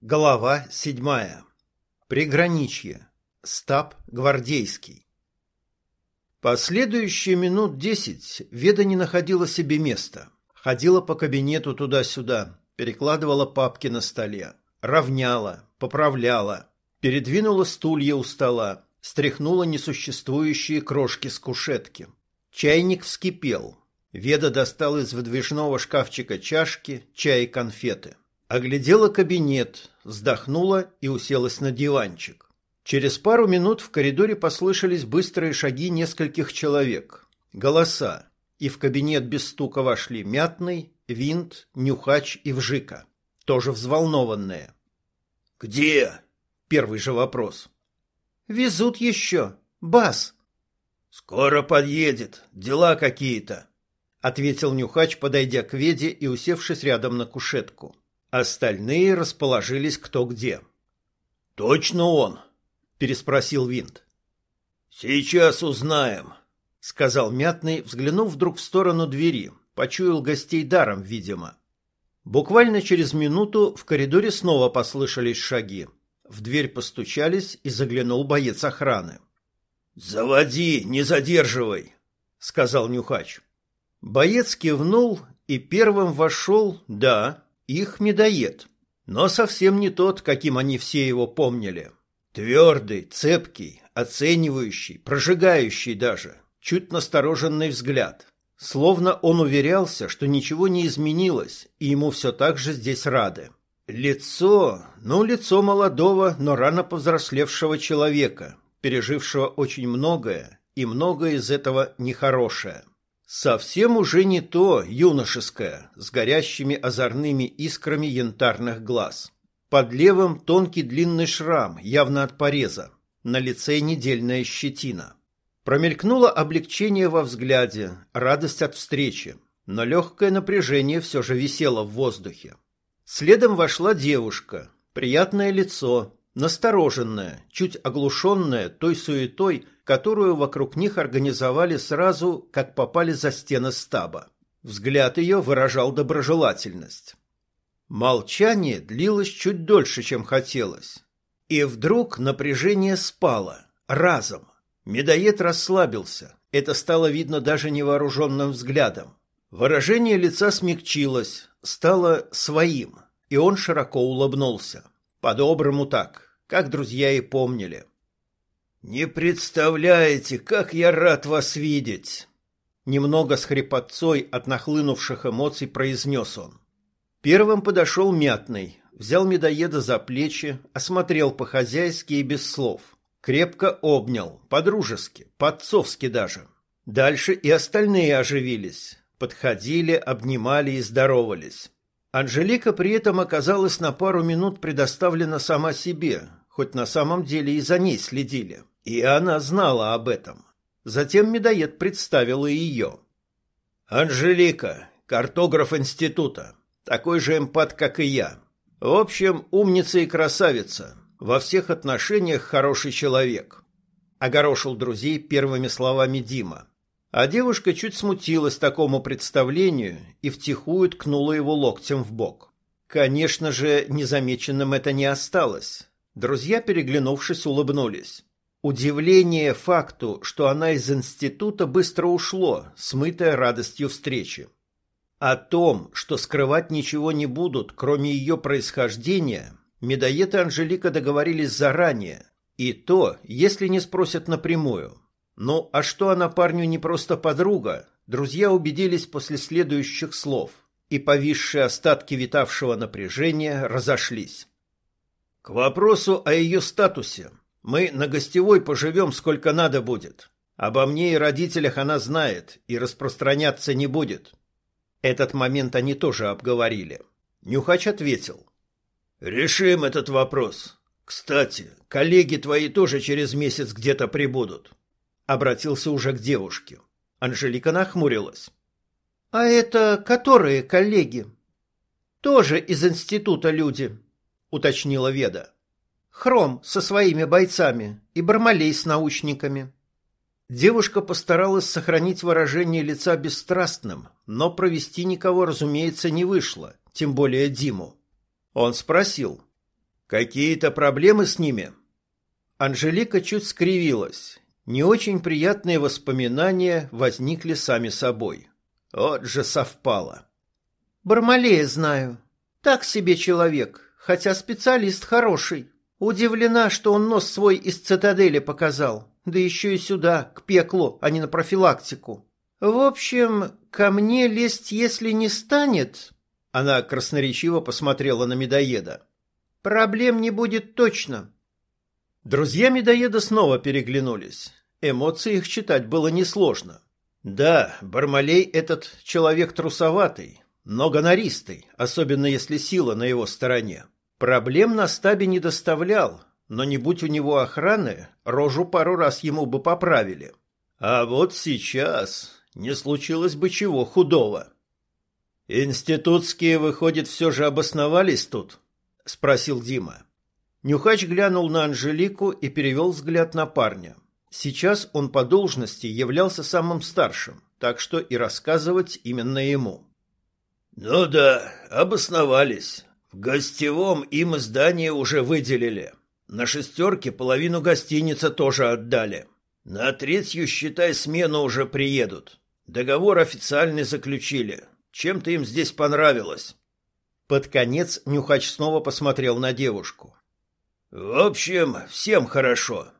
Глава седьмая. Приграничье. Стаб гвардейский. Последующие минут десять Веда не находила себе места. Ходила по кабинету туда-сюда, перекладывала папки на столе, равняла, поправляла, передвинула стулья у стола, стряхнула несуществующие крошки с кушетки. Чайник вскипел. Веда достала из выдвижного шкафчика чашки, чай и конфеты. Оглядела кабинет, вздохнула и уселась на диванчик. Через пару минут в коридоре послышались быстрые шаги нескольких человек. Голоса. И в кабинет без стука вошли Мятный, Винт, Нюхач и Вжика. Тоже взволнованные. «Где?» Первый же вопрос. «Везут еще. Бас». «Скоро подъедет. Дела какие-то», — ответил Нюхач, подойдя к Веде и усевшись рядом на кушетку. Остальные расположились кто где. «Точно он?» — переспросил Винт. «Сейчас узнаем», — сказал Мятный, взглянув вдруг в сторону двери. Почуял гостей даром, видимо. Буквально через минуту в коридоре снова послышались шаги. В дверь постучались и заглянул боец охраны. «Заводи, не задерживай», — сказал Нюхач. Боец кивнул и первым вошел, да, их медоед, но совсем не тот, каким они все его помнили. Твердый, цепкий, оценивающий, прожигающий даже, чуть настороженный взгляд. Словно он уверялся, что ничего не изменилось, и ему все так же здесь рады. Лицо, ну, лицо молодого, но рано повзрослевшего человека, пережившего очень многое, и многое из этого нехорошее. Совсем уже не то юношеское, с горящими озорными искрами янтарных глаз. Под левым тонкий длинный шрам, явно от пореза. На лице недельная щетина. Промелькнуло облегчение во взгляде, радость от встречи, но легкое напряжение все же висело в воздухе. Следом вошла девушка, приятное лицо, настороженная, чуть оглушенная той суетой, которую вокруг них организовали сразу, как попали за стены стаба. Взгляд ее выражал доброжелательность. Молчание длилось чуть дольше, чем хотелось. И вдруг напряжение спало, разом. Медоед расслабился, это стало видно даже невооруженным взглядом. Выражение лица смягчилось, стало своим, и он широко улыбнулся. По-доброму так, как друзья и помнили. «Не представляете, как я рад вас видеть!» Немного с хрипотцой от нахлынувших эмоций произнес он. Первым подошел Мятный, взял медоеда за плечи, осмотрел по-хозяйски и без слов. Крепко обнял, по-дружески, по-отцовски даже. Дальше и остальные оживились, подходили, обнимали и здоровались. Анжелика при этом оказалась на пару минут предоставлена сама себе, хоть на самом деле и за ней следили. И она знала об этом. Затем медоед представила ее. «Анжелика, картограф института, такой же эмпат, как и я. В общем, умница и красавица, во всех отношениях хороший человек», — огорошил друзей первыми словами Дима. А девушка чуть смутилась такому представлению и втихую ткнула его локтем в бок. Конечно же, незамеченным это не осталось. Друзья, переглянувшись, улыбнулись. Удивление факту, что она из института быстро ушло, смытое радостью встречи. О том, что скрывать ничего не будут, кроме ее происхождения, Медоед и Анжелика договорились заранее, и то, если не спросят напрямую. Ну, а что она парню не просто подруга, друзья убедились после следующих слов, и повисшие остатки витавшего напряжения разошлись. К вопросу о ее статусе. Мы на гостевой поживем сколько надо будет. Обо мне и родителях она знает и распространяться не будет. Этот момент они тоже обговорили. Нюхач ответил. Решим этот вопрос. Кстати, коллеги твои тоже через месяц где-то прибудут. Обратился уже к девушке. Анжелика нахмурилась. А это которые коллеги? Тоже из института люди, уточнила Веда. Хром со своими бойцами и Бармалей с научниками. Девушка постаралась сохранить выражение лица бесстрастным, но провести никого, разумеется, не вышло, тем более Диму. Он спросил. Какие-то проблемы с ними?» Анжелика чуть скривилась. Не очень приятные воспоминания возникли сами собой. Вот же совпало. Бармалея знаю. Так себе человек, хотя специалист хороший. Удивлена, что он нос свой из цитадели показал, да еще и сюда, к пеклу, а не на профилактику. В общем, ко мне лезть, если не станет... Она красноречиво посмотрела на медоеда. Проблем не будет точно. Друзья медоеда снова переглянулись. Эмоции их читать было несложно. Да, Бармалей этот человек трусоватый, но гонористый, особенно если сила на его стороне. Проблем на стабе не доставлял, но не будь у него охраны, рожу пару раз ему бы поправили. А вот сейчас не случилось бы чего худого. «Институтские, выходит, все же обосновались тут?» — спросил Дима. Нюхач глянул на Анжелику и перевел взгляд на парня. Сейчас он по должности являлся самым старшим, так что и рассказывать именно ему. «Ну да, обосновались. Гостевом им здание уже выделили. На шестерке половину гостиницы тоже отдали. На третью, считай, смену уже приедут. Договор официальный заключили. Чем-то им здесь понравилось». Под конец Нюхач снова посмотрел на девушку. «В общем, всем хорошо».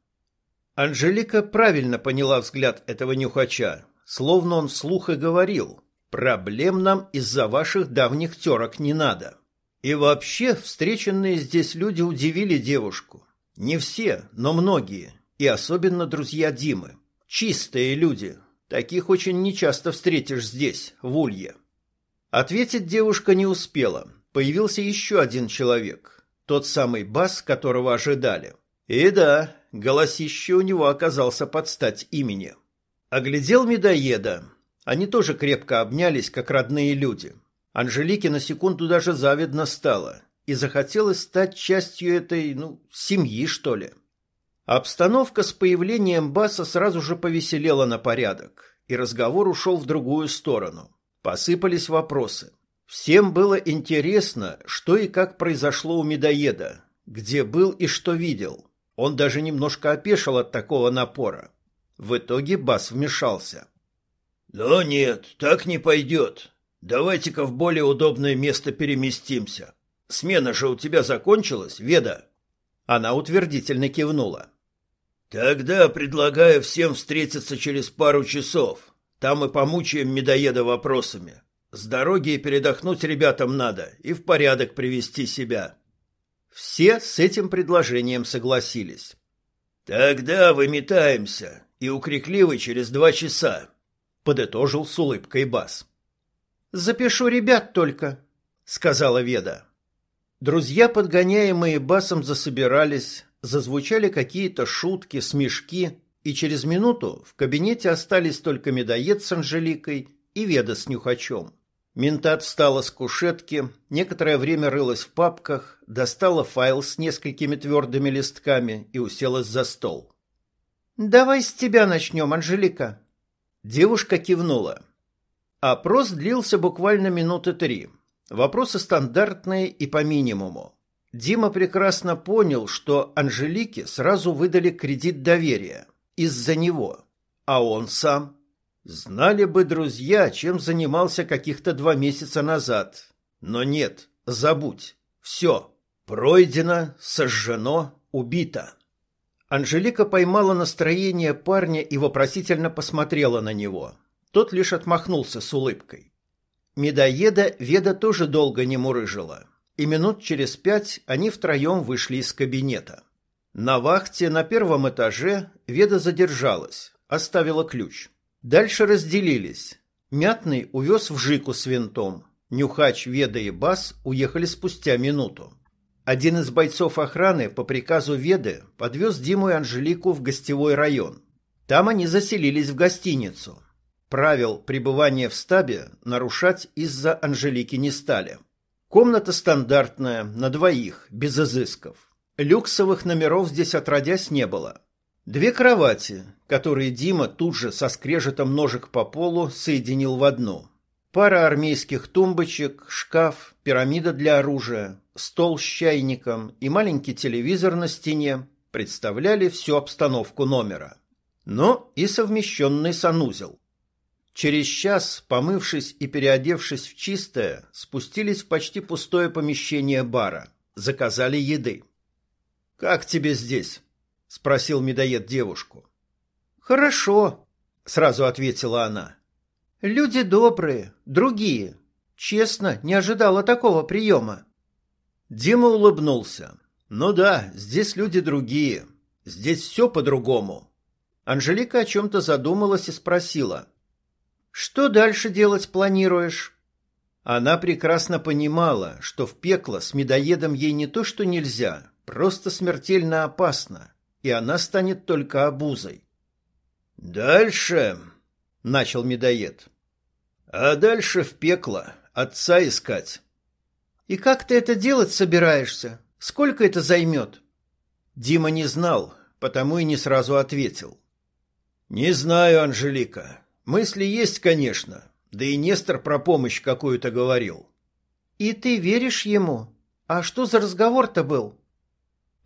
Анжелика правильно поняла взгляд этого Нюхача, словно он вслух и говорил «Проблем нам из-за ваших давних терок не надо». И вообще встреченные здесь люди удивили девушку. Не все, но многие, и особенно друзья Димы. Чистые люди. Таких очень нечасто встретишь здесь, в Улье. Ответить девушка не успела. Появился еще один человек. Тот самый бас, которого ожидали. И да, голосище у него оказался под стать имени. Оглядел медоеда. Они тоже крепко обнялись, как родные люди. Анжелике на секунду даже завидно стало, и захотелось стать частью этой, ну, семьи, что ли. Обстановка с появлением Баса сразу же повеселела на порядок, и разговор ушел в другую сторону. Посыпались вопросы. Всем было интересно, что и как произошло у медоеда, где был и что видел. Он даже немножко опешил от такого напора. В итоге Бас вмешался. «Да нет, так не пойдет. Давайте-ка в более удобное место переместимся. Смена же у тебя закончилась, Веда. Она утвердительно кивнула. Тогда предлагаю всем встретиться через пару часов. Там и помучаем медоеда вопросами. С дороги передохнуть ребятам надо и в порядок привести себя. Все с этим предложением согласились. Тогда выметаемся и у через два часа, подытожил с улыбкой Бас. Запишу ребят только, сказала Веда. Друзья, подгоняемые басом, засобирались, зазвучали какие-то шутки, смешки, и через минуту в кабинете остались только медоед с Анжеликой и Веда с Нюхачом. Ментат встала с кушетки, некоторое время рылась в папках, достала файл с несколькими твердыми листками и уселась за стол. «Давай с тебя начнем, Анжелика». Девушка кивнула. Опрос длился буквально минуты три. Вопросы стандартные и по минимуму. Дима прекрасно понял, что Анжелике сразу выдали кредит доверия. Из-за него. А он сам? Знали бы друзья, чем занимался каких-то два месяца назад. Но нет, забудь. Все. Пройдено, сожжено, убито. Анжелика поймала настроение парня и вопросительно посмотрела на него. Тот лишь отмахнулся с улыбкой. Медоеда Веда тоже долго не мурыжила, и минут через пять они втроем вышли из кабинета. На вахте на первом этаже Веда задержалась, оставила ключ. Дальше разделились. Мятный увез в Жику с винтом. Нюхач, Веда и Бас уехали спустя минуту. Один из бойцов охраны по приказу Веды подвез Диму и Анжелику в гостевой район. Там они заселились в гостиницу – Правил пребывания в стабе нарушать из-за Анжелики не стали. Комната стандартная, на двоих, без изысков. Люксовых номеров здесь отродясь не было. Две кровати, которые Дима тут же со скрежетом ножек по полу соединил в одну. Пара армейских тумбочек, шкаф, пирамида для оружия, стол с чайником и маленький телевизор на стене представляли всю обстановку номера, но и совмещенный санузел. Через час, помывшись и переодевшись в чистое, спустились в почти пустое помещение бара, заказали еды. «Как тебе здесь?» — спросил медоед девушку. «Хорошо», — сразу ответила она. «Люди добрые, другие. Честно, не ожидала такого приема». Дима улыбнулся. «Ну да, здесь люди другие. Здесь все по-другому». Анжелика о чем-то задумалась и спросила. «Что дальше делать планируешь?» Она прекрасно понимала, что в пекло с медоедом ей не то что нельзя, просто смертельно опасно, и она станет только обузой. «Дальше», — начал медоед, — «а дальше в пекло отца искать». «И как ты это делать собираешься? Сколько это займет?» Дима не знал, потому и не сразу ответил. «Не знаю, Анжелика. Мысли есть, конечно. Да и Нестор про помощь какую-то говорил». «И ты веришь ему? А что за разговор-то был?»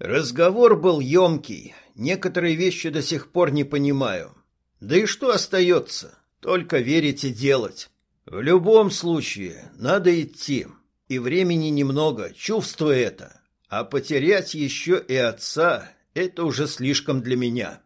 «Разговор был емкий. Некоторые вещи до сих пор не понимаю. Да и что остается? Только верить и делать. В любом случае, надо идти. И времени немного, чувствую это. А потерять еще и отца — это уже слишком для меня.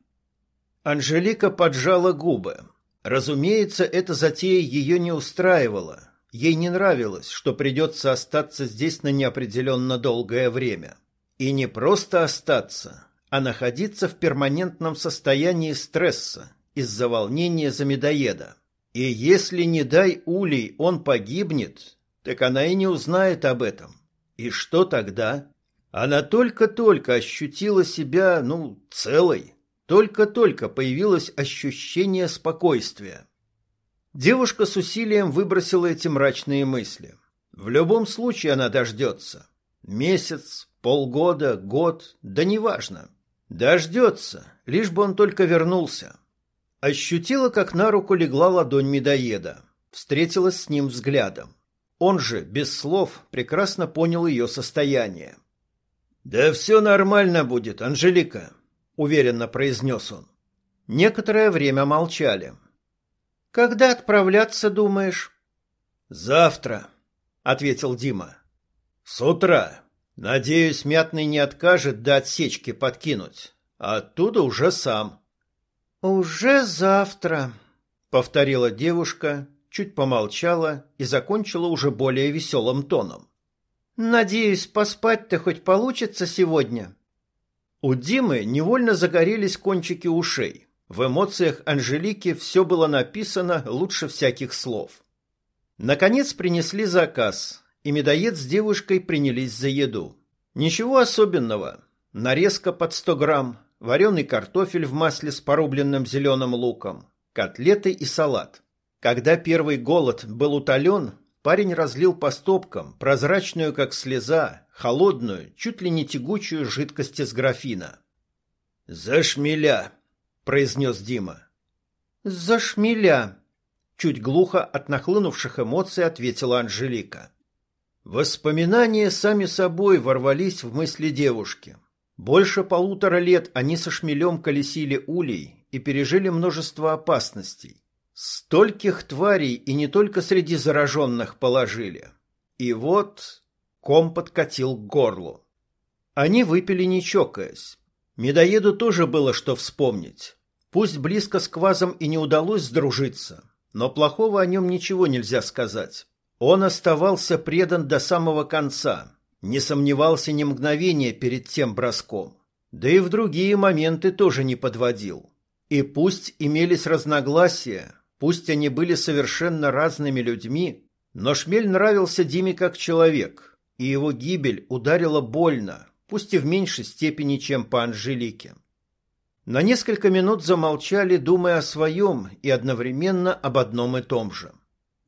Анжелика поджала губы. Разумеется, эта затея ее не устраивала. Ей не нравилось, что придется остаться здесь на неопределенно долгое время. И не просто остаться, а находиться в перманентном состоянии стресса, из-за волнения за медоеда. И если, не дай улей, он погибнет, так она и не узнает об этом. И что тогда? Она только-только ощутила себя, ну, целой. Только-только появилось ощущение спокойствия. Девушка с усилием выбросила эти мрачные мысли. В любом случае она дождется. Месяц, полгода, год, да неважно. Дождется, лишь бы он только вернулся. Ощутила, как на руку легла ладонь медоеда. Встретилась с ним взглядом. Он же, без слов, прекрасно понял ее состояние. «Да все нормально будет, Анжелика», — уверенно произнес он. Некоторое время молчали. «Когда отправляться, думаешь?» «Завтра», — ответил Дима. «С утра. Надеюсь, Мятный не откажет до отсечки подкинуть. А оттуда уже сам». «Уже завтра», — повторила девушка, чуть помолчала и закончила уже более веселым тоном. «Надеюсь, поспать-то хоть получится сегодня». У Димы невольно загорелись кончики ушей. В эмоциях Анжелики все было написано лучше всяких слов. Наконец принесли заказ, и медоед с девушкой принялись за еду. Ничего особенного. Нарезка под 100 грамм, вареный картофель в масле с порубленным зеленым луком, котлеты и салат. Когда первый голод был утолен, парень разлил по стопкам прозрачную, как слеза, холодную, чуть ли не тягучую жидкость из графина. «За шмеля!» — произнес Дима. «За шмеля!» — чуть глухо от нахлынувших эмоций ответила Анжелика. Воспоминания сами собой ворвались в мысли девушки. Больше полутора лет они со шмелем колесили улей и пережили множество опасностей. Стольких тварей и не только среди зараженных положили. И вот ком подкатил к горлу. Они выпили не чокаясь. Медоеду тоже было что вспомнить. Пусть близко с Квазом и не удалось сдружиться, но плохого о нем ничего нельзя сказать. Он оставался предан до самого конца, не сомневался ни мгновения перед тем броском. Да и в другие моменты тоже не подводил. И пусть имелись разногласия, пусть они были совершенно разными людьми, но Шмель нравился Диме как человек, и его гибель ударила больно, пусть и в меньшей степени, чем по Анжелике. На несколько минут замолчали, думая о своем и одновременно об одном и том же –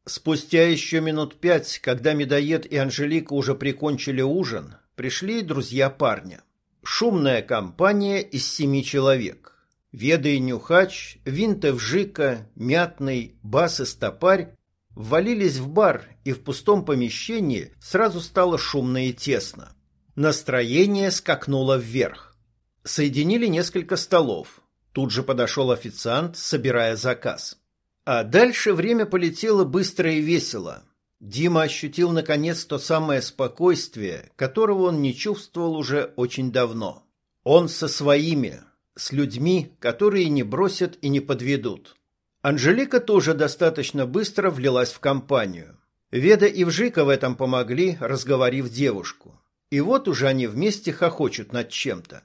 Спустя еще минут пять, когда медоед и Анжелика уже прикончили ужин, пришли друзья парня. Шумная компания из семи человек. Веда и Нюхач, Винтов Жика, Мятный, Бас и Стопарь ввалились в бар, и в пустом помещении сразу стало шумно и тесно. Настроение скакнуло вверх. Соединили несколько столов. Тут же подошел официант, собирая заказ. А дальше время полетело быстро и весело. Дима ощутил наконец то самое спокойствие, которого он не чувствовал уже очень давно. Он со своими, с людьми, которые не бросят и не подведут. Анжелика тоже достаточно быстро влилась в компанию. Веда и Вжика в этом помогли, разговорив девушку. И вот уже они вместе хохочут над чем-то.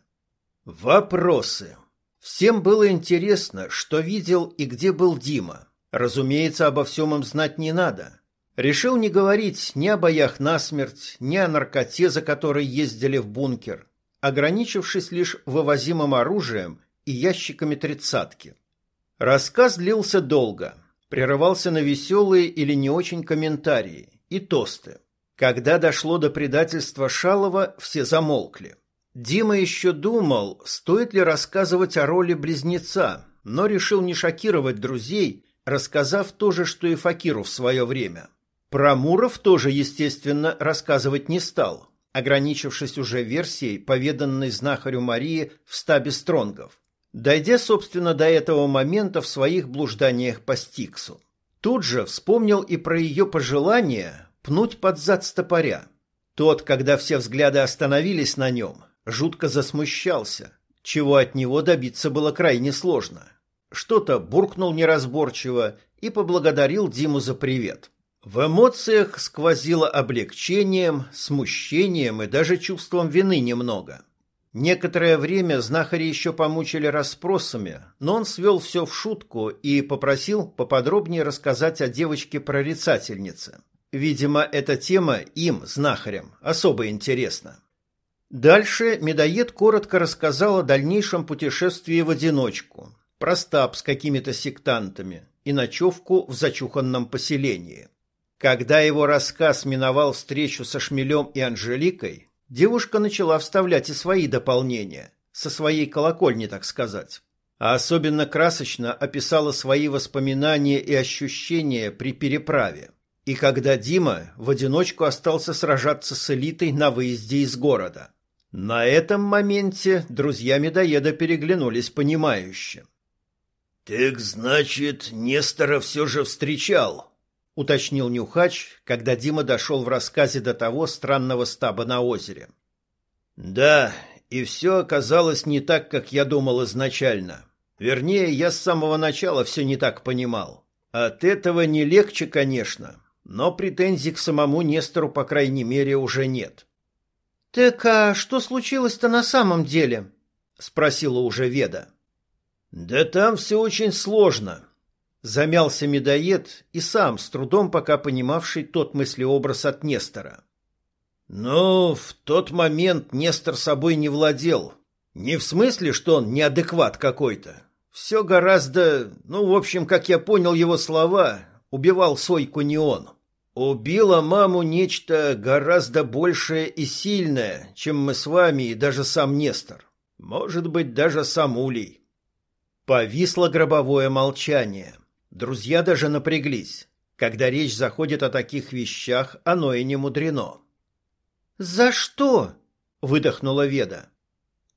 Вопросы. Всем было интересно, что видел и где был Дима. Разумеется, обо всем им знать не надо. Решил не говорить ни о боях насмерть, ни о наркоте, за которой ездили в бункер, ограничившись лишь вывозимым оружием и ящиками тридцатки. Рассказ длился долго, прерывался на веселые или не очень комментарии и тосты. Когда дошло до предательства Шалова, все замолкли. Дима еще думал, стоит ли рассказывать о роли близнеца, но решил не шокировать друзей, рассказав то же, что и Факиру в свое время. Про Муров тоже, естественно, рассказывать не стал, ограничившись уже версией, поведанной знахарю Марии в стабе Стронгов, дойдя, собственно, до этого момента в своих блужданиях по Стиксу. Тут же вспомнил и про ее пожелание пнуть под зад стопоря. Тот, когда все взгляды остановились на нем, жутко засмущался, чего от него добиться было крайне сложно. Что-то буркнул неразборчиво и поблагодарил Диму за привет. В эмоциях сквозило облегчением, смущением и даже чувством вины немного. Некоторое время знахари еще помучили расспросами, но он свел все в шутку и попросил поподробнее рассказать о девочке-прорицательнице. Видимо, эта тема им, знахарям, особо интересна. Дальше медоед коротко рассказал о дальнейшем путешествии в одиночку, про стаб с какими-то сектантами и ночевку в зачуханном поселении. Когда его рассказ миновал встречу со Шмелем и Анжеликой, девушка начала вставлять и свои дополнения, со своей колокольни, так сказать. А особенно красочно описала свои воспоминания и ощущения при переправе. И когда Дима в одиночку остался сражаться с элитой на выезде из города. На этом моменте друзья медоеда переглянулись понимающе. «Так значит, Нестора все же встречал?» — уточнил Нюхач, когда Дима дошел в рассказе до того странного стаба на озере. «Да, и все оказалось не так, как я думал изначально. Вернее, я с самого начала все не так понимал. От этого не легче, конечно, но претензий к самому Нестору, по крайней мере, уже нет. «Так а что случилось-то на самом деле?» — спросила уже Веда. «Да там все очень сложно», — замялся медоед и сам, с трудом пока понимавший тот мыслеобраз от Нестора. «Ну, в тот момент Нестор собой не владел. Не в смысле, что он неадекват какой-то. Все гораздо, ну, в общем, как я понял его слова, убивал Сойку не он. Убило маму нечто гораздо большее и сильное, чем мы с вами и даже сам Нестор. Может быть, даже сам Улей. Повисло гробовое молчание. Друзья даже напряглись. Когда речь заходит о таких вещах, оно и не мудрено. «За что?» — выдохнула Веда.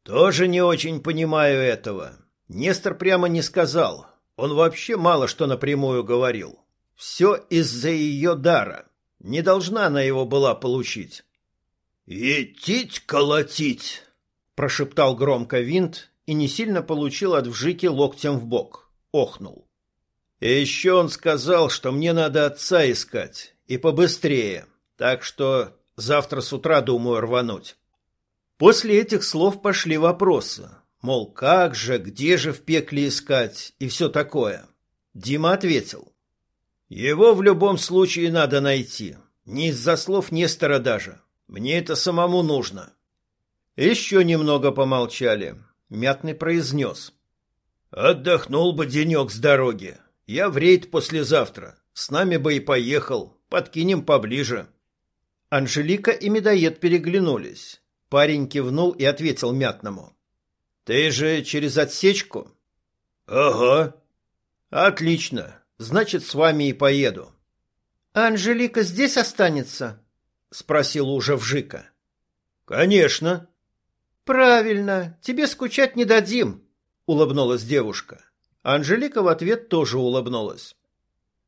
«Тоже не очень понимаю этого. Нестор прямо не сказал. Он вообще мало что напрямую говорил. Все из-за ее дара. Не должна она его была получить. «Етить колотить!» — прошептал громко винт и не сильно получил от вжики локтем в бок. Охнул. И еще он сказал, что мне надо отца искать, и побыстрее, так что завтра с утра думаю рвануть. После этих слов пошли вопросы. Мол, как же, где же в пекле искать и все такое. Дима ответил. Его в любом случае надо найти. Не из-за слов Нестора даже. Мне это самому нужно. Еще немного помолчали. Мятный произнес. Отдохнул бы денек с дороги. Я в рейд послезавтра. С нами бы и поехал. Подкинем поближе. Анжелика и медоед переглянулись. Парень кивнул и ответил Мятному. «Ты же через отсечку?» «Ага». «Отлично. Значит, с вами и поеду. Анжелика здесь останется? спросил уже Вжика. Конечно. Правильно, тебе скучать не дадим, улыбнулась девушка. Анжелика в ответ тоже улыбнулась.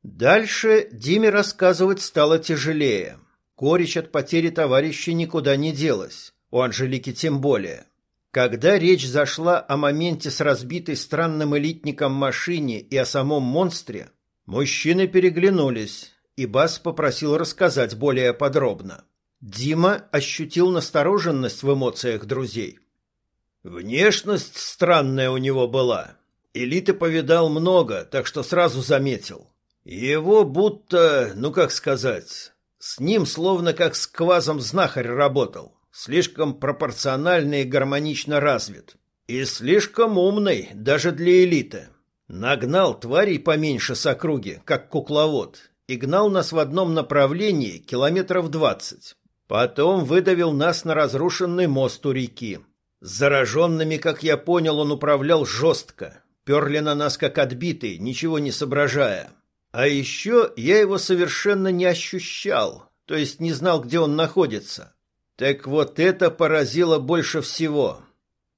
Дальше Диме рассказывать стало тяжелее. Горечь от потери товарища никуда не делась, у Анжелики тем более. Когда речь зашла о моменте с разбитой странным элитником машине и о самом монстре, мужчины переглянулись, и Бас попросил рассказать более подробно. Дима ощутил настороженность в эмоциях друзей. Внешность странная у него была. Элиты повидал много, так что сразу заметил. Его будто, ну как сказать, с ним словно как с квазом знахарь работал. Слишком пропорционально и гармонично развит. И слишком умный даже для элиты. Нагнал тварей поменьше с округи, как кукловод, и гнал нас в одном направлении километров двадцать. Потом выдавил нас на разрушенный мост у реки. Зараженными, как я понял, он управлял жестко. Перли на нас, как отбитые, ничего не соображая. А еще я его совершенно не ощущал, то есть не знал, где он находится. Так вот это поразило больше всего.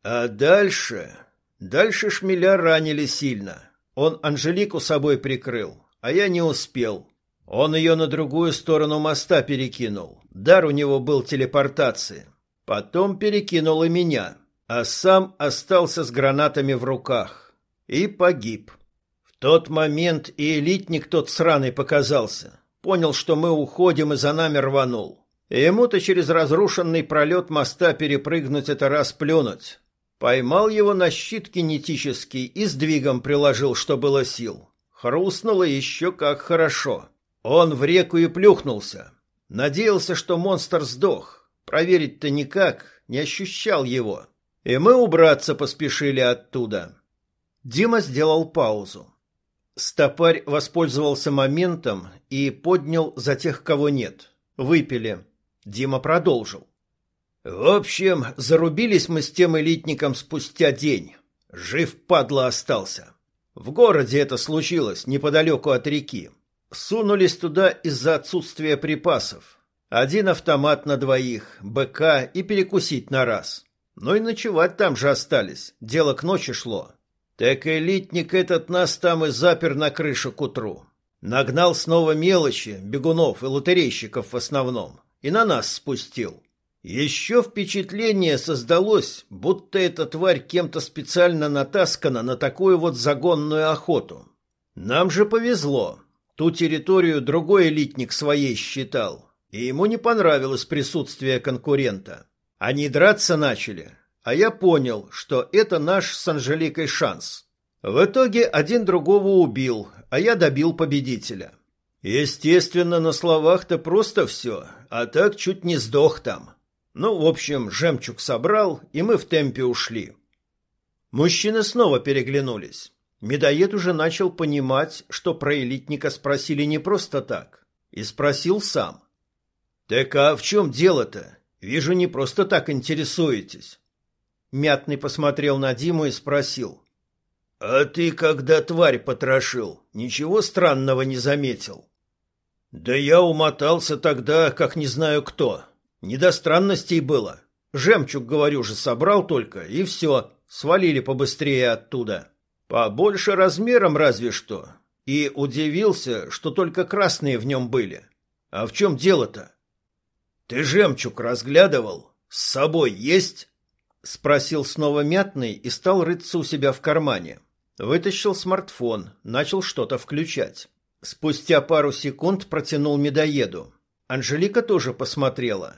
А дальше... Дальше шмеля ранили сильно. Он Анжелику собой прикрыл, а я не успел. Он ее на другую сторону моста перекинул. Дар у него был телепортации. Потом перекинул и меня, а сам остался с гранатами в руках. И погиб. В тот момент и элитник тот сраный показался. Понял, что мы уходим, и за нами рванул. Ему-то через разрушенный пролет моста перепрыгнуть это раз плюнуть. Поймал его на щит кинетический и сдвигом приложил, что было сил. Хрустнуло еще как хорошо. Он в реку и плюхнулся. Надеялся, что монстр сдох. Проверить-то никак, не ощущал его. И мы убраться поспешили оттуда. Дима сделал паузу. Стопарь воспользовался моментом и поднял за тех, кого нет. Выпили. Дима продолжил. В общем, зарубились мы с тем элитником спустя день. Жив падла остался. В городе это случилось, неподалеку от реки. Сунулись туда из-за отсутствия припасов. Один автомат на двоих, БК и перекусить на раз. Но и ночевать там же остались. Дело к ночи шло. Так элитник этот нас там и запер на крышу к утру. Нагнал снова мелочи, бегунов и лотерейщиков в основном. И на нас спустил. Еще впечатление создалось, будто эта тварь кем-то специально натаскана на такую вот загонную охоту. Нам же повезло. Ту территорию другой элитник своей считал, и ему не понравилось присутствие конкурента. Они драться начали, а я понял, что это наш с Анжеликой шанс. В итоге один другого убил, а я добил победителя. Естественно, на словах-то просто все, а так чуть не сдох там. Ну, в общем, жемчуг собрал, и мы в темпе ушли. Мужчины снова переглянулись. Медоед уже начал понимать, что про элитника спросили не просто так. И спросил сам. «Так а в чем дело-то? Вижу, не просто так интересуетесь». Мятный посмотрел на Диму и спросил. «А ты, когда тварь потрошил, ничего странного не заметил?» «Да я умотался тогда, как не знаю кто. Не до странностей было. Жемчуг, говорю же, собрал только, и все, свалили побыстрее оттуда». Побольше размером разве что. И удивился, что только красные в нем были. А в чем дело-то? Ты жемчуг разглядывал? С собой есть? Спросил снова мятный и стал рыться у себя в кармане. Вытащил смартфон, начал что-то включать. Спустя пару секунд протянул медоеду. Анжелика тоже посмотрела.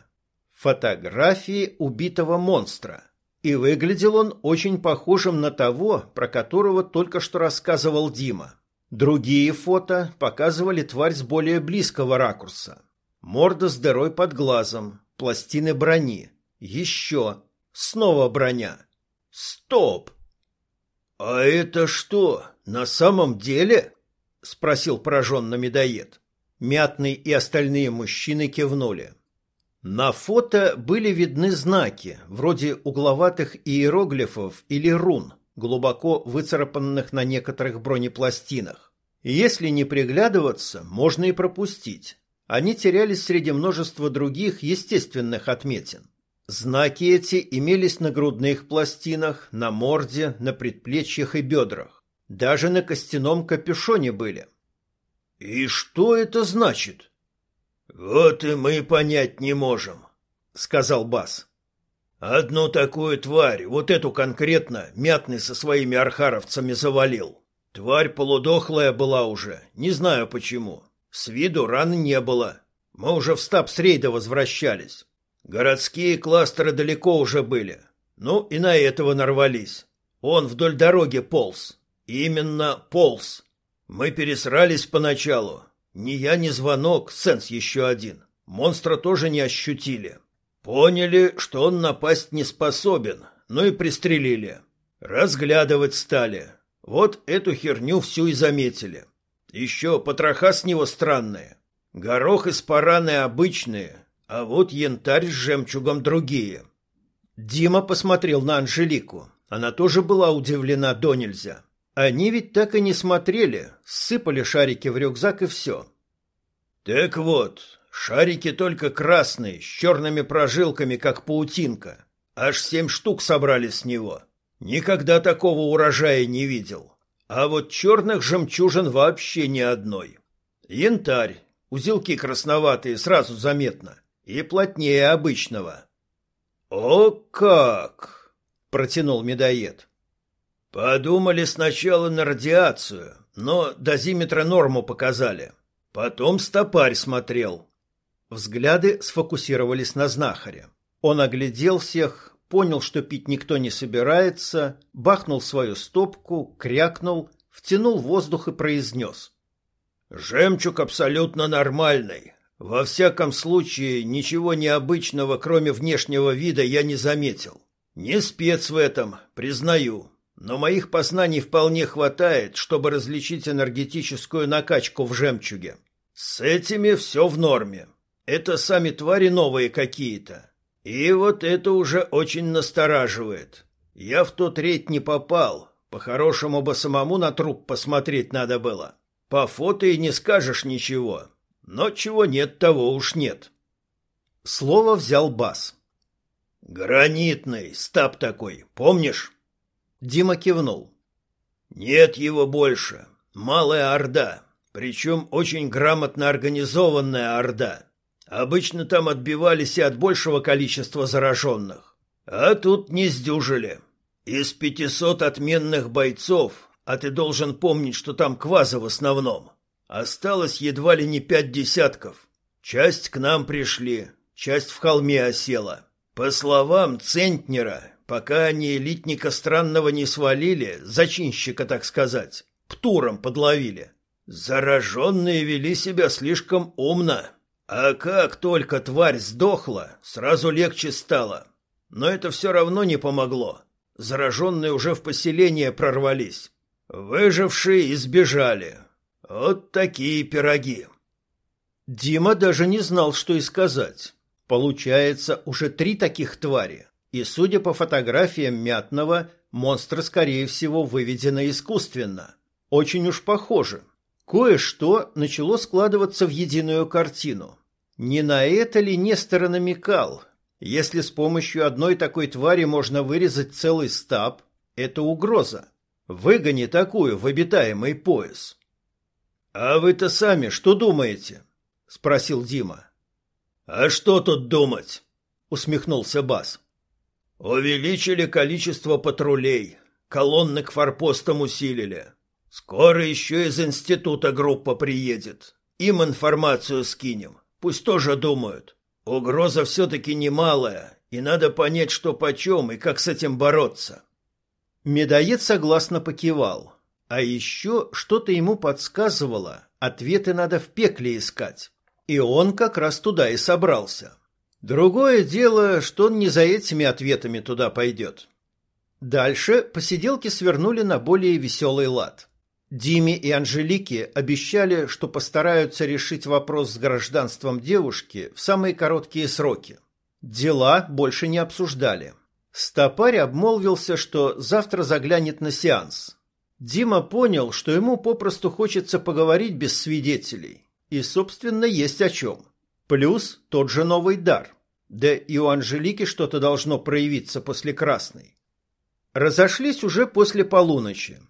Фотографии убитого монстра. И выглядел он очень похожим на того, про которого только что рассказывал Дима. Другие фото показывали тварь с более близкого ракурса. Морда с дырой под глазом, пластины брони. Еще. Снова броня. Стоп! «А это что, на самом деле?» — спросил пораженно медоед. Мятный и остальные мужчины кивнули. На фото были видны знаки, вроде угловатых иероглифов или рун, глубоко выцарапанных на некоторых бронепластинах. Если не приглядываться, можно и пропустить. они терялись среди множества других естественных отметин. Знаки эти имелись на грудных пластинах, на морде, на предплечьях и бедрах. Даже на костяном капюшоне были. «И что это значит?» «Вот и мы понять не можем», — сказал Бас. «Одну такую тварь, вот эту конкретно, Мятный со своими архаровцами завалил. Тварь полудохлая была уже, не знаю почему. С виду ран не было. Мы уже в стаб с рейда возвращались. Городские кластеры далеко уже были. Ну и на этого нарвались. Он вдоль дороги полз. Именно полз. Мы пересрались поначалу. Ни я, ни звонок, сенс еще один. Монстра тоже не ощутили. Поняли, что он напасть не способен, ну и пристрелили. Разглядывать стали. Вот эту херню всю и заметили. Еще потроха с него странные. Горох из параны обычные, а вот янтарь с жемчугом другие. Дима посмотрел на Анжелику. Она тоже была удивлена до нельзя. Они ведь так и не смотрели, сыпали шарики в рюкзак и все. Так вот, шарики только красные, с черными прожилками, как паутинка. Аж семь штук собрали с него. Никогда такого урожая не видел. А вот черных жемчужин вообще ни одной. Янтарь, узелки красноватые, сразу заметно и плотнее обычного. О как! протянул медоед. Подумали сначала на радиацию, но дозиметра норму показали. Потом стопарь смотрел. Взгляды сфокусировались на знахаре. Он оглядел всех, понял, что пить никто не собирается, бахнул свою стопку, крякнул, втянул воздух и произнес. «Жемчуг абсолютно нормальный. Во всяком случае, ничего необычного, кроме внешнего вида, я не заметил. Не спец в этом, признаю, но моих познаний вполне хватает, чтобы различить энергетическую накачку в жемчуге. С этими все в норме. Это сами твари новые какие-то. И вот это уже очень настораживает. Я в тот рейд не попал. По-хорошему бы самому на труп посмотреть надо было. По фото и не скажешь ничего. Но чего нет, того уж нет. Слово взял Бас. Гранитный, стаб такой, помнишь? Дима кивнул. Нет его больше. Малая орда, причем очень грамотно организованная орда. Обычно там отбивались и от большего количества зараженных. А тут не сдюжили. Из пятисот отменных бойцов, а ты должен помнить, что там квазы в основном, Осталось едва ли не пять десятков. Часть к нам пришли, часть в холме осела. По словам Центнера, пока они элитника странного не свалили, зачинщика, так сказать, птуром подловили. Зараженные вели себя слишком умно. А как только тварь сдохла, сразу легче стало. Но это все равно не помогло. Зараженные уже в поселение прорвались. Выжившие избежали, вот такие пироги. Дима даже не знал, что и сказать. Получается, уже три таких твари. И, судя по фотографиям Мятного, монстры, скорее всего, выведены искусственно. Очень уж похожи. Кое-что начало складываться в единую картину. Не на это ли Нестор намекал? Если с помощью одной такой твари можно вырезать целый стаб, это угроза. Выгони такую в обитаемый пояс. «А вы-то сами что думаете?» — спросил Дима. «А что тут думать?» — усмехнулся Бас. «Увеличили количество патрулей, колонны к форпостам усилили. Скоро еще из института группа приедет. Им информацию скинем, пусть тоже думают. Угроза все-таки немалая, и надо понять, что почем и как с этим бороться». Медоед согласно покивал. А еще что-то ему подсказывало, ответы надо в пекле искать. И он как раз туда и собрался. Другое дело, что он не за этими ответами туда пойдет. Дальше посиделки свернули на более веселый лад. Диме и Анжелике обещали, что постараются решить вопрос с гражданством девушки в самые короткие сроки. Дела больше не обсуждали. Стопарь обмолвился, что завтра заглянет на сеанс. Дима понял, что ему попросту хочется поговорить без свидетелей. И, собственно, есть о чем. Плюс тот же новый дар. Да и у Анжелики что-то должно проявиться после красной. Разошлись уже после полуночи.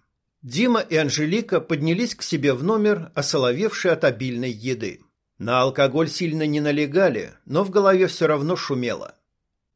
Дима и Анжелика поднялись к себе в номер, осоловевшие от обильной еды. На алкоголь сильно не налегали, но в голове все равно шумело.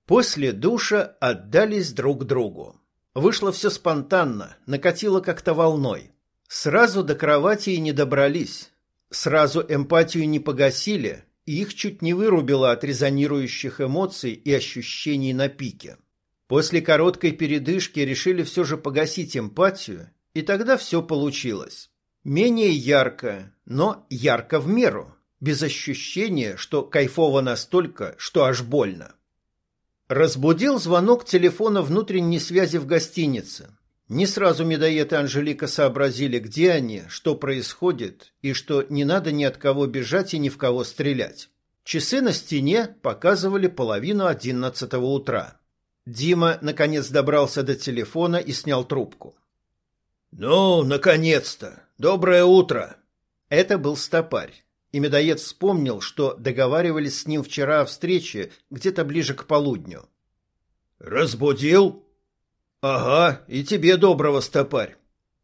После душа отдались друг другу. Вышло все спонтанно, накатило как-то волной. Сразу до кровати и не добрались. Сразу эмпатию не погасили, и их чуть не вырубило от резонирующих эмоций и ощущений на пике. После короткой передышки решили все же погасить эмпатию, и тогда все получилось. Менее ярко, но ярко в меру, без ощущения, что кайфово настолько, что аж больно. Разбудил звонок телефона внутренней связи в гостинице. Не сразу медоед и Анжелика сообразили, где они, что происходит, и что не надо ни от кого бежать и ни в кого стрелять. Часы на стене показывали половину одиннадцатого утра. Дима наконец добрался до телефона и снял трубку. «Ну, наконец-то! Доброе утро!» Это был стопарь. И медоед вспомнил, что договаривались с ним вчера о встрече где-то ближе к полудню. «Разбудил?» «Ага, и тебе доброго, стопарь!»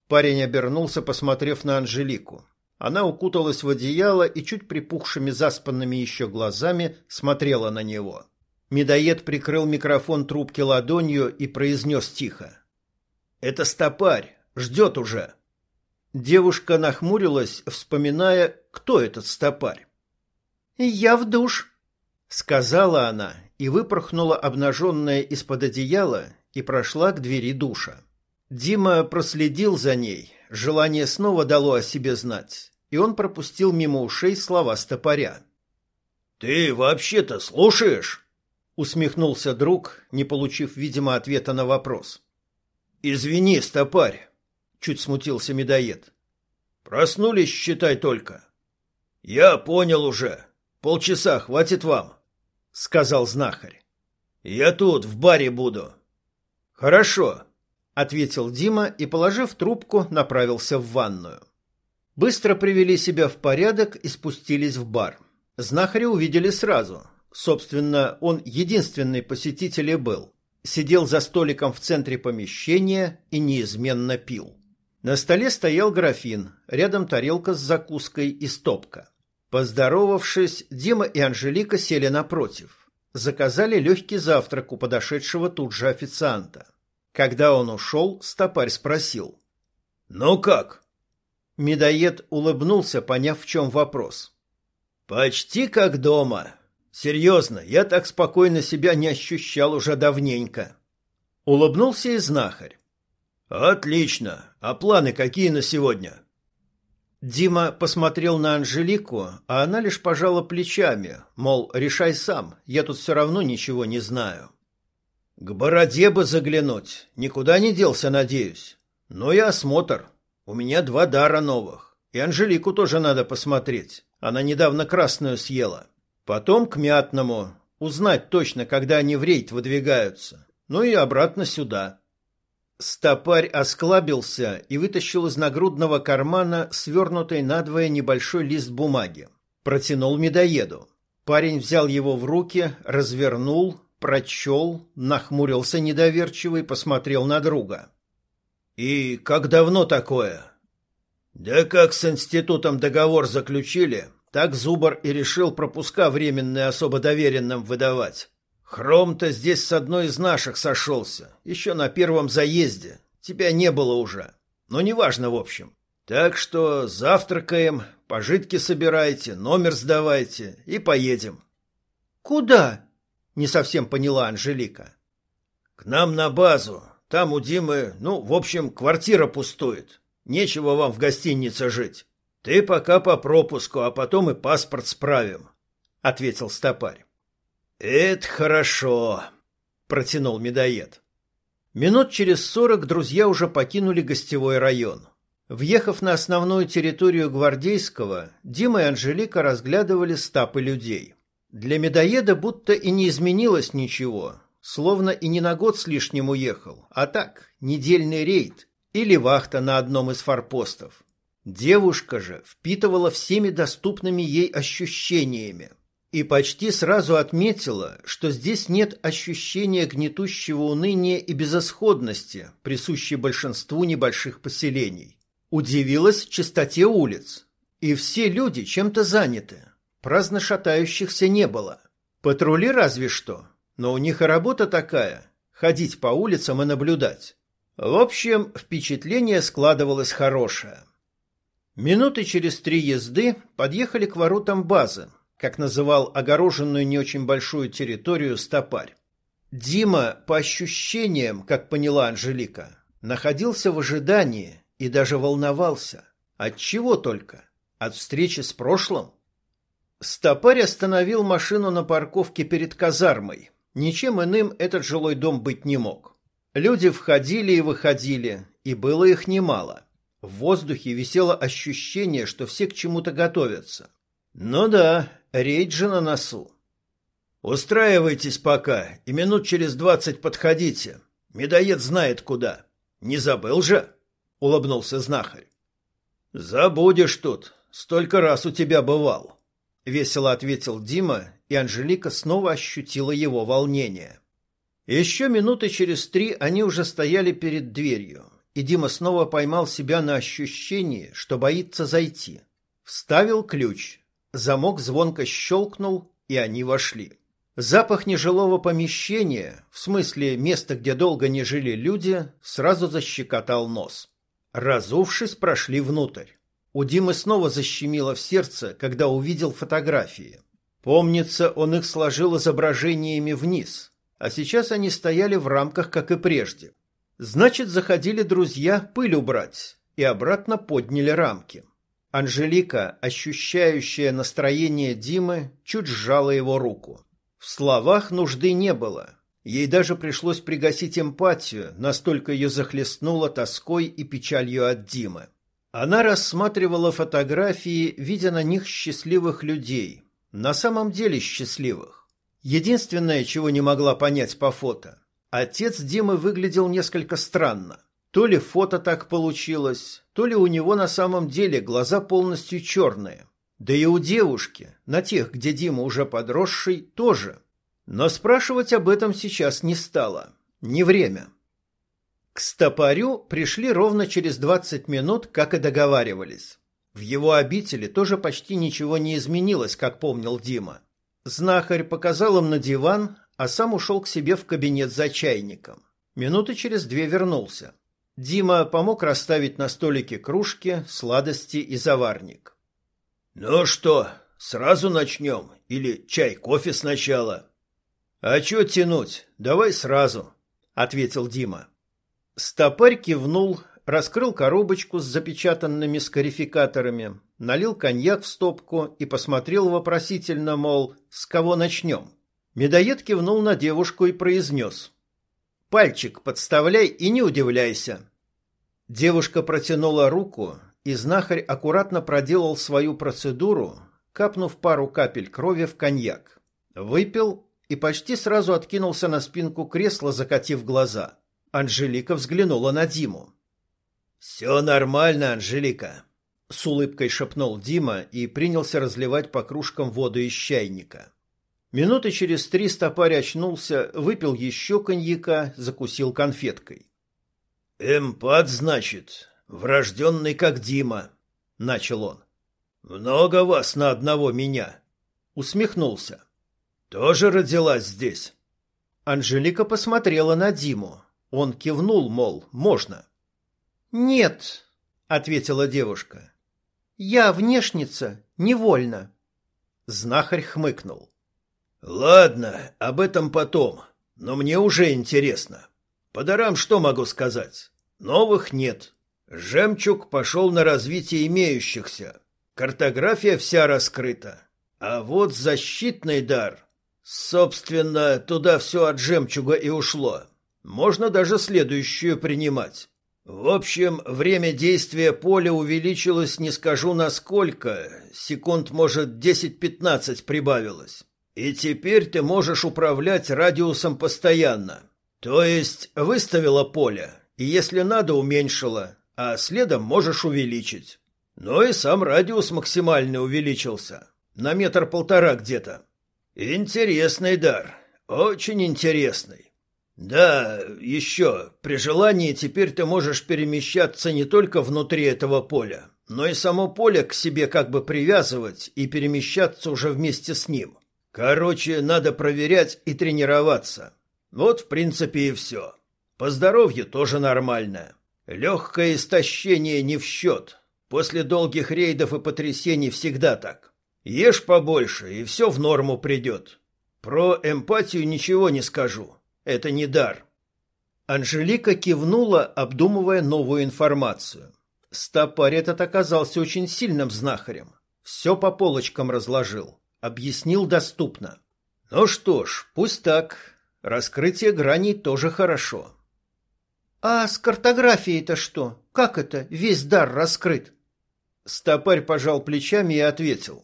Парень обернулся, посмотрев на Анжелику. Она укуталась в одеяло и чуть припухшими заспанными еще глазами смотрела на него. Медоед прикрыл микрофон трубки ладонью и произнес тихо. «Это стопарь, ждет уже!» Девушка нахмурилась, вспоминая, кто этот стопарь. «Я в душ», — сказала она и выпорхнула обнаженная из-под одеяла и прошла к двери душа. Дима проследил за ней, желание снова дало о себе знать, и он пропустил мимо ушей слова стопоря. «Ты вообще-то слушаешь?» — усмехнулся друг, не получив, видимо, ответа на вопрос. «Извини, стопарь», — чуть смутился медоед. «Проснулись, считай только». «Я понял уже. Полчаса хватит вам», — сказал знахарь. «Я тут, в баре буду». «Хорошо», — ответил Дима и, положив трубку, направился в ванную. Быстро привели себя в порядок и спустились в бар. Знахаря увидели сразу. Собственно, он единственный посетитель и был. Сидел за столиком в центре помещения и неизменно пил. На столе стоял графин, рядом тарелка с закуской и стопка. Поздоровавшись, Дима и Анжелика сели напротив. Заказали легкий завтрак у подошедшего тут же официанта. Когда он ушел, стопарь спросил. «Ну как?» Медоед улыбнулся, поняв, в чем вопрос. «Почти как дома. Серьезно, я так спокойно себя не ощущал уже давненько». Улыбнулся и знахарь. «Отлично. А планы какие на сегодня?» Дима посмотрел на Анжелику, а она лишь пожала плечами, мол, решай сам, я тут все равно ничего не знаю. К бороде бы заглянуть. Никуда не делся, надеюсь. Но и осмотр. У меня два дара новых. И Анжелику тоже надо посмотреть. Она недавно красную съела. Потом к мятному. Узнать точно, когда они в рейд выдвигаются. Ну и обратно сюда. Стопарь осклабился и вытащил из нагрудного кармана свернутый надвое небольшой лист бумаги. Протянул медоеду. Парень взял его в руки, развернул, прочел, нахмурился недоверчиво и посмотрел на друга. «И как давно такое?» «Да как с институтом договор заключили, так Зубар и решил пропуска временные особо доверенным выдавать. Хром-то здесь с одной из наших сошелся, еще на первом заезде. Тебя не было уже. Но неважно, в общем. Так что завтракаем, пожитки собирайте, номер сдавайте и поедем». «Куда?» Не совсем поняла Анжелика. К нам на базу. Там у Димы, ну, в общем, квартира пустует. Нечего вам в гостинице жить. Ты пока по пропуску, а потом и паспорт справим, ответил стопарь. Это хорошо, протянул медоед. Минут через сорок друзья уже покинули гостевой район. Въехав на основную территорию Гвардейского, Дима и Анжелика разглядывали стапы людей. Для медоеда будто и не изменилось ничего, словно и не на год с лишним уехал, а так, недельный рейд или вахта на одном из форпостов. Девушка же впитывала всеми доступными ей ощущениями и почти сразу отметила, что здесь нет ощущения гнетущего уныния и безысходности, присущей большинству небольших поселений. Удивилась чистоте улиц, и все люди чем-то заняты. Праздно шатающихся не было. Патрули разве что, но у них и работа такая – ходить по улицам и наблюдать. В общем, впечатление складывалось хорошее. Минуты через три езды подъехали к воротам базы, как называл огороженную не очень большую территорию стопарь. Дима, по ощущениям, как поняла Анжелика, находился в ожидании и даже волновался. От чего только? От встречи с прошлым? Стопарь остановил машину на парковке перед казармой. Ничем иным этот жилой дом быть не мог. Люди входили и выходили, и было их немало. В воздухе висело ощущение, что все к чему-то готовятся. Ну да, рейд же на носу. Устраивайтесь пока, и минут через двадцать подходите. Медоед знает куда. Не забыл же? Улыбнулся знахарь. Забудешь тут. Столько раз у тебя бывал. Весело ответил Дима, и Анжелика снова ощутила его волнение. Еще минуты через три они уже стояли перед дверью и Дима снова поймал себя на ощущении, что боится зайти. Вставил ключ. Замок звонко щелкнул, и они вошли. Запах нежилого помещения, в смысле места, где долго не жили люди, сразу защекотал нос. Разувшись, прошли внутрь. У Димы снова защемило в сердце, когда увидел фотографии. Помнится, он их сложил изображениями вниз, а сейчас они стояли в рамках, как и прежде. Значит, заходили друзья пыль убрать и обратно подняли рамки. Анжелика, ощущающая настроение Димы, чуть сжала его руку. В словах нужды не было. Ей даже пришлось пригасить эмпатию, настолько ее захлестнуло тоской и печалью от Димы. Она рассматривала фотографии, видя на них счастливых людей. На самом деле счастливых. Единственное, чего не могла понять по фото, Отец Димы выглядел несколько странно. То ли фото так получилось, то ли у него на самом деле глаза полностью черные. Да и у девушки, на тех, где Дима уже подросший, тоже. Но спрашивать об этом сейчас не стало. Не время. К стопорю пришли ровно через 20 минут, как и договаривались. В его обители тоже почти ничего не изменилось, как помнил Дима. Знахарь показал им на диван, а сам ушел к себе в кабинет за чайником. Минуты через две вернулся. Дима помог расставить на столике кружки, сладости и заварник. «Ну что, сразу начнем? Или чай, кофе сначала?» «А чё тянуть? Давай сразу», — ответил Дима. Стопарь кивнул, раскрыл коробочку с запечатанными скарификаторами, налил коньяк в стопку и посмотрел вопросительно, мол, с кого начнем. Медоед кивнул на девушку и произнес. «Пальчик подставляй и не удивляйся». Девушка протянула руку, и знахарь аккуратно проделал свою процедуру, капнув пару капель крови в коньяк. Выпил и почти сразу откинулся на спинку кресла, закатив глаза. Анжелика взглянула на Диму. «Все нормально, Анжелика», — с улыбкой шепнул Дима и принялся разливать по кружкам воду из чайника. Минуты через три стопарь очнулся, выпил еще коньяка, закусил конфеткой. «Эмпат, значит, врожденный как Дима», — начал он. «Много вас на одного меня», — усмехнулся. «Тоже родилась здесь?» Анжелика посмотрела на Диму. Он кивнул, мол, можно. «Нет», — ответила девушка. «Я внешница, невольно». Знахарь хмыкнул. Ладно, об этом потом, но мне уже интересно. По дарам что могу сказать? Новых нет. Жемчуг пошел на развитие имеющихся. Картография вся раскрыта. А вот защитный дар... Собственно, туда все от жемчуга и ушло. Можно даже следующую принимать. В общем, время действия поля увеличилось не скажу насколько, секунд, может, 10-15 прибавилось. И теперь ты можешь управлять радиусом постоянно. То есть выставила поле, и если надо, уменьшила, а следом можешь увеличить. Но и сам радиус максимально увеличился. На метр-полтора где-то. Интересный дар. Очень интересный. Да, еще, при желании теперь ты можешь перемещаться не только внутри этого поля, но и само поле к себе как бы привязывать и перемещаться уже вместе с ним. Короче, надо проверять и тренироваться. Вот, в принципе, и все. По здоровью тоже нормально. Легкое истощение не в счет. После долгих рейдов и потрясений всегда так. Ешь побольше, и все в норму придет. Про эмпатию ничего не скажу. Это не дар. Анжелика кивнула, обдумывая новую информацию. Стопарь этот оказался очень сильным знахарем. Все по полочкам разложил. Объяснил доступно. Ну что ж, пусть так. Раскрытие граней тоже хорошо. А с картографией-то что? Как это весь дар раскрыт? Стопарь пожал плечами и ответил.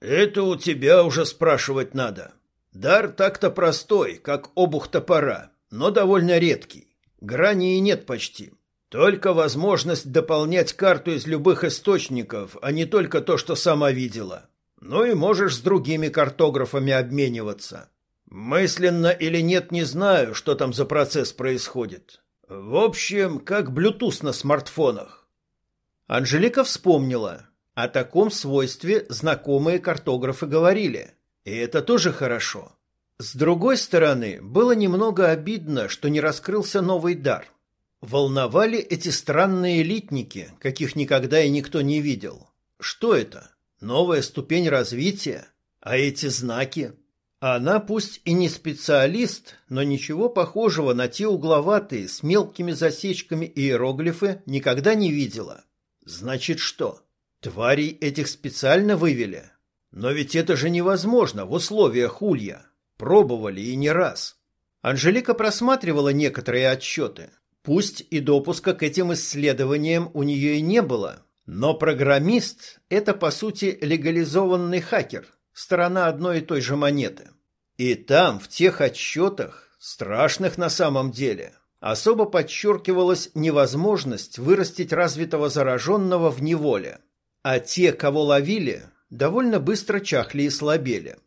Это у тебя уже спрашивать надо. Дар так-то простой, как обух топора, но довольно редкий. Граней нет почти. Только возможность дополнять карту из любых источников, а не только то, что сама видела. Ну и можешь с другими картографами обмениваться. Мысленно или нет, не знаю, что там за процесс происходит. В общем, как Bluetooth на смартфонах. Анжелика вспомнила. О таком свойстве знакомые картографы говорили. И это тоже хорошо. С другой стороны, было немного обидно, что не раскрылся новый дар. Волновали эти странные элитники, каких никогда и никто не видел. Что это? Новая ступень развития? А эти знаки? Она пусть и не специалист, но ничего похожего на те угловатые с мелкими засечками иероглифы никогда не видела. Значит что? Тварей этих специально вывели? Но ведь это же невозможно в условиях улья. Пробовали и не раз. Анжелика просматривала некоторые отчеты. Пусть и допуска к этим исследованиям у нее и не было, но программист – это, по сути, легализованный хакер, сторона одной и той же монеты. И там, в тех отчетах, страшных на самом деле, особо подчеркивалась невозможность вырастить развитого зараженного в неволе. А те, кого ловили, довольно быстро чахли и слабели.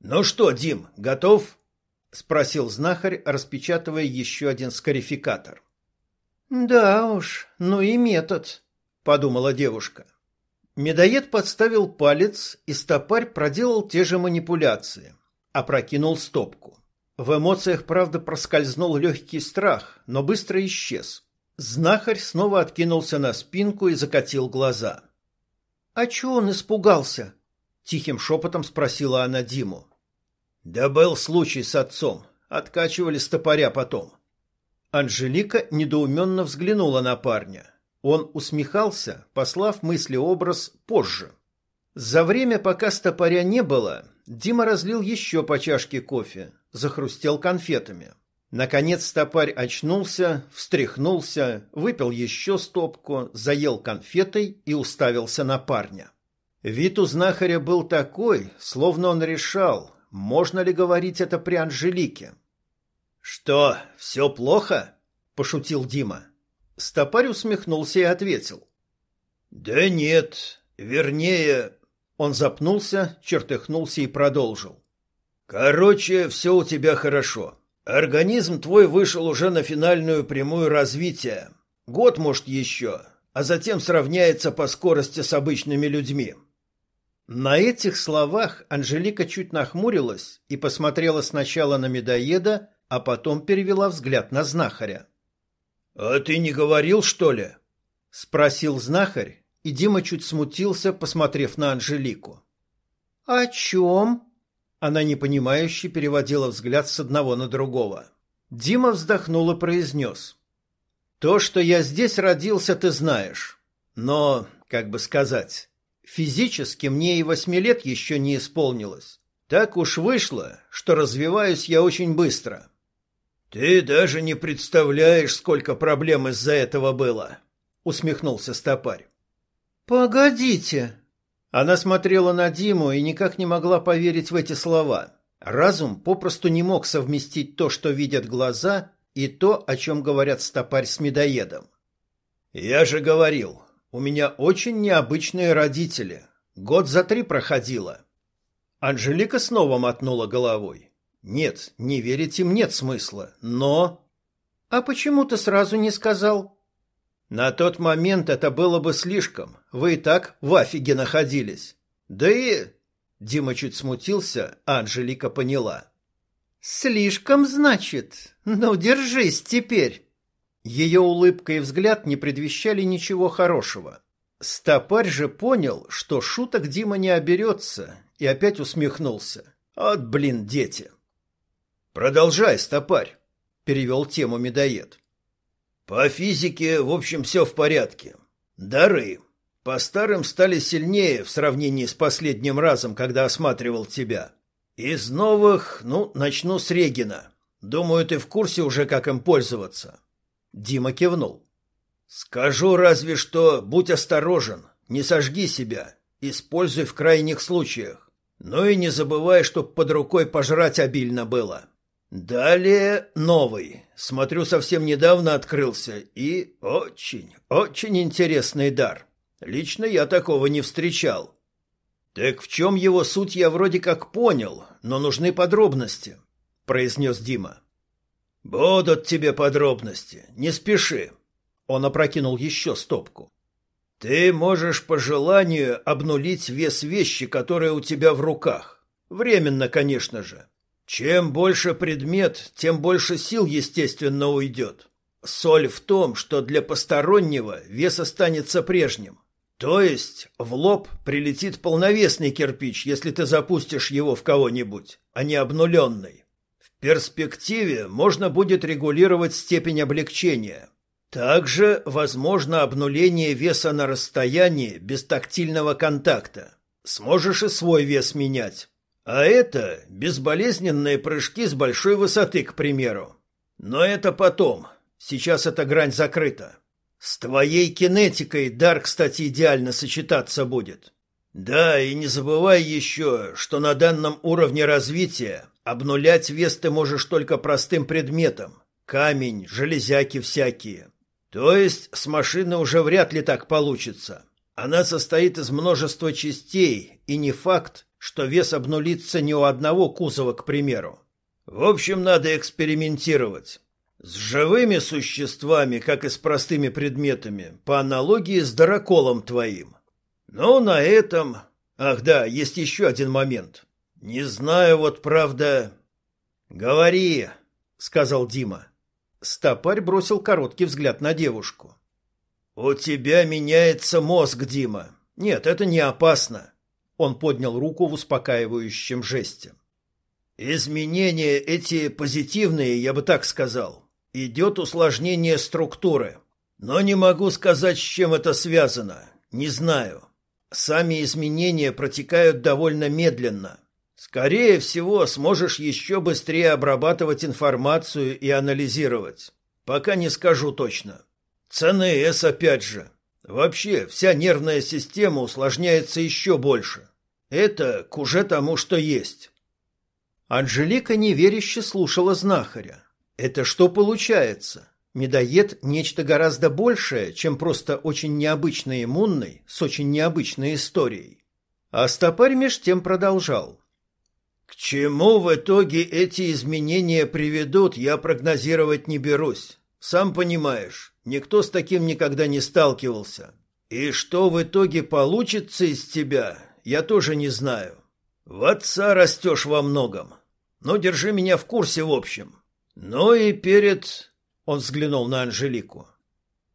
«Ну что, Дим, готов?» — спросил знахарь, распечатывая еще один скарификатор. «Да уж, ну и метод», — подумала девушка. Медоед подставил палец, и стопарь проделал те же манипуляции. Опрокинул стопку. В эмоциях, правда, проскользнул легкий страх, но быстро исчез. Знахарь снова откинулся на спинку и закатил глаза. «А чего он испугался?» — тихим шепотом спросила она Диму. «Да был случай с отцом. Откачивали стопоря потом». Анжелика недоуменно взглянула на парня. Он усмехался, послав мысли-образ позже. За время, пока стопоря не было, Дима разлил еще по чашке кофе, захрустел конфетами. Наконец стопарь очнулся, встряхнулся, выпил еще стопку, заел конфетой и уставился на парня. Вид у знахаря был такой, словно он решал, можно ли говорить это при Анжелике. «Что, все плохо?» – пошутил Дима. Стопарь усмехнулся и ответил. «Да нет, вернее...» Он запнулся, чертыхнулся и продолжил. «Короче, все у тебя хорошо. Организм твой вышел уже на финальную прямую развития. Год, может, еще, а затем сравняется по скорости с обычными людьми. На этих словах Анжелика чуть нахмурилась и посмотрела сначала на медоеда, а потом перевела взгляд на знахаря. «А ты не говорил, что ли?» — спросил знахарь, и Дима чуть смутился, посмотрев на Анжелику. «О чем?» Она непонимающе переводила взгляд с одного на другого. Дима вздохнул и произнес. «То, что я здесь родился, ты знаешь. Но, как бы сказать, физически мне и восьми лет еще не исполнилось. Так уж вышло, что развиваюсь я очень быстро». «Ты даже не представляешь, сколько проблем из-за этого было», — усмехнулся стопарь. «Погодите», она смотрела на Диму и никак не могла поверить в эти слова. Разум попросту не мог совместить то, что видят глаза, и то, о чем говорят стопарь с медоедом. «Я же говорил, У меня очень необычные родители. Год за три проходила. Анжелика снова мотнула головой. Нет, не верить им нет смысла, но... А почему ты сразу не сказал? На тот момент это было бы слишком. Вы и так в афиге находились. Да и... Дима чуть смутился, а Анжелика поняла. Слишком, значит? Ну, держись теперь. Ее улыбка и взгляд не предвещали ничего хорошего. Стопарь же понял, что шуток Дима не оберется, и опять усмехнулся. «От, блин, дети!» «Продолжай, стопарь!» — перевел тему медоед. «По физике, в общем, все в порядке. Дары. По старым стали сильнее в сравнении с последним разом, когда осматривал тебя. Из новых, ну, начну с Регина. Думаю, ты в курсе уже, как им пользоваться». Дима кивнул. Скажу разве что, будь осторожен, не сожги себя, используй в крайних случаях. Ну и не забывай, чтоб под рукой пожрать обильно было. Далее новый. Смотрю, совсем недавно открылся и очень, очень интересный дар. Лично я такого не встречал. Так в чем его суть я вроде как понял, но нужны подробности, произнес Дима. Будут тебе подробности, не спеши. Он опрокинул еще стопку. Ты можешь по желанию обнулить вес вещи, которая у тебя в руках. Временно, конечно же. Чем больше предмет, тем больше сил, естественно, уйдет. Соль в том, что для постороннего вес останется прежним. То есть в лоб прилетит полновесный кирпич, если ты запустишь его в кого-нибудь, а не обнуленный. В перспективе можно будет регулировать степень облегчения, также возможно обнуление веса на расстоянии без тактильного контакта. Сможешь и свой вес менять. А это безболезненные прыжки с большой высоты, к примеру. Но это потом. Сейчас эта грань закрыта. С твоей кинетикой дар, кстати, идеально сочетаться будет. Да, и не забывай еще, что на данном уровне развития обнулять вес ты можешь только простым предметом. Камень, железяки всякие. То есть с машины уже вряд ли так получится. Она состоит из множества частей, и не факт, что вес обнулится не у одного кузова, к примеру. В общем, надо экспериментировать. С живыми существами, как и с простыми предметами, по аналогии с драколом твоим. Но на этом... Ах да, есть еще один момент. Не знаю, вот правда... «Говори», — сказал Дима. Стопарь бросил короткий взгляд на девушку. «У тебя меняется мозг, Дима. Нет, это не опасно». Он поднял руку в успокаивающем жесте. «Изменения эти позитивные, я бы так сказал. Идет усложнение структуры. Но не могу сказать, с чем это связано. Не знаю. Сами изменения протекают довольно медленно. Скорее всего, сможешь еще быстрее обрабатывать информацию и анализировать. Пока не скажу точно. ЦНС опять же. Вообще, вся нервная система усложняется еще больше. Это к уже тому, что есть. Анжелика неверяще слушала знахаря. Это что получается? Медоед – нечто гораздо большее, чем просто очень необычный иммунный с очень необычной историей. А стопарь меж тем продолжал. К чему в итоге эти изменения приведут, я прогнозировать не берусь. Сам понимаешь, никто с таким никогда не сталкивался. И что в итоге получится из тебя, я тоже не знаю. В отца растешь во многом. Ну, держи меня в курсе в общем. Ну и перед... Он взглянул на Анжелику.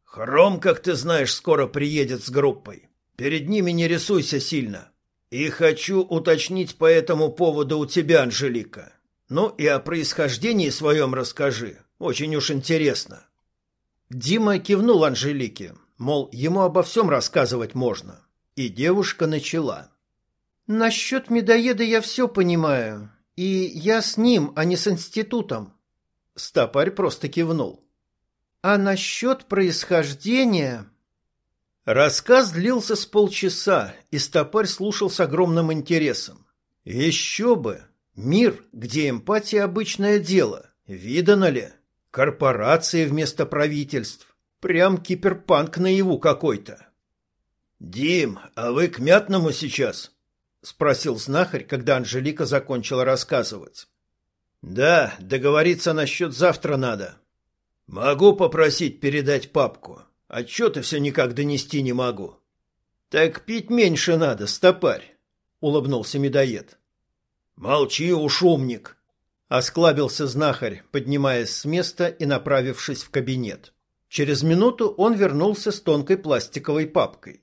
Хром, как ты знаешь, скоро приедет с группой. Перед ними не рисуйся сильно. И хочу уточнить по этому поводу у тебя, Анжелика. Ну и о происхождении своем расскажи. Очень уж интересно. Дима кивнул Анжелике, мол, ему обо всем рассказывать можно. И девушка начала. Насчет медоеда я все понимаю. И я с ним, а не с институтом. Стопарь просто кивнул. А насчет происхождения... Рассказ длился с полчаса, и стопарь слушал с огромным интересом. Еще бы! Мир, где эмпатия обычное дело. Видано ли? Корпорации вместо правительств. Прям киберпанк наяву какой-то. «Дим, а вы к мятному сейчас?» — спросил знахарь, когда Анжелика закончила рассказывать. «Да, договориться насчет завтра надо». «Могу попросить передать папку. Отчеты все никак донести не могу». «Так пить меньше надо, стопарь», — улыбнулся медоед. «Молчи, уж умник», — осклабился знахарь, поднимаясь с места и направившись в кабинет. Через минуту он вернулся с тонкой пластиковой папкой.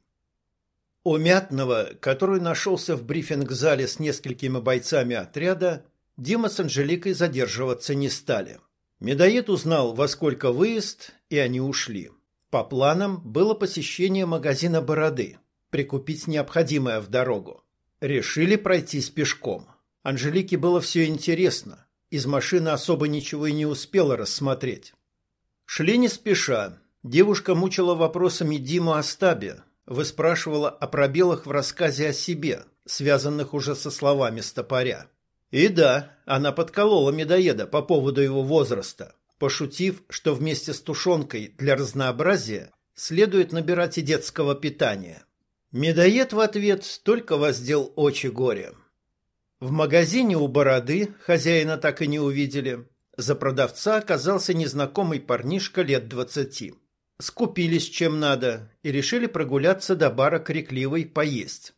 У Мятного, который нашелся в брифинг-зале с несколькими бойцами отряда, Дима с Анжеликой задерживаться не стали. Медоед узнал, во сколько выезд, и они ушли. По планам было посещение магазина «Бороды», прикупить необходимое в дорогу. Решили пройтись пешком. Анжелике было все интересно. Из машины особо ничего и не успела рассмотреть. Шли не спеша. Девушка мучила вопросами Диму о стабе, выспрашивала о пробелах в рассказе о себе, связанных уже со словами стопоря. И да, она подколола медоеда по поводу его возраста, пошутив, что вместе с тушенкой для разнообразия следует набирать и детского питания. Медоед в ответ только воздел очи горя. В магазине у Бороды хозяина так и не увидели. За продавца оказался незнакомый парнишка лет двадцати скупились чем надо и решили прогуляться до бара Крикливой поесть.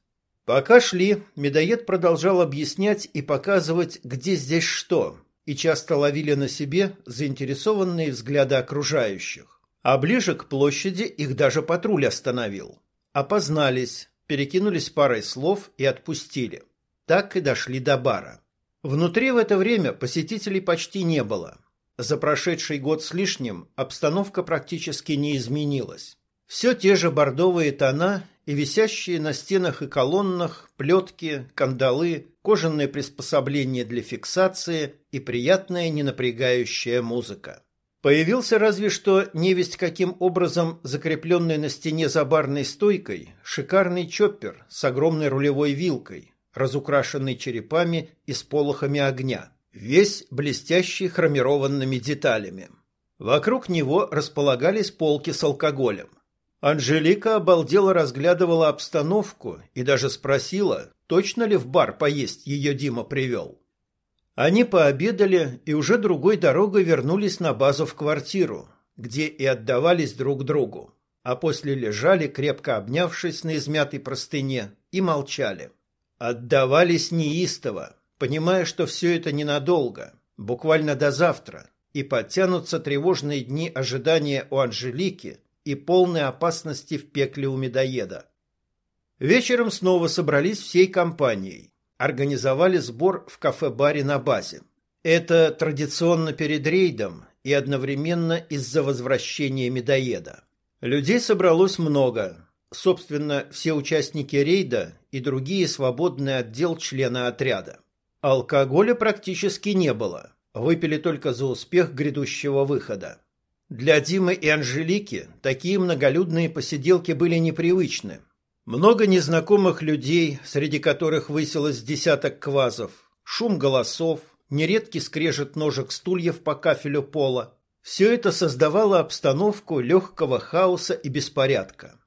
Пока шли, медоед продолжал объяснять и показывать, где здесь что, и часто ловили на себе заинтересованные взгляды окружающих. А ближе к площади их даже патруль остановил. Опознались, перекинулись парой слов и отпустили. Так и дошли до бара. Внутри в это время посетителей почти не было. За прошедший год с лишним обстановка практически не изменилась. Все те же бордовые тона и висящие на стенах и колоннах плетки, кандалы, кожаные приспособления для фиксации и приятная ненапрягающая музыка. Появился разве что невесть каким образом закрепленный на стене за барной стойкой шикарный чоппер с огромной рулевой вилкой, разукрашенный черепами и сполохами огня весь блестящий хромированными деталями. Вокруг него располагались полки с алкоголем. Анжелика обалдело разглядывала обстановку и даже спросила, точно ли в бар поесть ее Дима привел. Они пообедали и уже другой дорогой вернулись на базу в квартиру, где и отдавались друг другу, а после лежали, крепко обнявшись на измятой простыне, и молчали. Отдавались неистово, понимая, что все это ненадолго, буквально до завтра, и подтянутся тревожные дни ожидания у Анжелики и полной опасности в пекле у медоеда. Вечером снова собрались всей компанией, организовали сбор в кафе-баре на базе. Это традиционно перед рейдом и одновременно из-за возвращения медоеда. Людей собралось много. Собственно, все участники рейда и другие свободные отдел члена отряда. Алкоголя практически не было. Выпили только за успех грядущего выхода. Для Димы и Анжелики такие многолюдные посиделки были непривычны. Много незнакомых людей, среди которых высилось десяток квазов, шум голосов, нередкий скрежет ножек стульев по кафелю пола. Все это создавало обстановку легкого хаоса и беспорядка.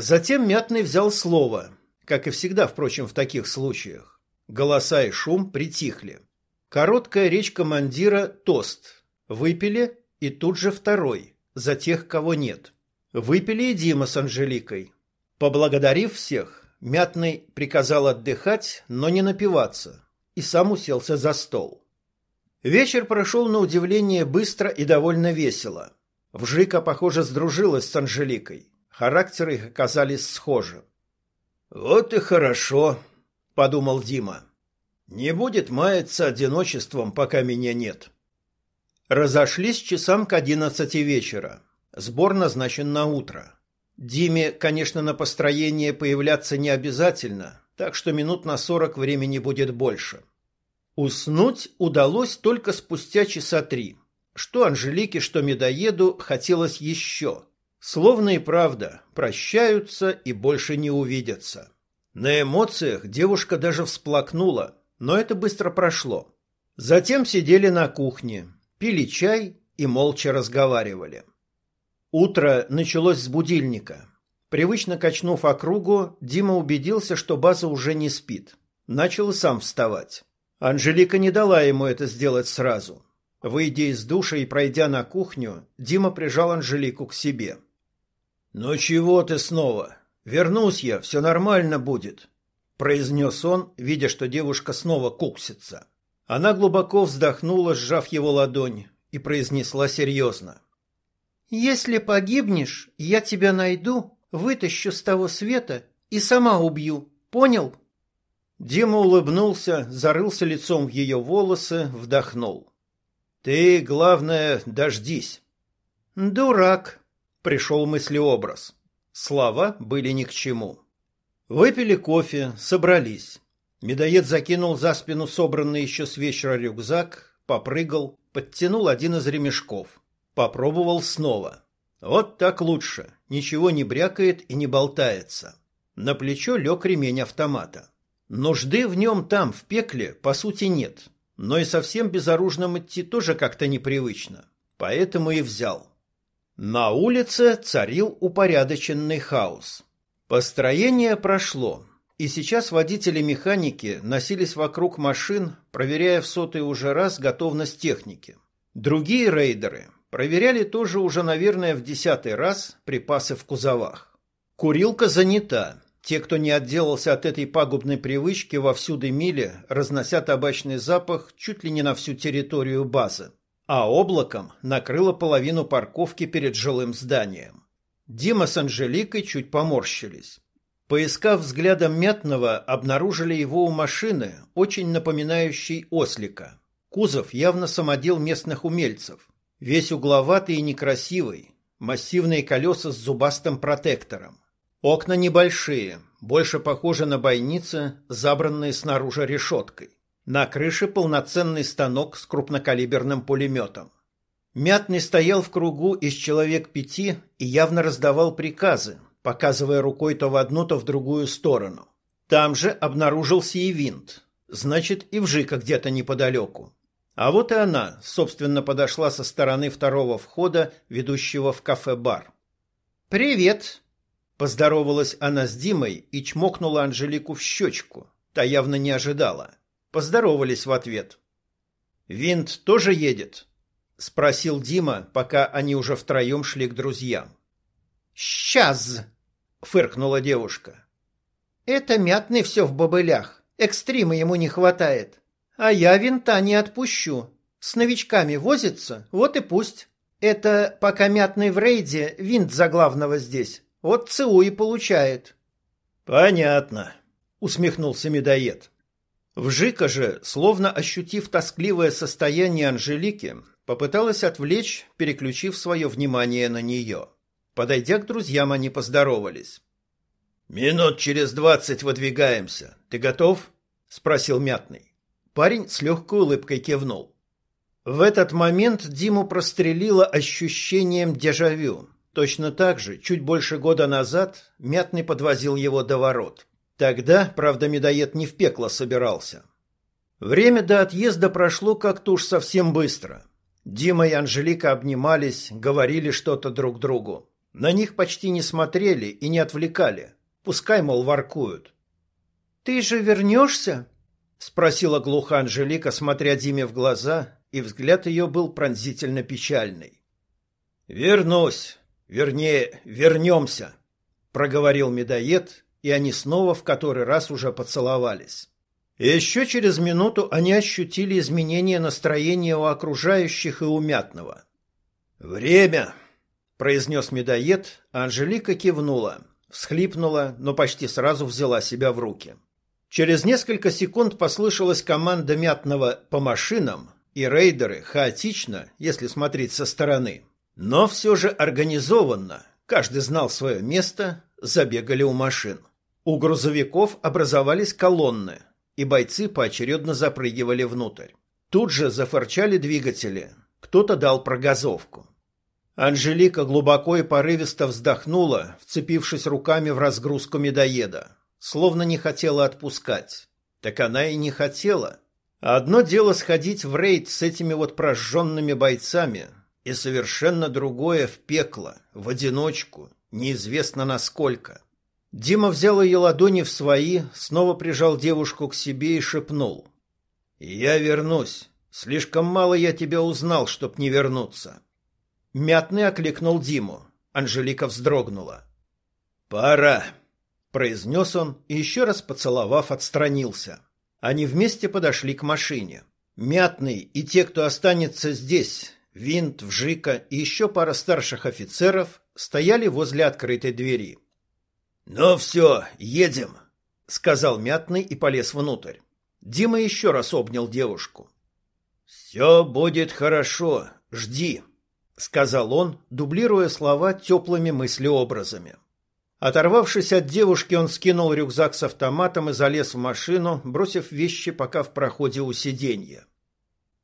Затем Мятный взял слово, как и всегда, впрочем, в таких случаях. Голоса и шум притихли. Короткая речь командира тост. Выпили и тут же второй, за тех, кого нет. Выпили и Дима с Анжеликой. Поблагодарив всех, Мятный приказал отдыхать, но не напиваться, и сам уселся за стол. Вечер прошел на удивление быстро и довольно весело. Вжика, похоже, сдружилась с Анжеликой. Характеры их оказались схожи. «Вот и хорошо», подумал Дима. Не будет маяться одиночеством, пока меня нет. Разошлись часам к одиннадцати вечера. Сбор назначен на утро. Диме, конечно, на построение появляться не обязательно, так что минут на сорок времени будет больше. Уснуть удалось только спустя часа три. Что Анжелике, что медоеду хотелось еще. Словно и правда, прощаются и больше не увидятся. На эмоциях девушка даже всплакнула, но это быстро прошло. Затем сидели на кухне, пили чай и молча разговаривали. Утро началось с будильника. Привычно качнув округу, Дима убедился, что база уже не спит. Начал сам вставать. Анжелика не дала ему это сделать сразу. Выйдя из душа и пройдя на кухню, Дима прижал Анжелику к себе. «Ну чего ты снова? Вернусь я, все нормально будет», — произнес он, видя, что девушка снова куксится. Она глубоко вздохнула, сжав его ладонь, и произнесла серьезно. «Если погибнешь, я тебя найду, вытащу с того света и сама убью. Понял?» Дима улыбнулся, зарылся лицом в ее волосы, вдохнул. Ты, главное, дождись. Дурак, пришел мыслеобраз. Слова были ни к чему. Выпили кофе, собрались. Медоед закинул за спину собранный еще с вечера рюкзак, попрыгал, подтянул один из ремешков. Попробовал снова. Вот так лучше. Ничего не брякает и не болтается. На плечо лег ремень автомата. Нужды в нем там, в пекле, по сути нет но и совсем безоружным идти тоже как-то непривычно, поэтому и взял. На улице царил упорядоченный хаос. Построение прошло, и сейчас водители-механики носились вокруг машин, проверяя в сотый уже раз готовность техники. Другие рейдеры проверяли тоже уже, наверное, в десятый раз припасы в кузовах. Курилка занята, те, кто не отделался от этой пагубной привычки, вовсю дымили, разнося табачный запах чуть ли не на всю территорию базы. А облаком накрыло половину парковки перед жилым зданием. Дима с Анжеликой чуть поморщились. Поискав взглядом Мятного, обнаружили его у машины, очень напоминающей ослика. Кузов явно самодел местных умельцев. Весь угловатый и некрасивый, массивные колеса с зубастым протектором. Окна небольшие, больше похожи на бойницы, забранные снаружи решеткой. На крыше полноценный станок с крупнокалиберным пулеметом. Мятный стоял в кругу из человек пяти и явно раздавал приказы, показывая рукой то в одну, то в другую сторону. Там же обнаружился и винт, значит, и вжика где-то неподалеку. А вот и она, собственно, подошла со стороны второго входа, ведущего в кафе-бар. «Привет!» Поздоровалась она с Димой и чмокнула Анжелику в щечку. Та явно не ожидала. Поздоровались в ответ. «Винт тоже едет?» — спросил Дима, пока они уже втроем шли к друзьям. «Сейчас!» — фыркнула девушка. «Это мятный все в бобылях. Экстрима ему не хватает. А я винта не отпущу. С новичками возится, вот и пусть. Это пока мятный в рейде, винт за главного здесь. Вот ЦУ и получает. Понятно, усмехнулся медоед. Вжика же, словно ощутив тоскливое состояние Анжелики, попыталась отвлечь, переключив свое внимание на нее. Подойдя к друзьям, они поздоровались. «Минут через двадцать выдвигаемся. Ты готов?» — спросил Мятный. Парень с легкой улыбкой кивнул. В этот момент Диму прострелило ощущением дежавю. Точно так же, чуть больше года назад, Мятный подвозил его до ворот. Тогда, правда, медоед не в пекло собирался. Время до отъезда прошло как-то уж совсем быстро. Дима и Анжелика обнимались, говорили что-то друг другу. На них почти не смотрели и не отвлекали. Пускай, мол, воркуют. «Ты же вернешься?» — спросила глухо Анжелика, смотря Диме в глаза, и взгляд ее был пронзительно печальный. «Вернусь. Вернее, вернемся, проговорил медоед, и они снова в который раз уже поцеловались. еще через минуту они ощутили изменение настроения у окружающих и у Мятного. «Время!» — произнес медоед, а Анжелика кивнула, всхлипнула, но почти сразу взяла себя в руки. Через несколько секунд послышалась команда Мятного по машинам, и рейдеры хаотично, если смотреть со стороны, но все же организованно, каждый знал свое место, забегали у машин. У грузовиков образовались колонны, и бойцы поочередно запрыгивали внутрь. Тут же зафырчали двигатели, кто-то дал прогазовку. Анжелика глубоко и порывисто вздохнула, вцепившись руками в разгрузку медоеда, словно не хотела отпускать. Так она и не хотела. Одно дело сходить в рейд с этими вот прожженными бойцами, и совершенно другое в пекло, в одиночку, неизвестно насколько. Дима взял ее ладони в свои, снова прижал девушку к себе и шепнул. «Я вернусь. Слишком мало я тебя узнал, чтоб не вернуться». Мятный окликнул Диму. Анжелика вздрогнула. «Пора», — произнес он и еще раз поцеловав, отстранился. Они вместе подошли к машине. Мятный и те, кто останется здесь, Винт, Вжика и еще пара старших офицеров, стояли возле открытой двери. «Ну все, едем», — сказал Мятный и полез внутрь. Дима еще раз обнял девушку. «Все будет хорошо, жди», — сказал он, дублируя слова теплыми мыслеобразами. Оторвавшись от девушки, он скинул рюкзак с автоматом и залез в машину, бросив вещи пока в проходе у сиденья.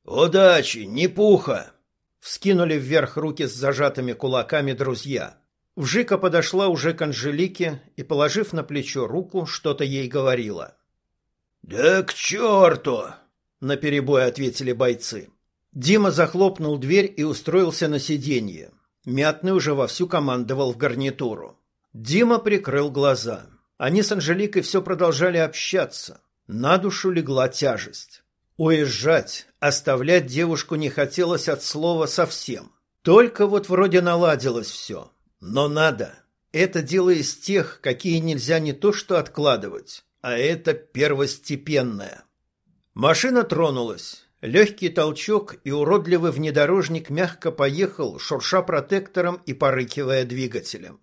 «Удачи, не пуха!» Вскинули вверх руки с зажатыми кулаками друзья. Вжика подошла уже к Анжелике и, положив на плечо руку, что-то ей говорила. «Да к черту!» — наперебой ответили бойцы. Дима захлопнул дверь и устроился на сиденье. Мятный уже вовсю командовал в гарнитуру. Дима прикрыл глаза. Они с Анжеликой все продолжали общаться. На душу легла тяжесть. Уезжать, оставлять девушку не хотелось от слова совсем. Только вот вроде наладилось все. Но надо. Это дело из тех, какие нельзя не то что откладывать, а это первостепенное. Машина тронулась. Легкий толчок и уродливый внедорожник мягко поехал, шурша протектором и порыкивая двигателем.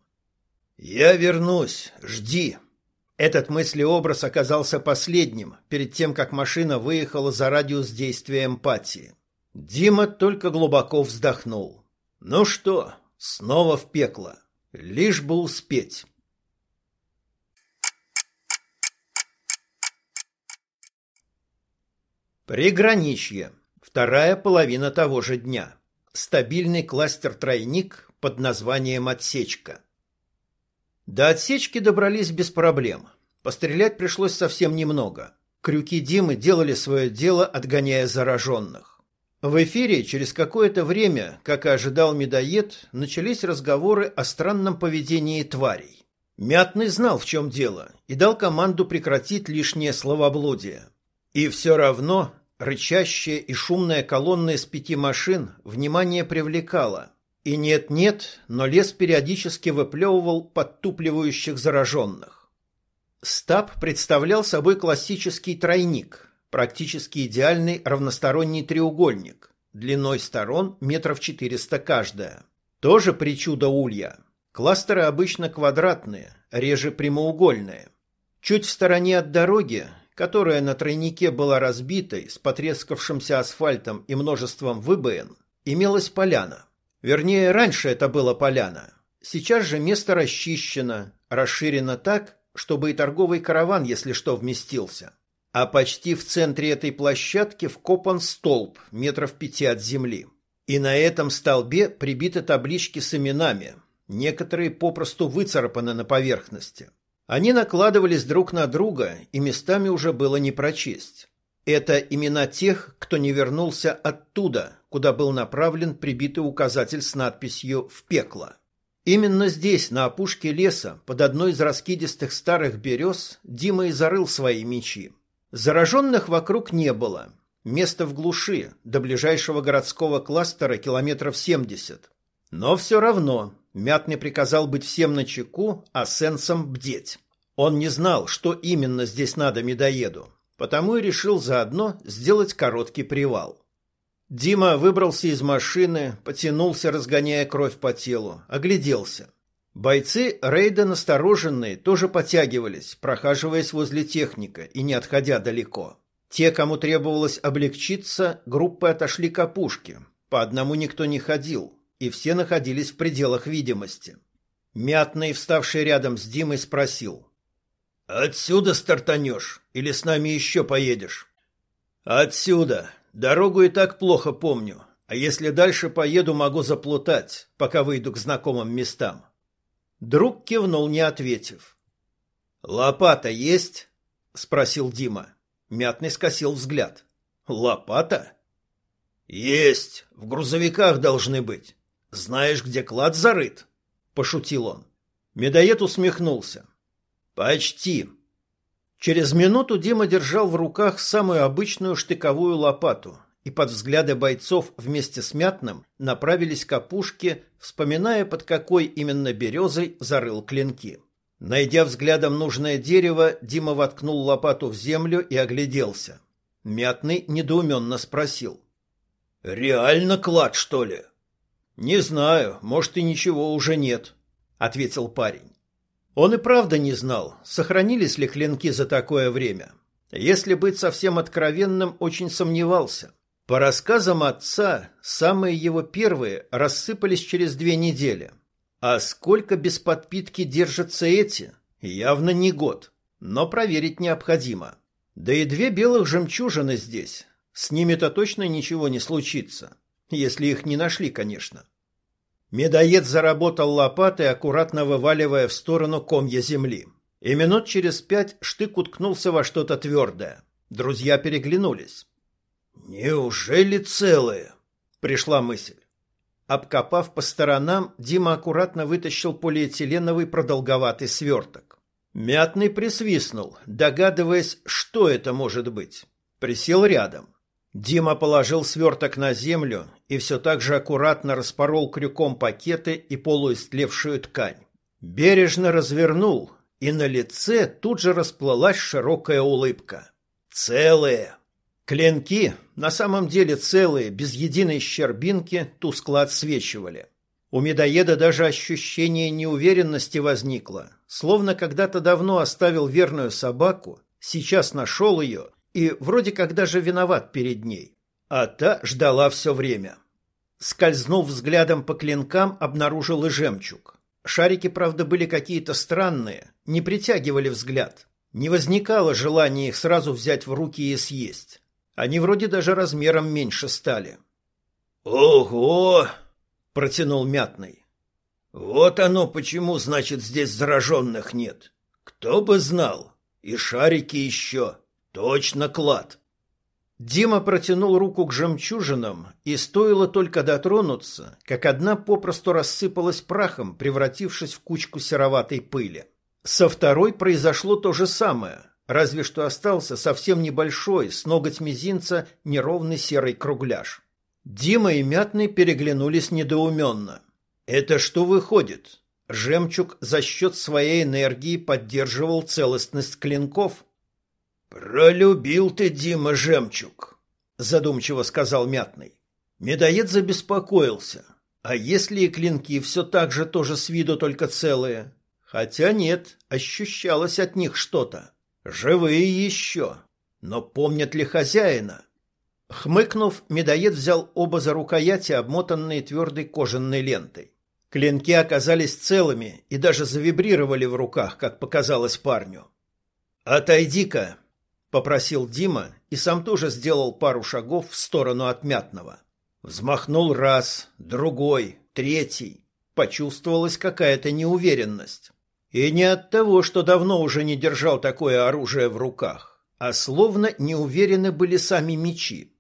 «Я вернусь, жди». Этот мыслеобраз оказался последним, перед тем, как машина выехала за радиус действия эмпатии. Дима только глубоко вздохнул. «Ну что, снова в пекло. Лишь бы успеть». Приграничье. Вторая половина того же дня. Стабильный кластер-тройник под названием «Отсечка». До отсечки добрались без проблем. Пострелять пришлось совсем немного. Крюки Димы делали свое дело, отгоняя зараженных. В эфире через какое-то время, как и ожидал медоед, начались разговоры о странном поведении тварей. Мятный знал, в чем дело, и дал команду прекратить лишнее словоблудие. И все равно рычащая и шумная колонна из пяти машин внимание привлекала, и нет-нет, но лес периодически выплевывал подтупливающих зараженных. Стаб представлял собой классический тройник, практически идеальный равносторонний треугольник, длиной сторон метров 400 каждая. Тоже причуда улья. Кластеры обычно квадратные, реже прямоугольные. Чуть в стороне от дороги, которая на тройнике была разбитой, с потрескавшимся асфальтом и множеством выбоин, имелась поляна – Вернее, раньше это было поляна. Сейчас же место расчищено, расширено так, чтобы и торговый караван, если что, вместился. А почти в центре этой площадки вкопан столб метров пяти от земли. И на этом столбе прибиты таблички с именами. Некоторые попросту выцарапаны на поверхности. Они накладывались друг на друга, и местами уже было не прочесть. Это имена тех, кто не вернулся оттуда, куда был направлен прибитый указатель с надписью «В пекло». Именно здесь, на опушке леса, под одной из раскидистых старых берез, Дима и зарыл свои мечи. Зараженных вокруг не было. Место в глуши, до ближайшего городского кластера километров 70. Но все равно Мятный приказал быть всем на чеку, а сенсом бдеть. Он не знал, что именно здесь надо медоеду, потому и решил заодно сделать короткий привал. Дима выбрался из машины, потянулся, разгоняя кровь по телу, огляделся. Бойцы рейда настороженные тоже подтягивались, прохаживаясь возле техника и не отходя далеко. Те, кому требовалось облегчиться, группы отошли к опушке. По одному никто не ходил, и все находились в пределах видимости. Мятный, вставший рядом с Димой, спросил. «Отсюда стартанешь или с нами еще поедешь?» «Отсюда», Дорогу и так плохо помню, а если дальше поеду, могу заплутать, пока выйду к знакомым местам. Друг кивнул, не ответив. «Лопата есть?» — спросил Дима. Мятный скосил взгляд. «Лопата?» «Есть. В грузовиках должны быть. Знаешь, где клад зарыт?» — пошутил он. Медоед усмехнулся. Почти. Через минуту Дима держал в руках самую обычную штыковую лопату и под взгляды бойцов вместе с Мятным направились к опушке, вспоминая, под какой именно березой зарыл клинки. Найдя взглядом нужное дерево, Дима воткнул лопату в землю и огляделся. Мятный недоуменно спросил. «Реально клад, что ли?» «Не знаю, может и ничего уже нет», — ответил парень. Он и правда не знал, сохранились ли клинки за такое время. Если быть совсем откровенным, очень сомневался. По рассказам отца, самые его первые рассыпались через две недели. А сколько без подпитки держатся эти? Явно не год, но проверить необходимо. Да и две белых жемчужины здесь. С ними-то точно ничего не случится. Если их не нашли, конечно. Медоед заработал лопатой, аккуратно вываливая в сторону комья земли. И минут через пять штык уткнулся во что-то твердое. Друзья переглянулись. «Неужели целые?» — пришла мысль. Обкопав по сторонам, Дима аккуратно вытащил полиэтиленовый продолговатый сверток. Мятный присвистнул, догадываясь, что это может быть. Присел рядом. Дима положил сверток на землю и все так же аккуратно распорол крюком пакеты и полуистлевшую ткань. Бережно развернул, и на лице тут же расплылась широкая улыбка. «Целые!» Клинки, на самом деле целые, без единой щербинки, тускло отсвечивали. У медоеда даже ощущение неуверенности возникло, словно когда-то давно оставил верную собаку, сейчас нашел ее и вроде как даже виноват перед ней. А та ждала все время. Скользнув взглядом по клинкам, обнаружил и жемчуг. Шарики, правда, были какие-то странные, не притягивали взгляд. Не возникало желания их сразу взять в руки и съесть. Они вроде даже размером меньше стали. «Ого!» — протянул Мятный. «Вот оно почему, значит, здесь зараженных нет. Кто бы знал. И шарики еще. Точно клад». Дима протянул руку к жемчужинам, и стоило только дотронуться, как одна попросту рассыпалась прахом, превратившись в кучку сероватой пыли. Со второй произошло то же самое, разве что остался совсем небольшой, с ноготь мизинца, неровный серый кругляш. Дима и Мятный переглянулись недоуменно. «Это что выходит? Жемчуг за счет своей энергии поддерживал целостность клинков?» «Пролюбил ты, Дима, жемчуг», — задумчиво сказал Мятный. Медоед забеспокоился. А если и клинки все так же тоже с виду только целые? Хотя нет, ощущалось от них что-то. Живые еще. Но помнят ли хозяина? Хмыкнув, медоед взял оба за рукояти, обмотанные твердой кожаной лентой. Клинки оказались целыми и даже завибрировали в руках, как показалось парню. «Отойди-ка!» попросил Дима и сам тоже сделал пару шагов в сторону отмятного. Взмахнул раз, другой, третий. Почувствовалась какая-то неуверенность. И не от того, что давно уже не держал такое оружие в руках, а словно неуверены были сами мечи.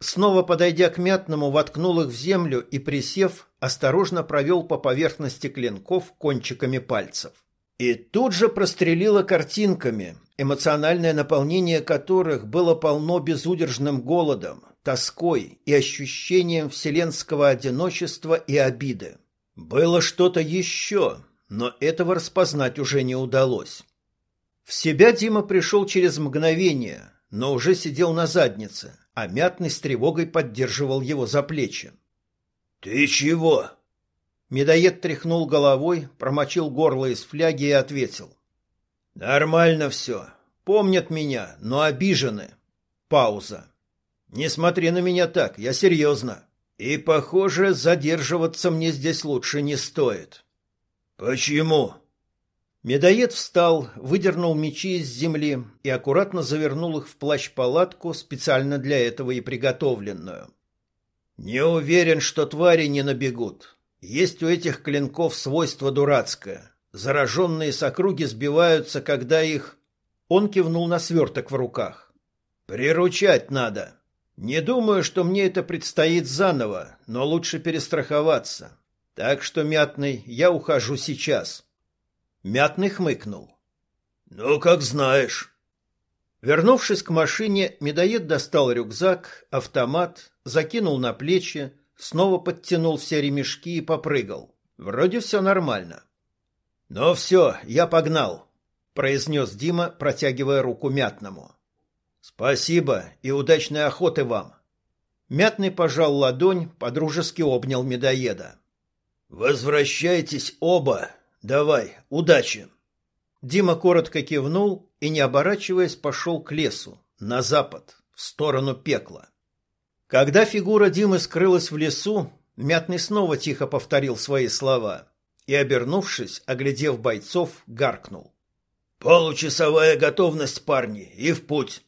Снова подойдя к мятному, воткнул их в землю и, присев, осторожно провел по поверхности клинков кончиками пальцев. И тут же прострелила картинками, эмоциональное наполнение которых было полно безудержным голодом, тоской и ощущением вселенского одиночества и обиды. Было что-то еще, но этого распознать уже не удалось. В себя Дима пришел через мгновение, но уже сидел на заднице, а Мятный с тревогой поддерживал его за плечи. «Ты чего?» Медоед тряхнул головой, промочил горло из фляги и ответил. Нормально все. Помнят меня, но обижены. Пауза. Не смотри на меня так, я серьезно. И, похоже, задерживаться мне здесь лучше не стоит. Почему? Медоед встал, выдернул мечи из земли и аккуратно завернул их в плащ-палатку, специально для этого и приготовленную. Не уверен, что твари не набегут. Есть у этих клинков свойство дурацкое. Зараженные с округи сбиваются, когда их... Он кивнул на сверток в руках. Приручать надо. Не думаю, что мне это предстоит заново, но лучше перестраховаться. Так что, Мятный, я ухожу сейчас. Мятный хмыкнул. Ну, как знаешь. Вернувшись к машине, медоед достал рюкзак, автомат, закинул на плечи, снова подтянул все ремешки и попрыгал. Вроде все нормально. «Ну все, я погнал», — произнес Дима, протягивая руку Мятному. «Спасибо и удачной охоты вам». Мятный пожал ладонь, подружески обнял медоеда. «Возвращайтесь оба. Давай, удачи!» Дима коротко кивнул и, не оборачиваясь, пошел к лесу, на запад, в сторону пекла. Когда фигура Димы скрылась в лесу, Мятный снова тихо повторил свои слова и, обернувшись, оглядев бойцов, гаркнул. «Получасовая готовность, парни, и в путь!»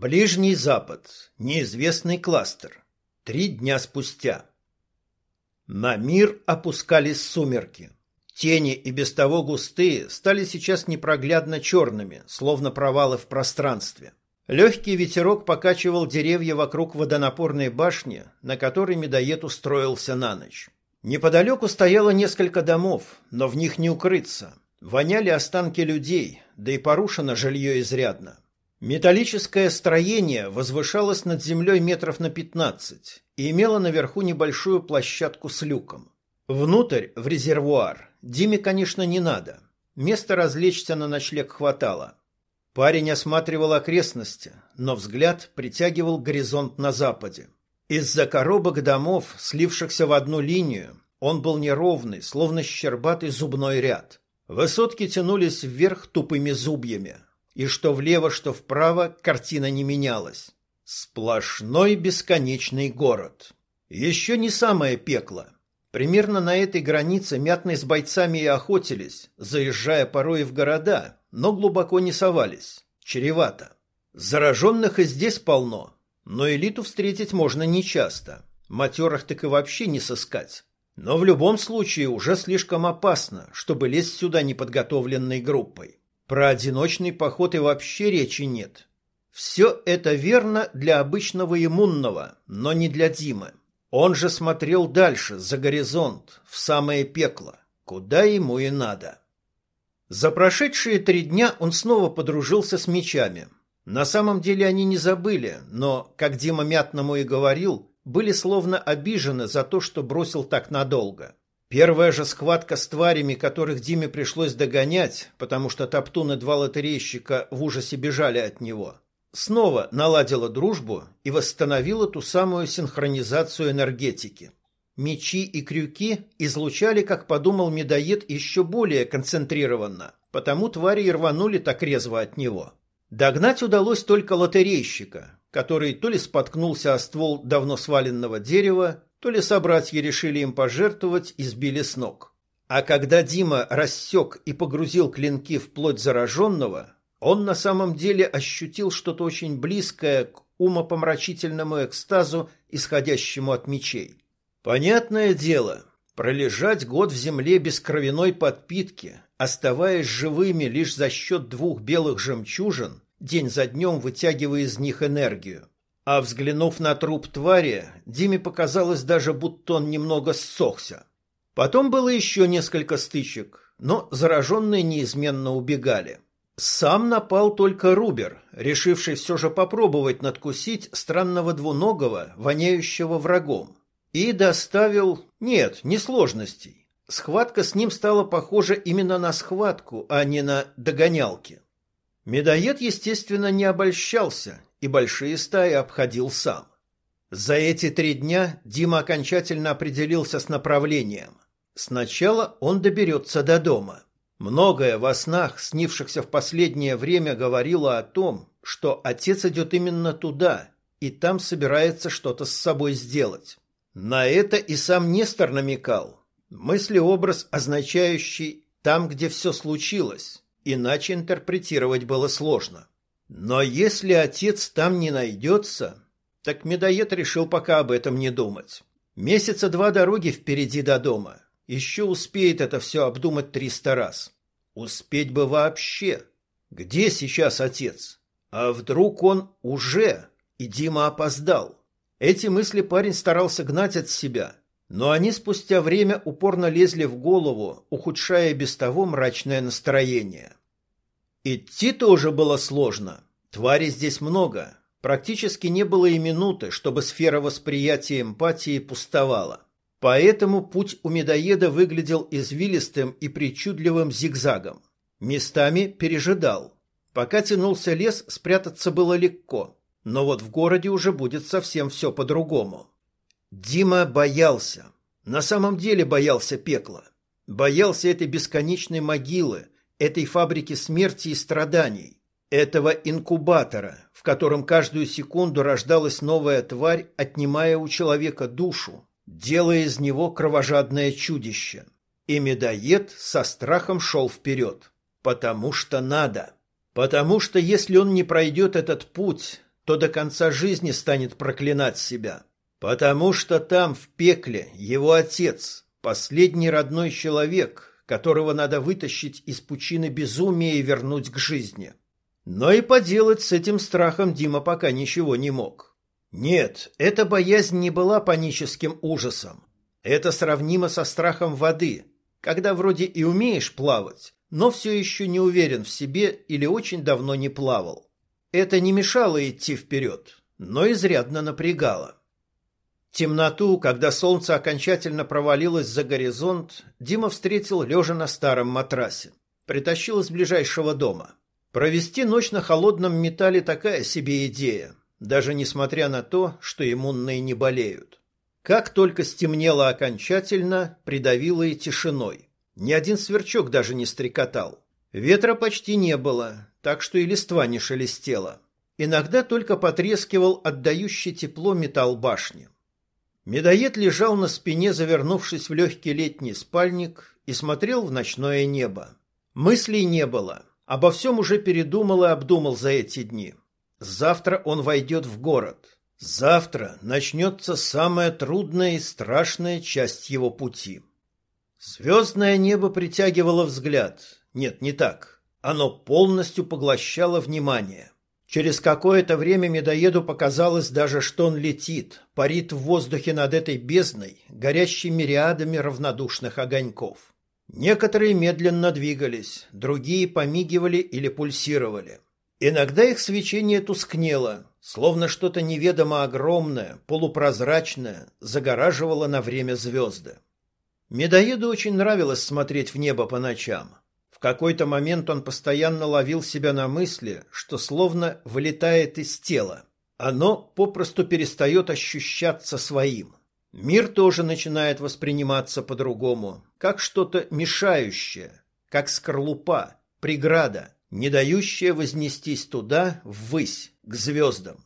Ближний Запад. Неизвестный кластер. Три дня спустя. На мир опускались сумерки. Тени и без того густые стали сейчас непроглядно черными, словно провалы в пространстве. Легкий ветерок покачивал деревья вокруг водонапорной башни, на которой медоед устроился на ночь. Неподалеку стояло несколько домов, но в них не укрыться. Воняли останки людей, да и порушено жилье изрядно. Металлическое строение возвышалось над землей метров на пятнадцать и имело наверху небольшую площадку с люком. Внутрь, в резервуар, Диме, конечно, не надо. Места развлечься на ночлег хватало. Парень осматривал окрестности, но взгляд притягивал горизонт на западе. Из-за коробок домов, слившихся в одну линию, он был неровный, словно щербатый зубной ряд. Высотки тянулись вверх тупыми зубьями, и что влево, что вправо картина не менялась. Сплошной бесконечный город. Еще не самое пекло. Примерно на этой границе мятные с бойцами и охотились, заезжая порой в города, но глубоко не совались. Чревато. Зараженных и здесь полно, но элиту встретить можно нечасто. Матерых так и вообще не сыскать. Но в любом случае уже слишком опасно, чтобы лезть сюда неподготовленной группой. Про одиночный поход и вообще речи нет. Все это верно для обычного иммунного, но не для Димы. Он же смотрел дальше, за горизонт, в самое пекло, куда ему и надо. За прошедшие три дня он снова подружился с мечами. На самом деле они не забыли, но, как Дима Мятному и говорил, были словно обижены за то, что бросил так надолго. Первая же схватка с тварями, которых Диме пришлось догонять, потому что Топтун и два лотерейщика в ужасе бежали от него – снова наладила дружбу и восстановила ту самую синхронизацию энергетики. Мечи и крюки излучали, как подумал медоед, еще более концентрированно, потому твари и рванули так резво от него. Догнать удалось только лотерейщика, который то ли споткнулся о ствол давно сваленного дерева, то ли собратья решили им пожертвовать и сбили с ног. А когда Дима рассек и погрузил клинки в плоть зараженного, он на самом деле ощутил что-то очень близкое к умопомрачительному экстазу, исходящему от мечей. Понятное дело, пролежать год в земле без кровяной подпитки, оставаясь живыми лишь за счет двух белых жемчужин, день за днем вытягивая из них энергию. А взглянув на труп твари, Диме показалось даже, будто он немного ссохся. Потом было еще несколько стычек, но зараженные неизменно убегали. Сам напал только Рубер, решивший все же попробовать надкусить странного двуногого, воняющего врагом. И доставил... Нет, не сложностей. Схватка с ним стала похожа именно на схватку, а не на догонялки. Медоед, естественно, не обольщался и большие стаи обходил сам. За эти три дня Дима окончательно определился с направлением. Сначала он доберется до дома – Многое во снах, снившихся в последнее время, говорило о том, что отец идет именно туда, и там собирается что-то с собой сделать. На это и сам Нестор намекал. Мыслеобраз, означающий «там, где все случилось», иначе интерпретировать было сложно. Но если отец там не найдется, так медоед решил пока об этом не думать. Месяца два дороги впереди до дома – еще успеет это все обдумать триста раз. Успеть бы вообще. Где сейчас отец? А вдруг он уже, и Дима опоздал? Эти мысли парень старался гнать от себя, но они спустя время упорно лезли в голову, ухудшая без того мрачное настроение. Идти тоже было сложно. Тварей здесь много. Практически не было и минуты, чтобы сфера восприятия эмпатии пустовала. Поэтому путь у медоеда выглядел извилистым и причудливым зигзагом. Местами пережидал. Пока тянулся лес, спрятаться было легко. Но вот в городе уже будет совсем все по-другому. Дима боялся. На самом деле боялся пекла. Боялся этой бесконечной могилы, этой фабрики смерти и страданий, этого инкубатора, в котором каждую секунду рождалась новая тварь, отнимая у человека душу, делая из него кровожадное чудище. И медоед со страхом шел вперед. Потому что надо. Потому что если он не пройдет этот путь, то до конца жизни станет проклинать себя. Потому что там, в пекле, его отец, последний родной человек, которого надо вытащить из пучины безумия и вернуть к жизни. Но и поделать с этим страхом Дима пока ничего не мог. Нет, эта боязнь не была паническим ужасом. Это сравнимо со страхом воды, когда вроде и умеешь плавать, но все еще не уверен в себе или очень давно не плавал. Это не мешало идти вперед, но изрядно напрягало. Темноту, когда солнце окончательно провалилось за горизонт, Дима встретил лежа на старом матрасе. Притащил из ближайшего дома. Провести ночь на холодном металле такая себе идея, даже несмотря на то, что иммунные не болеют. Как только стемнело окончательно, придавило и тишиной. Ни один сверчок даже не стрекотал. Ветра почти не было, так что и листва не шелестела. Иногда только потрескивал отдающий тепло металл башни. Медоед лежал на спине, завернувшись в легкий летний спальник, и смотрел в ночное небо. Мыслей не было. Обо всем уже передумал и обдумал за эти дни. Завтра он войдет в город. Завтра начнется самая трудная и страшная часть его пути. Звездное небо притягивало взгляд. Нет, не так. Оно полностью поглощало внимание. Через какое-то время медоеду показалось даже, что он летит, парит в воздухе над этой бездной, горящей мириадами равнодушных огоньков. Некоторые медленно двигались, другие помигивали или пульсировали. Иногда их свечение тускнело, словно что-то неведомо огромное, полупрозрачное, загораживало на время звезды. Медоеду очень нравилось смотреть в небо по ночам. В какой-то момент он постоянно ловил себя на мысли, что словно вылетает из тела. Оно попросту перестает ощущаться своим. Мир тоже начинает восприниматься по-другому, как что-то мешающее, как скорлупа, преграда, не дающая вознестись туда, ввысь, к звездам.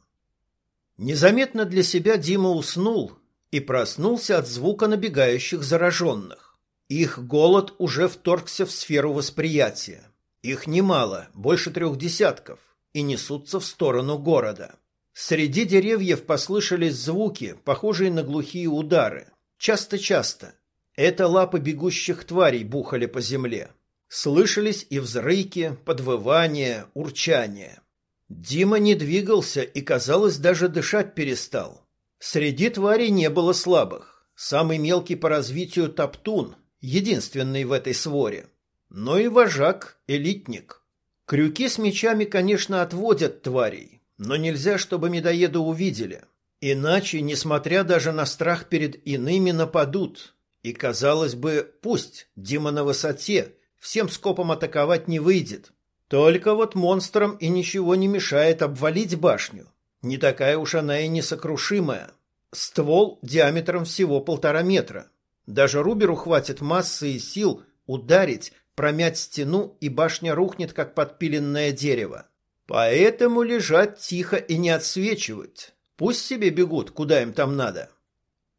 Незаметно для себя Дима уснул и проснулся от звука набегающих зараженных. Их голод уже вторгся в сферу восприятия. Их немало, больше трех десятков, и несутся в сторону города. Среди деревьев послышались звуки, похожие на глухие удары. Часто-часто. Это лапы бегущих тварей бухали по земле. Слышались и взрыки, подвывания, урчания. Дима не двигался и, казалось, даже дышать перестал. Среди тварей не было слабых. Самый мелкий по развитию топтун, единственный в этой своре, но и вожак, элитник. Крюки с мечами, конечно, отводят тварей, но нельзя, чтобы медоеды увидели. Иначе, несмотря даже на страх перед иными, нападут. И, казалось бы, пусть Дима на высоте, всем скопом атаковать не выйдет. Только вот монстрам и ничего не мешает обвалить башню. Не такая уж она и несокрушимая. Ствол диаметром всего полтора метра. Даже Руберу хватит массы и сил ударить, промять стену, и башня рухнет, как подпиленное дерево. Поэтому лежать тихо и не отсвечивать. Пусть себе бегут, куда им там надо.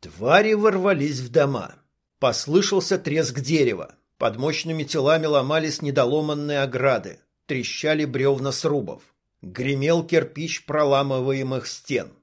Твари ворвались в дома. Послышался треск дерева. Под мощными телами ломались недоломанные ограды. Трещали бревна срубов. Гремел кирпич проламываемых стен.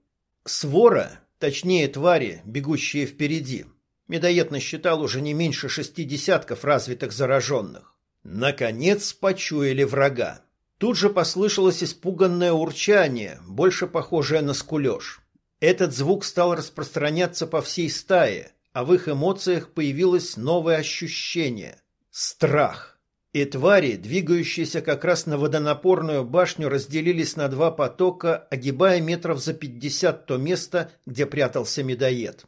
Свора, точнее твари, бегущие впереди, Медоед насчитал уже не меньше шести десятков развитых зараженных. Наконец почуяли врага. Тут же послышалось испуганное урчание, больше похожее на скулеж. Этот звук стал распространяться по всей стае, а в их эмоциях появилось новое ощущение – страх. И твари, двигающиеся как раз на водонапорную башню, разделились на два потока, огибая метров за пятьдесят то место, где прятался медоед.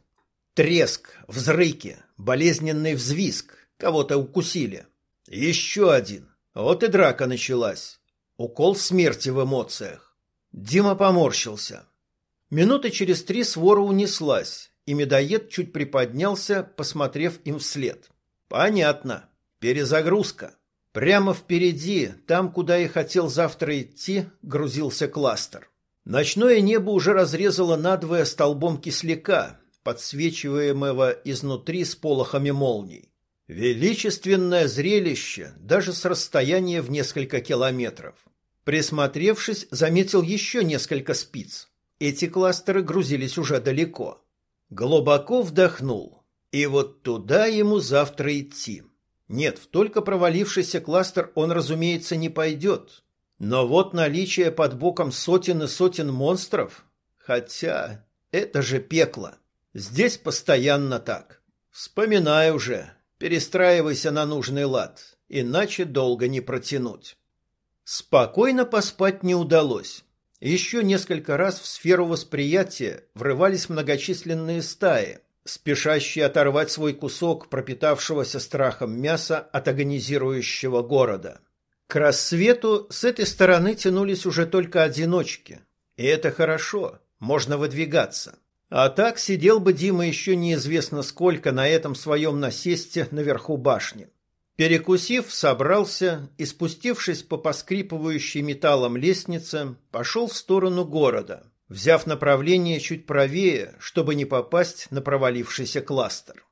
Треск, взрыки, болезненный взвизг. Кого-то укусили. Еще один. Вот и драка началась. Укол смерти в эмоциях. Дима поморщился. Минуты через три свора унеслась, и медоед чуть приподнялся, посмотрев им вслед. Понятно. Перезагрузка. Прямо впереди, там, куда и хотел завтра идти, грузился кластер. Ночное небо уже разрезало надвое столбом кисляка, подсвечиваемого изнутри с полохами молний. Величественное зрелище, даже с расстояния в несколько километров. Присмотревшись, заметил еще несколько спиц. Эти кластеры грузились уже далеко. Глубоко вдохнул. И вот туда ему завтра идти. Нет, в только провалившийся кластер он, разумеется, не пойдет. Но вот наличие под боком сотен и сотен монстров... Хотя это же пекло. Здесь постоянно так. Вспоминай уже, перестраивайся на нужный лад, иначе долго не протянуть. Спокойно поспать не удалось. Еще несколько раз в сферу восприятия врывались многочисленные стаи, спешащие оторвать свой кусок пропитавшегося страхом мяса от агонизирующего города. К рассвету с этой стороны тянулись уже только одиночки. И это хорошо, можно выдвигаться. А так сидел бы Дима еще неизвестно сколько на этом своем насесте наверху башни. Перекусив, собрался и, спустившись по поскрипывающей металлом лестнице, пошел в сторону города, взяв направление чуть правее, чтобы не попасть на провалившийся кластер.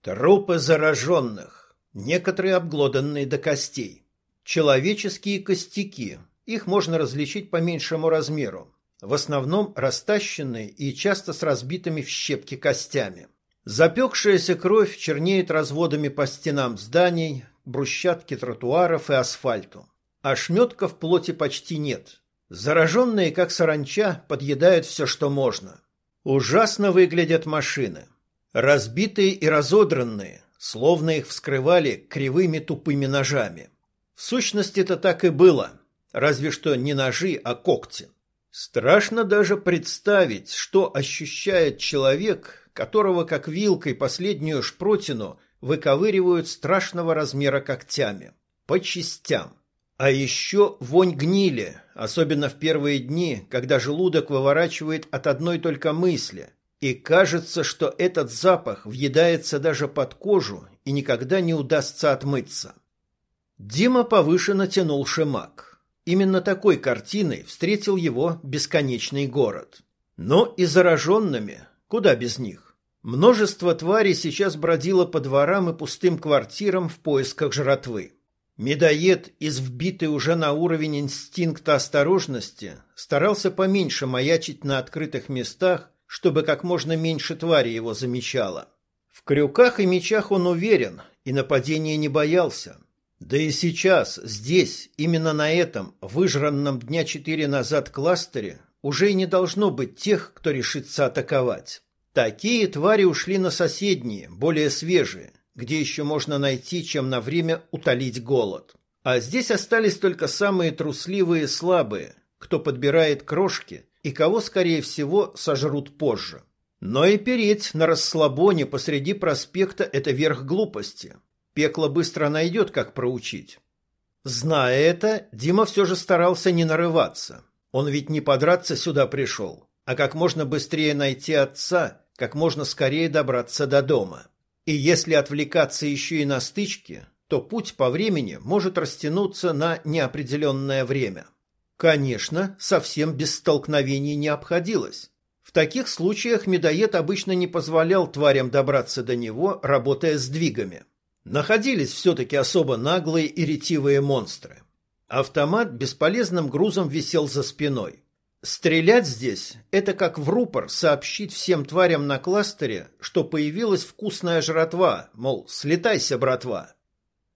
Трупы зараженных, некоторые обглоданные до костей. Человеческие костяки, их можно различить по меньшему размеру, в основном растащенные и часто с разбитыми в щепки костями. Запекшаяся кровь чернеет разводами по стенам зданий, брусчатке тротуаров и асфальту. Ошметков плоти почти нет. Зараженные, как саранча, подъедают все, что можно. Ужасно выглядят машины. Разбитые и разодранные, словно их вскрывали кривыми тупыми ножами. Сущности это так и было, разве что не ножи, а когти. Страшно даже представить, что ощущает человек, которого как вилкой последнюю шпротину выковыривают страшного размера когтями. По частям. А еще вонь гнили, особенно в первые дни, когда желудок выворачивает от одной только мысли. И кажется, что этот запах въедается даже под кожу и никогда не удастся отмыться. Дима повыше натянул шемак. Именно такой картиной встретил его бесконечный город. Но и зараженными, куда без них. Множество тварей сейчас бродило по дворам и пустым квартирам в поисках жратвы. Медоед, из вбитый уже на уровень инстинкта осторожности, старался поменьше маячить на открытых местах, чтобы как можно меньше твари его замечало. В крюках и мечах он уверен и нападения не боялся. Да и сейчас, здесь, именно на этом, выжранном дня четыре назад кластере, уже и не должно быть тех, кто решится атаковать. Такие твари ушли на соседние, более свежие, где еще можно найти, чем на время утолить голод. А здесь остались только самые трусливые и слабые, кто подбирает крошки и кого, скорее всего, сожрут позже. Но и переть на расслабоне посреди проспекта – это верх глупости. Пекло быстро найдет, как проучить. Зная это, Дима все же старался не нарываться. Он ведь не подраться сюда пришел, а как можно быстрее найти отца как можно скорее добраться до дома. И если отвлекаться еще и на стычки, то путь по времени может растянуться на неопределенное время. Конечно, совсем без столкновений не обходилось. В таких случаях медоед обычно не позволял тварям добраться до него, работая с двигами. Находились все-таки особо наглые и ретивые монстры. Автомат бесполезным грузом висел за спиной. Стрелять здесь – это как в рупор сообщить всем тварям на кластере, что появилась вкусная жратва, мол, слетайся, братва.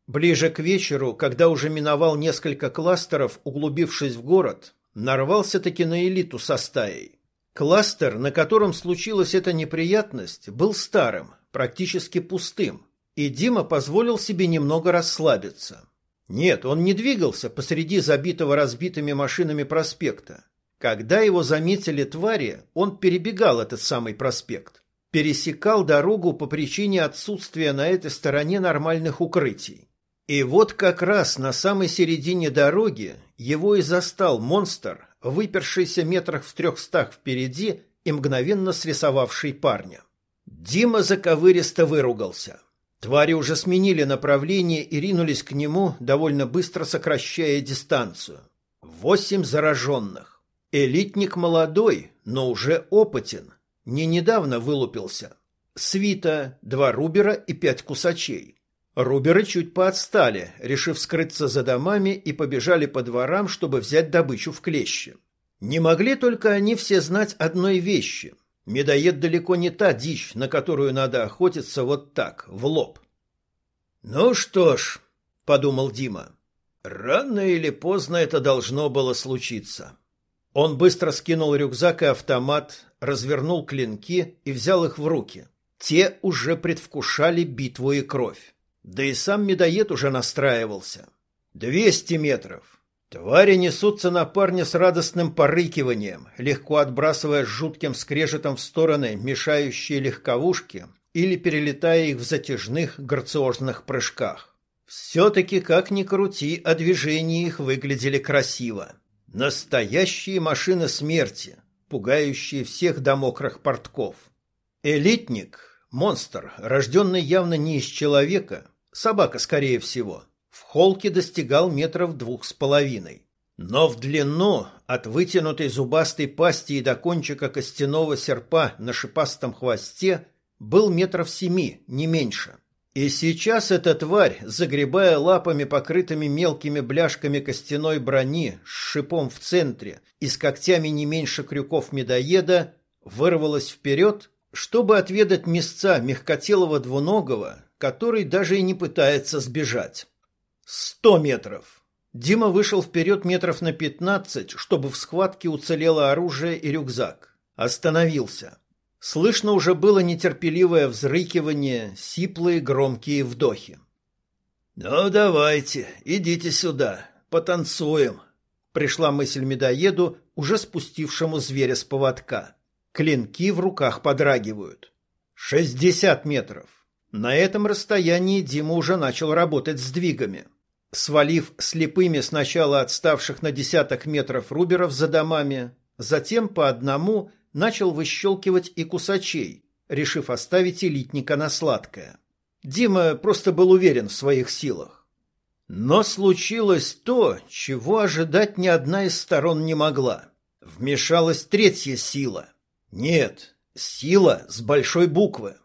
Ближе к вечеру, когда уже миновал несколько кластеров, углубившись в город, нарвался-таки на элиту со стаей. Кластер, на котором случилась эта неприятность, был старым, практически пустым, и Дима позволил себе немного расслабиться. Нет, он не двигался посреди забитого разбитыми машинами проспекта. Когда его заметили твари, он перебегал этот самый проспект. Пересекал дорогу по причине отсутствия на этой стороне нормальных укрытий. И вот как раз на самой середине дороги его и застал монстр, выпершийся метрах в трехстах впереди и мгновенно срисовавший парня. Дима заковыристо выругался. Твари уже сменили направление и ринулись к нему, довольно быстро сокращая дистанцию. Восемь зараженных. Элитник молодой, но уже опытен. Не недавно вылупился. Свита, два рубера и пять кусачей. Руберы чуть поотстали, решив скрыться за домами и побежали по дворам, чтобы взять добычу в клещи. Не могли только они все знать одной вещи – Медоед далеко не та дичь, на которую надо охотиться вот так, в лоб. «Ну что ж», — подумал Дима, — «рано или поздно это должно было случиться». Он быстро скинул рюкзак и автомат, развернул клинки и взял их в руки. Те уже предвкушали битву и кровь. Да и сам медоед уже настраивался. «Двести метров, Твари несутся на парня с радостным порыкиванием, легко отбрасывая жутким скрежетом в стороны мешающие легковушки или перелетая их в затяжных грациозных прыжках. Все-таки, как ни крути, а движения их выглядели красиво. Настоящие машины смерти, пугающие всех до мокрых портков. Элитник, монстр, рожденный явно не из человека, собака, скорее всего – в холке достигал метров двух с половиной. Но в длину, от вытянутой зубастой пасти и до кончика костяного серпа на шипастом хвосте, был метров семи, не меньше. И сейчас эта тварь, загребая лапами, покрытыми мелкими бляшками костяной брони, с шипом в центре и с когтями не меньше крюков медоеда, вырвалась вперед, чтобы отведать мясца мягкотелого двуногого, который даже и не пытается сбежать. Сто метров. Дима вышел вперед метров на пятнадцать, чтобы в схватке уцелело оружие и рюкзак. Остановился. Слышно уже было нетерпеливое взрыкивание, сиплые громкие вдохи. «Ну, давайте, идите сюда, потанцуем», — пришла мысль медоеду, уже спустившему зверя с поводка. Клинки в руках подрагивают. «Шестьдесят метров». На этом расстоянии Дима уже начал работать с двигами свалив слепыми сначала отставших на десяток метров руберов за домами, затем по одному начал выщелкивать и кусачей, решив оставить элитника на сладкое. Дима просто был уверен в своих силах. Но случилось то, чего ожидать ни одна из сторон не могла. Вмешалась третья сила. Нет, сила с большой буквы.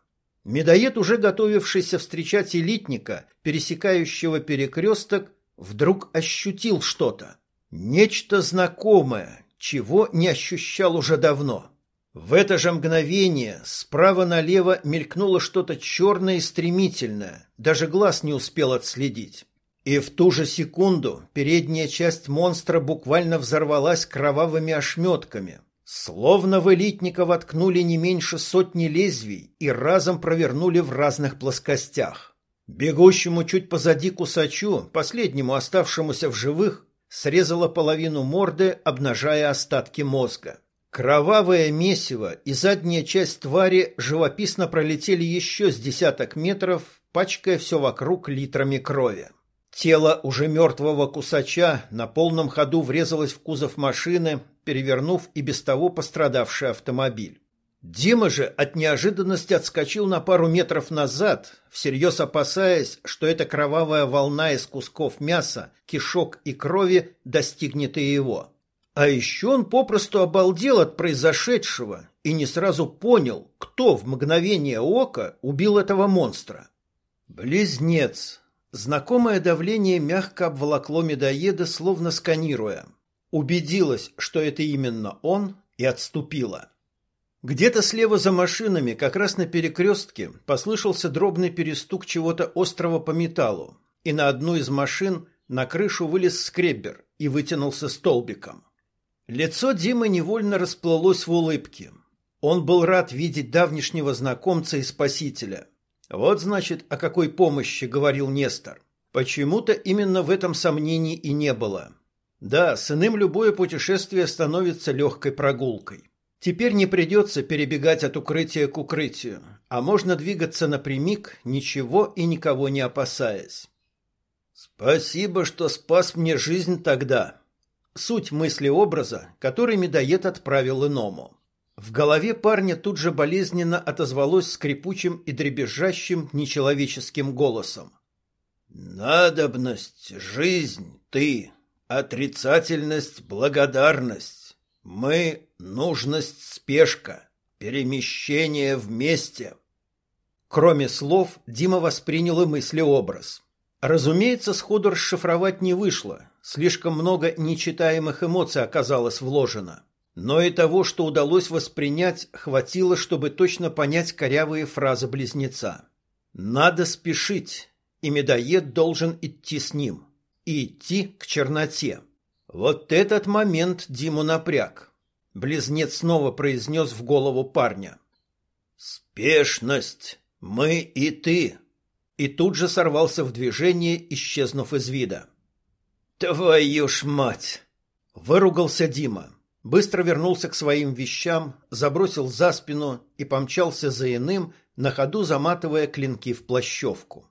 Медоед, уже готовившийся встречать элитника, пересекающего перекресток, вдруг ощутил что-то. Нечто знакомое, чего не ощущал уже давно. В это же мгновение справа налево мелькнуло что-то черное и стремительное, даже глаз не успел отследить. И в ту же секунду передняя часть монстра буквально взорвалась кровавыми ошметками – Словно в элитника воткнули не меньше сотни лезвий и разом провернули в разных плоскостях. Бегущему чуть позади кусачу, последнему оставшемуся в живых, срезала половину морды, обнажая остатки мозга. Кровавое месиво и задняя часть твари живописно пролетели еще с десяток метров, пачкая все вокруг литрами крови. Тело уже мертвого кусача на полном ходу врезалось в кузов машины, перевернув и без того пострадавший автомобиль. Дима же от неожиданности отскочил на пару метров назад, всерьез опасаясь, что эта кровавая волна из кусков мяса, кишок и крови достигнет и его. А еще он попросту обалдел от произошедшего и не сразу понял, кто в мгновение ока убил этого монстра. Близнец. Знакомое давление мягко обволокло медоеда, словно сканируя убедилась, что это именно он, и отступила. Где-то слева за машинами, как раз на перекрестке, послышался дробный перестук чего-то острого по металлу, и на одну из машин на крышу вылез скреббер и вытянулся столбиком. Лицо Димы невольно расплылось в улыбке. Он был рад видеть давнишнего знакомца и спасителя. Вот значит, о какой помощи говорил Нестор. Почему-то именно в этом сомнений и не было. Да, с иным любое путешествие становится легкой прогулкой. Теперь не придется перебегать от укрытия к укрытию, а можно двигаться напрямик, ничего и никого не опасаясь. Спасибо, что спас мне жизнь тогда. Суть мысли образа, который медоед отправил иному. В голове парня тут же болезненно отозвалось скрипучим и дребезжащим нечеловеческим голосом. «Надобность, жизнь, ты, отрицательность, благодарность, мы, нужность, спешка, перемещение вместе». Кроме слов, Дима воспринял и мыслеобраз. Разумеется, сходу расшифровать не вышло, слишком много нечитаемых эмоций оказалось вложено. Но и того, что удалось воспринять, хватило, чтобы точно понять корявые фразы близнеца. «Надо спешить, и медоед должен идти с ним. И идти к черноте». Вот этот момент Диму напряг. Близнец снова произнес в голову парня. «Спешность! Мы и ты!» И тут же сорвался в движение, исчезнув из вида. «Твою ж мать!» — выругался Дима быстро вернулся к своим вещам, забросил за спину и помчался за иным, на ходу заматывая клинки в плащевку.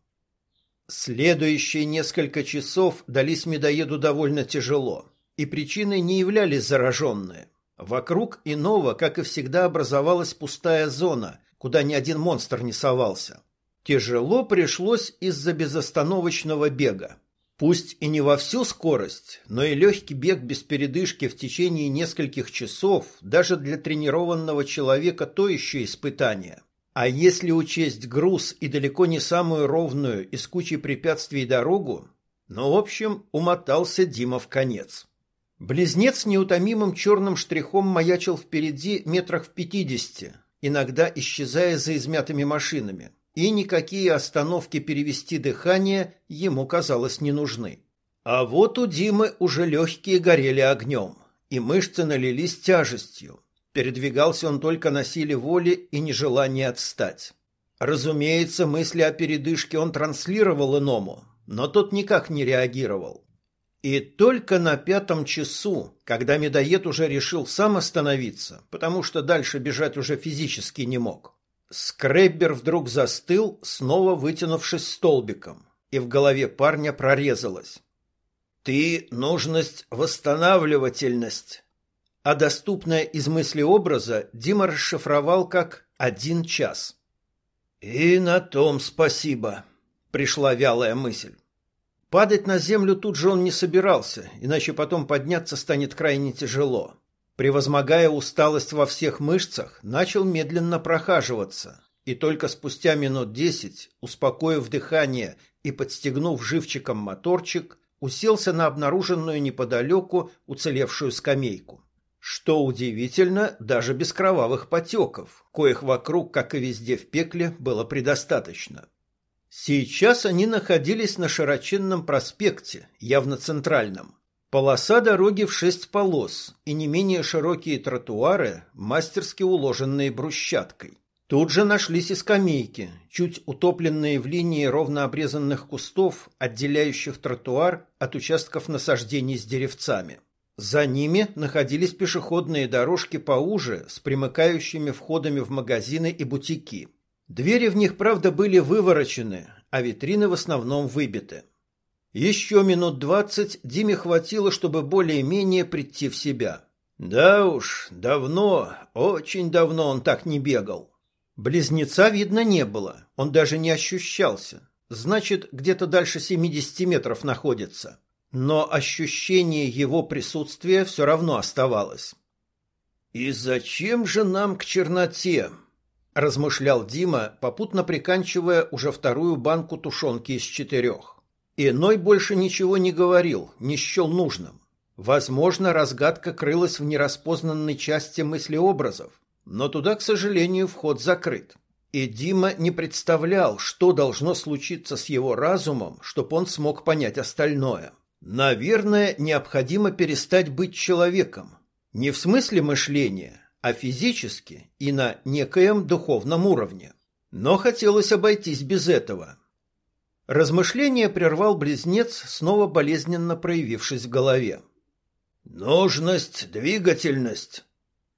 Следующие несколько часов дались медоеду довольно тяжело, и причиной не являлись зараженные. Вокруг иного, как и всегда, образовалась пустая зона, куда ни один монстр не совался. Тяжело пришлось из-за безостановочного бега. Пусть и не во всю скорость, но и легкий бег без передышки в течение нескольких часов даже для тренированного человека то еще испытание. А если учесть груз и далеко не самую ровную из кучи препятствий дорогу, ну, в общем, умотался Дима в конец. Близнец неутомимым черным штрихом маячил впереди метрах в пятидесяти, иногда исчезая за измятыми машинами и никакие остановки перевести дыхание ему, казалось, не нужны. А вот у Димы уже легкие горели огнем, и мышцы налились тяжестью. Передвигался он только на силе воли и нежелании отстать. Разумеется, мысли о передышке он транслировал иному, но тот никак не реагировал. И только на пятом часу, когда медоед уже решил сам остановиться, потому что дальше бежать уже физически не мог, Скреббер вдруг застыл, снова вытянувшись столбиком, и в голове парня прорезалось. «Ты — нужность, восстанавливательность». А доступное из мысли образа Дима расшифровал как «один час». «И на том спасибо», — пришла вялая мысль. Падать на землю тут же он не собирался, иначе потом подняться станет крайне тяжело. Превозмогая усталость во всех мышцах, начал медленно прохаживаться, и только спустя минут десять, успокоив дыхание и подстегнув живчиком моторчик, уселся на обнаруженную неподалеку уцелевшую скамейку. Что удивительно, даже без кровавых потеков, коих вокруг, как и везде в пекле, было предостаточно. Сейчас они находились на широченном проспекте, явно центральном. Полоса дороги в шесть полос и не менее широкие тротуары, мастерски уложенные брусчаткой. Тут же нашлись и скамейки, чуть утопленные в линии ровно обрезанных кустов, отделяющих тротуар от участков насаждений с деревцами. За ними находились пешеходные дорожки поуже с примыкающими входами в магазины и бутики. Двери в них, правда, были выворочены, а витрины в основном выбиты. Еще минут двадцать Диме хватило, чтобы более-менее прийти в себя. Да уж, давно, очень давно он так не бегал. Близнеца видно не было, он даже не ощущался. Значит, где-то дальше 70 метров находится. Но ощущение его присутствия все равно оставалось. «И зачем же нам к черноте?» – размышлял Дима, попутно приканчивая уже вторую банку тушенки из четырех. Иной больше ничего не говорил, не счел нужным. Возможно, разгадка крылась в нераспознанной части мыслеобразов, но туда, к сожалению, вход закрыт. И Дима не представлял, что должно случиться с его разумом, чтобы он смог понять остальное. Наверное, необходимо перестать быть человеком. Не в смысле мышления, а физически и на некоем духовном уровне. Но хотелось обойтись без этого. Размышление прервал близнец, снова болезненно проявившись в голове. «Нужность, двигательность».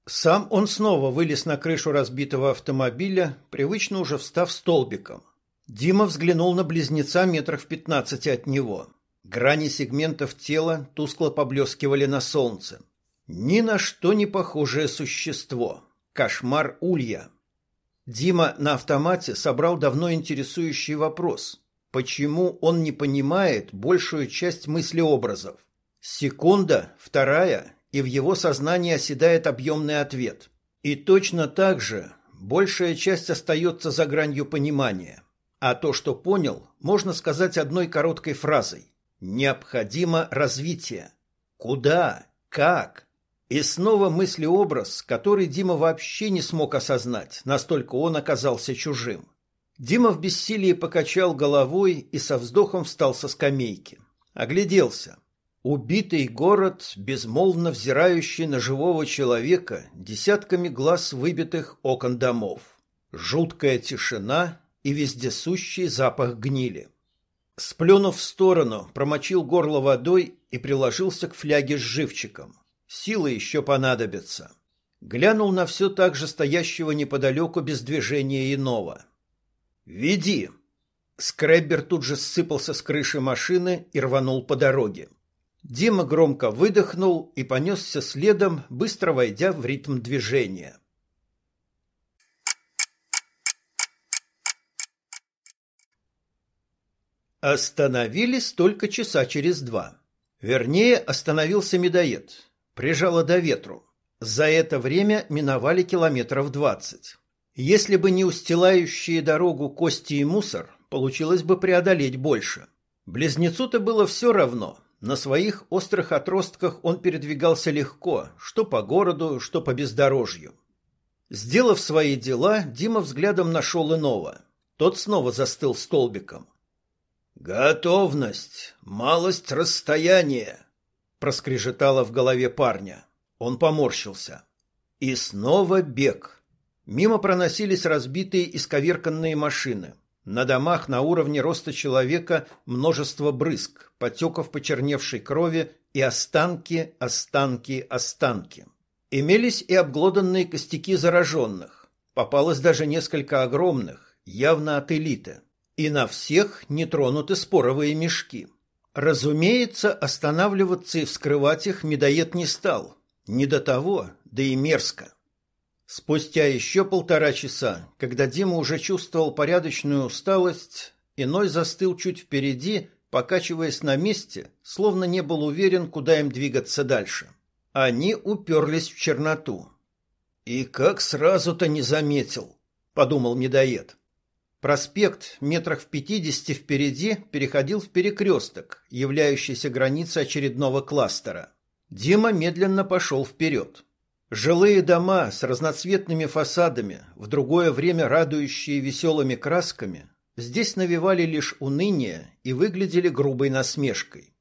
Сам он снова вылез на крышу разбитого автомобиля, привычно уже встав столбиком. Дима взглянул на близнеца метрах в пятнадцати от него. Грани сегментов тела тускло поблескивали на солнце. Ни на что не похожее существо. Кошмар Улья. Дима на автомате собрал давно интересующий вопрос. Почему он не понимает большую часть мыслеобразов? Секунда, вторая, и в его сознании оседает объемный ответ. И точно так же большая часть остается за гранью понимания. А то, что понял, можно сказать одной короткой фразой. Необходимо развитие. Куда? Как? И снова мыслеобраз, который Дима вообще не смог осознать, настолько он оказался чужим. Дима в бессилии покачал головой и со вздохом встал со скамейки. Огляделся. Убитый город, безмолвно взирающий на живого человека десятками глаз выбитых окон домов. Жуткая тишина и вездесущий запах гнили. Сплюнув в сторону, промочил горло водой и приложился к фляге с живчиком. Силы еще понадобятся. Глянул на все так же стоящего неподалеку без движения иного. «Веди!» Скреббер тут же сыпался с крыши машины и рванул по дороге. Дима громко выдохнул и понесся следом, быстро войдя в ритм движения. Остановились только часа через два. Вернее, остановился медоед. Прижало до ветру. За это время миновали километров двадцать. Если бы не устилающие дорогу кости и мусор, получилось бы преодолеть больше. Близнецу-то было все равно, на своих острых отростках он передвигался легко, что по городу, что по бездорожью. Сделав свои дела, Дима взглядом нашел иного. Тот снова застыл столбиком. «Готовность, малость расстояния», — проскрежетало в голове парня. Он поморщился. И снова бег. Мимо проносились разбитые исковерканные машины. На домах на уровне роста человека множество брызг, потеков почерневшей крови и останки, останки, останки. Имелись и обглоданные костяки зараженных. Попалось даже несколько огромных, явно от элиты. И на всех не тронуты споровые мешки. Разумеется, останавливаться и вскрывать их медоед не стал. Не до того, да и мерзко. Спустя еще полтора часа, когда Дима уже чувствовал порядочную усталость, иной застыл чуть впереди, покачиваясь на месте, словно не был уверен, куда им двигаться дальше. Они уперлись в черноту. «И как сразу-то не заметил», — подумал медоед. Проспект метрах в пятидесяти впереди переходил в перекресток, являющийся границей очередного кластера. Дима медленно пошел вперед. Жилые дома с разноцветными фасадами, в другое время радующие веселыми красками, здесь навевали лишь уныние и выглядели грубой насмешкой.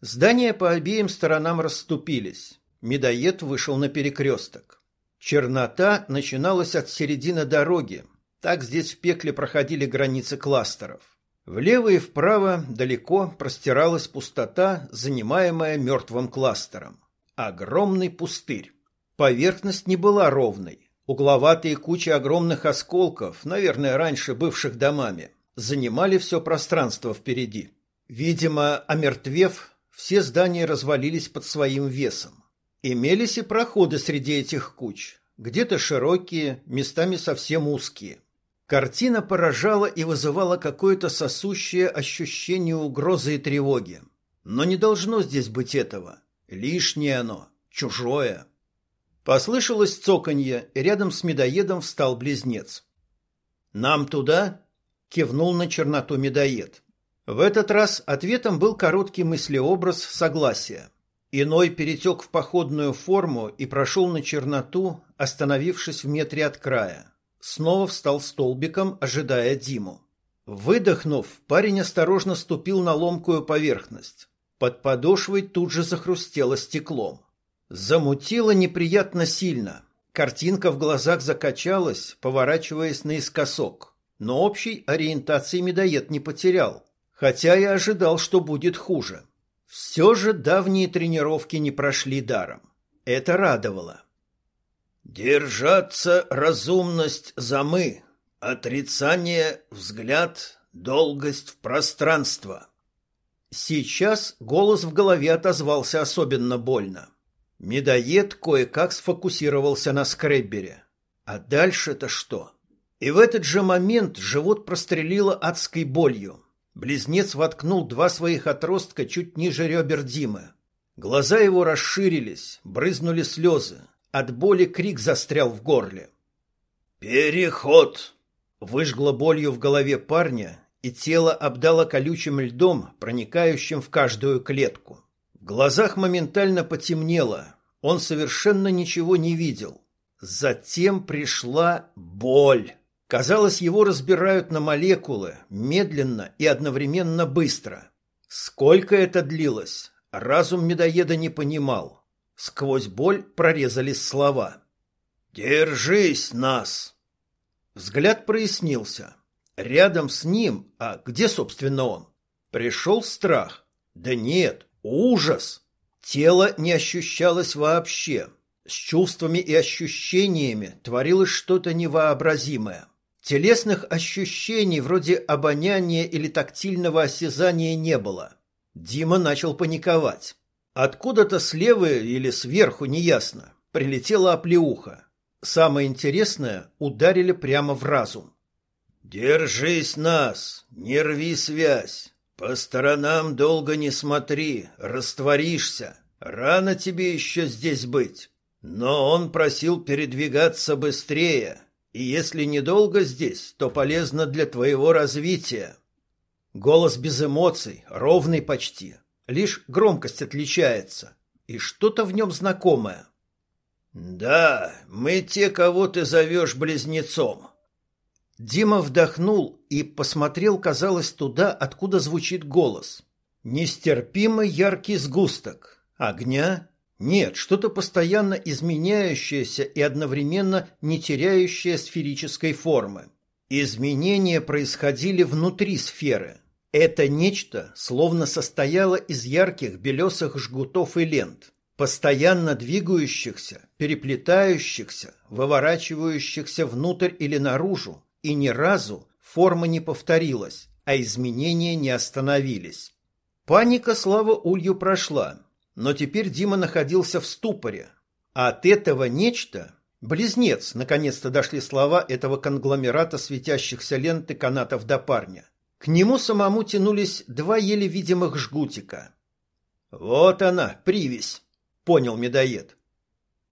Здания по обеим сторонам расступились. Медоед вышел на перекресток. Чернота начиналась от середины дороги. Так здесь в пекле проходили границы кластеров. Влево и вправо далеко простиралась пустота, занимаемая мертвым кластером. Огромный пустырь. Поверхность не была ровной. Угловатые кучи огромных осколков, наверное, раньше бывших домами, занимали все пространство впереди. Видимо, омертвев, все здания развалились под своим весом. Имелись и проходы среди этих куч, где-то широкие, местами совсем узкие. Картина поражала и вызывала какое-то сосущее ощущение угрозы и тревоги. Но не должно здесь быть этого. Лишнее оно, чужое. Послышалось цоканье, и рядом с медоедом встал близнец. «Нам туда?» — кивнул на черноту медоед. В этот раз ответом был короткий мыслеобраз согласия. Иной перетек в походную форму и прошел на черноту, остановившись в метре от края. Снова встал столбиком, ожидая Диму. Выдохнув, парень осторожно ступил на ломкую поверхность. Под подошвой тут же захрустело стеклом. Замутило неприятно сильно. Картинка в глазах закачалась, поворачиваясь наискосок. Но общей ориентации медоед не потерял, хотя и ожидал, что будет хуже. Все же давние тренировки не прошли даром. Это радовало. Держаться разумность за мы, отрицание взгляд, долгость в пространство. Сейчас голос в голове отозвался особенно больно. Медоед кое-как сфокусировался на скреббере. А дальше-то что? И в этот же момент живот прострелило адской болью. Близнец воткнул два своих отростка чуть ниже ребер Димы. Глаза его расширились, брызнули слезы. От боли крик застрял в горле. «Переход!» Выжгло болью в голове парня, и тело обдало колючим льдом, проникающим в каждую клетку. В глазах моментально потемнело, он совершенно ничего не видел. Затем пришла боль. Казалось, его разбирают на молекулы, медленно и одновременно быстро. Сколько это длилось, разум медоеда не понимал. Сквозь боль прорезались слова. «Держись нас!» Взгляд прояснился. Рядом с ним, а где, собственно, он? Пришел страх. Да нет, ужас. Тело не ощущалось вообще. С чувствами и ощущениями творилось что-то невообразимое. Телесных ощущений вроде обоняния или тактильного осязания не было. Дима начал паниковать. Откуда-то слева или сверху, неясно, прилетела оплеуха. Самое интересное, ударили прямо в разум. «Держись нас, не рви связь. По сторонам долго не смотри, растворишься. Рано тебе еще здесь быть. Но он просил передвигаться быстрее, и если недолго здесь, то полезно для твоего развития». Голос без эмоций, ровный почти. Лишь громкость отличается, и что-то в нем знакомое. «Да, мы те, кого ты зовешь близнецом». Дима вдохнул и посмотрел, казалось, туда, откуда звучит голос. Нестерпимо яркий сгусток. Огня? Нет, что-то постоянно изменяющееся и одновременно не теряющее сферической формы. Изменения происходили внутри сферы. Это нечто словно состояло из ярких белесых жгутов и лент, постоянно двигающихся, переплетающихся, выворачивающихся внутрь или наружу, и ни разу форма не повторилась, а изменения не остановились. Паника, слава Улью, прошла, но теперь Дима находился в ступоре, а от этого нечто Близнец, наконец-то дошли слова этого конгломерата светящихся лент и канатов до парня. К нему самому тянулись два еле видимых жгутика. «Вот она, привязь!» — понял медоед.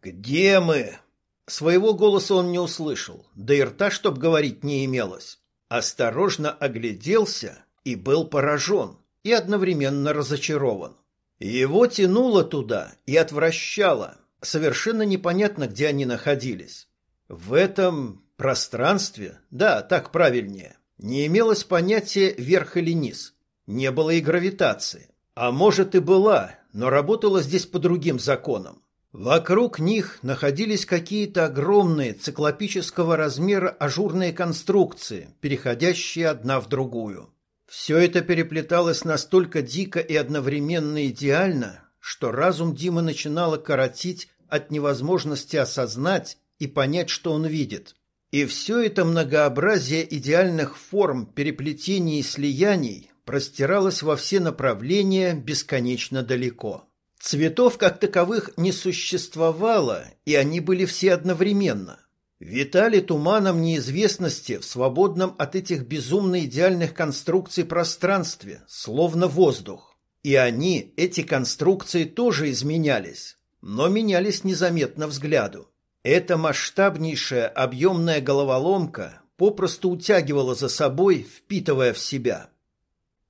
«Где мы?» Своего голоса он не услышал, да и рта, чтоб говорить, не имелось. Осторожно огляделся и был поражен, и одновременно разочарован. Его тянуло туда и отвращало. Совершенно непонятно, где они находились. В этом пространстве, да, так правильнее, не имелось понятия верх или низ. Не было и гравитации. А может и была, но работала здесь по другим законам. Вокруг них находились какие-то огромные циклопического размера ажурные конструкции, переходящие одна в другую. Все это переплеталось настолько дико и одновременно идеально, что разум Димы начинало коротить от невозможности осознать и понять, что он видит. И все это многообразие идеальных форм, переплетений и слияний простиралось во все направления бесконечно далеко. Цветов как таковых не существовало, и они были все одновременно. Витали туманом неизвестности в свободном от этих безумно идеальных конструкций пространстве, словно воздух. И они, эти конструкции, тоже изменялись, но менялись незаметно взгляду. Эта масштабнейшая объемная головоломка попросту утягивала за собой, впитывая в себя.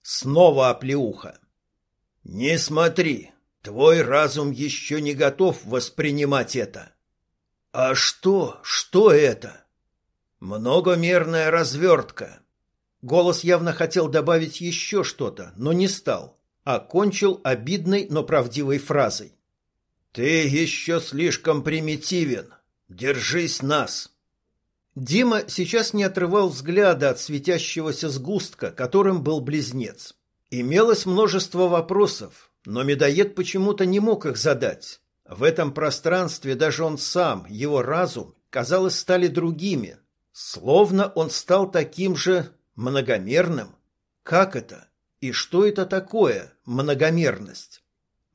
Снова оплеуха. «Не смотри, твой разум еще не готов воспринимать это». «А что? Что это?» Многомерная развертка. Голос явно хотел добавить еще что-то, но не стал. Окончил обидной, но правдивой фразой. «Ты еще слишком примитивен. Держись нас!» Дима сейчас не отрывал взгляда от светящегося сгустка, которым был близнец. Имелось множество вопросов, но медоед почему-то не мог их задать. В этом пространстве даже он сам, его разум, казалось, стали другими. Словно он стал таким же многомерным. Как это? И что это такое, многомерность?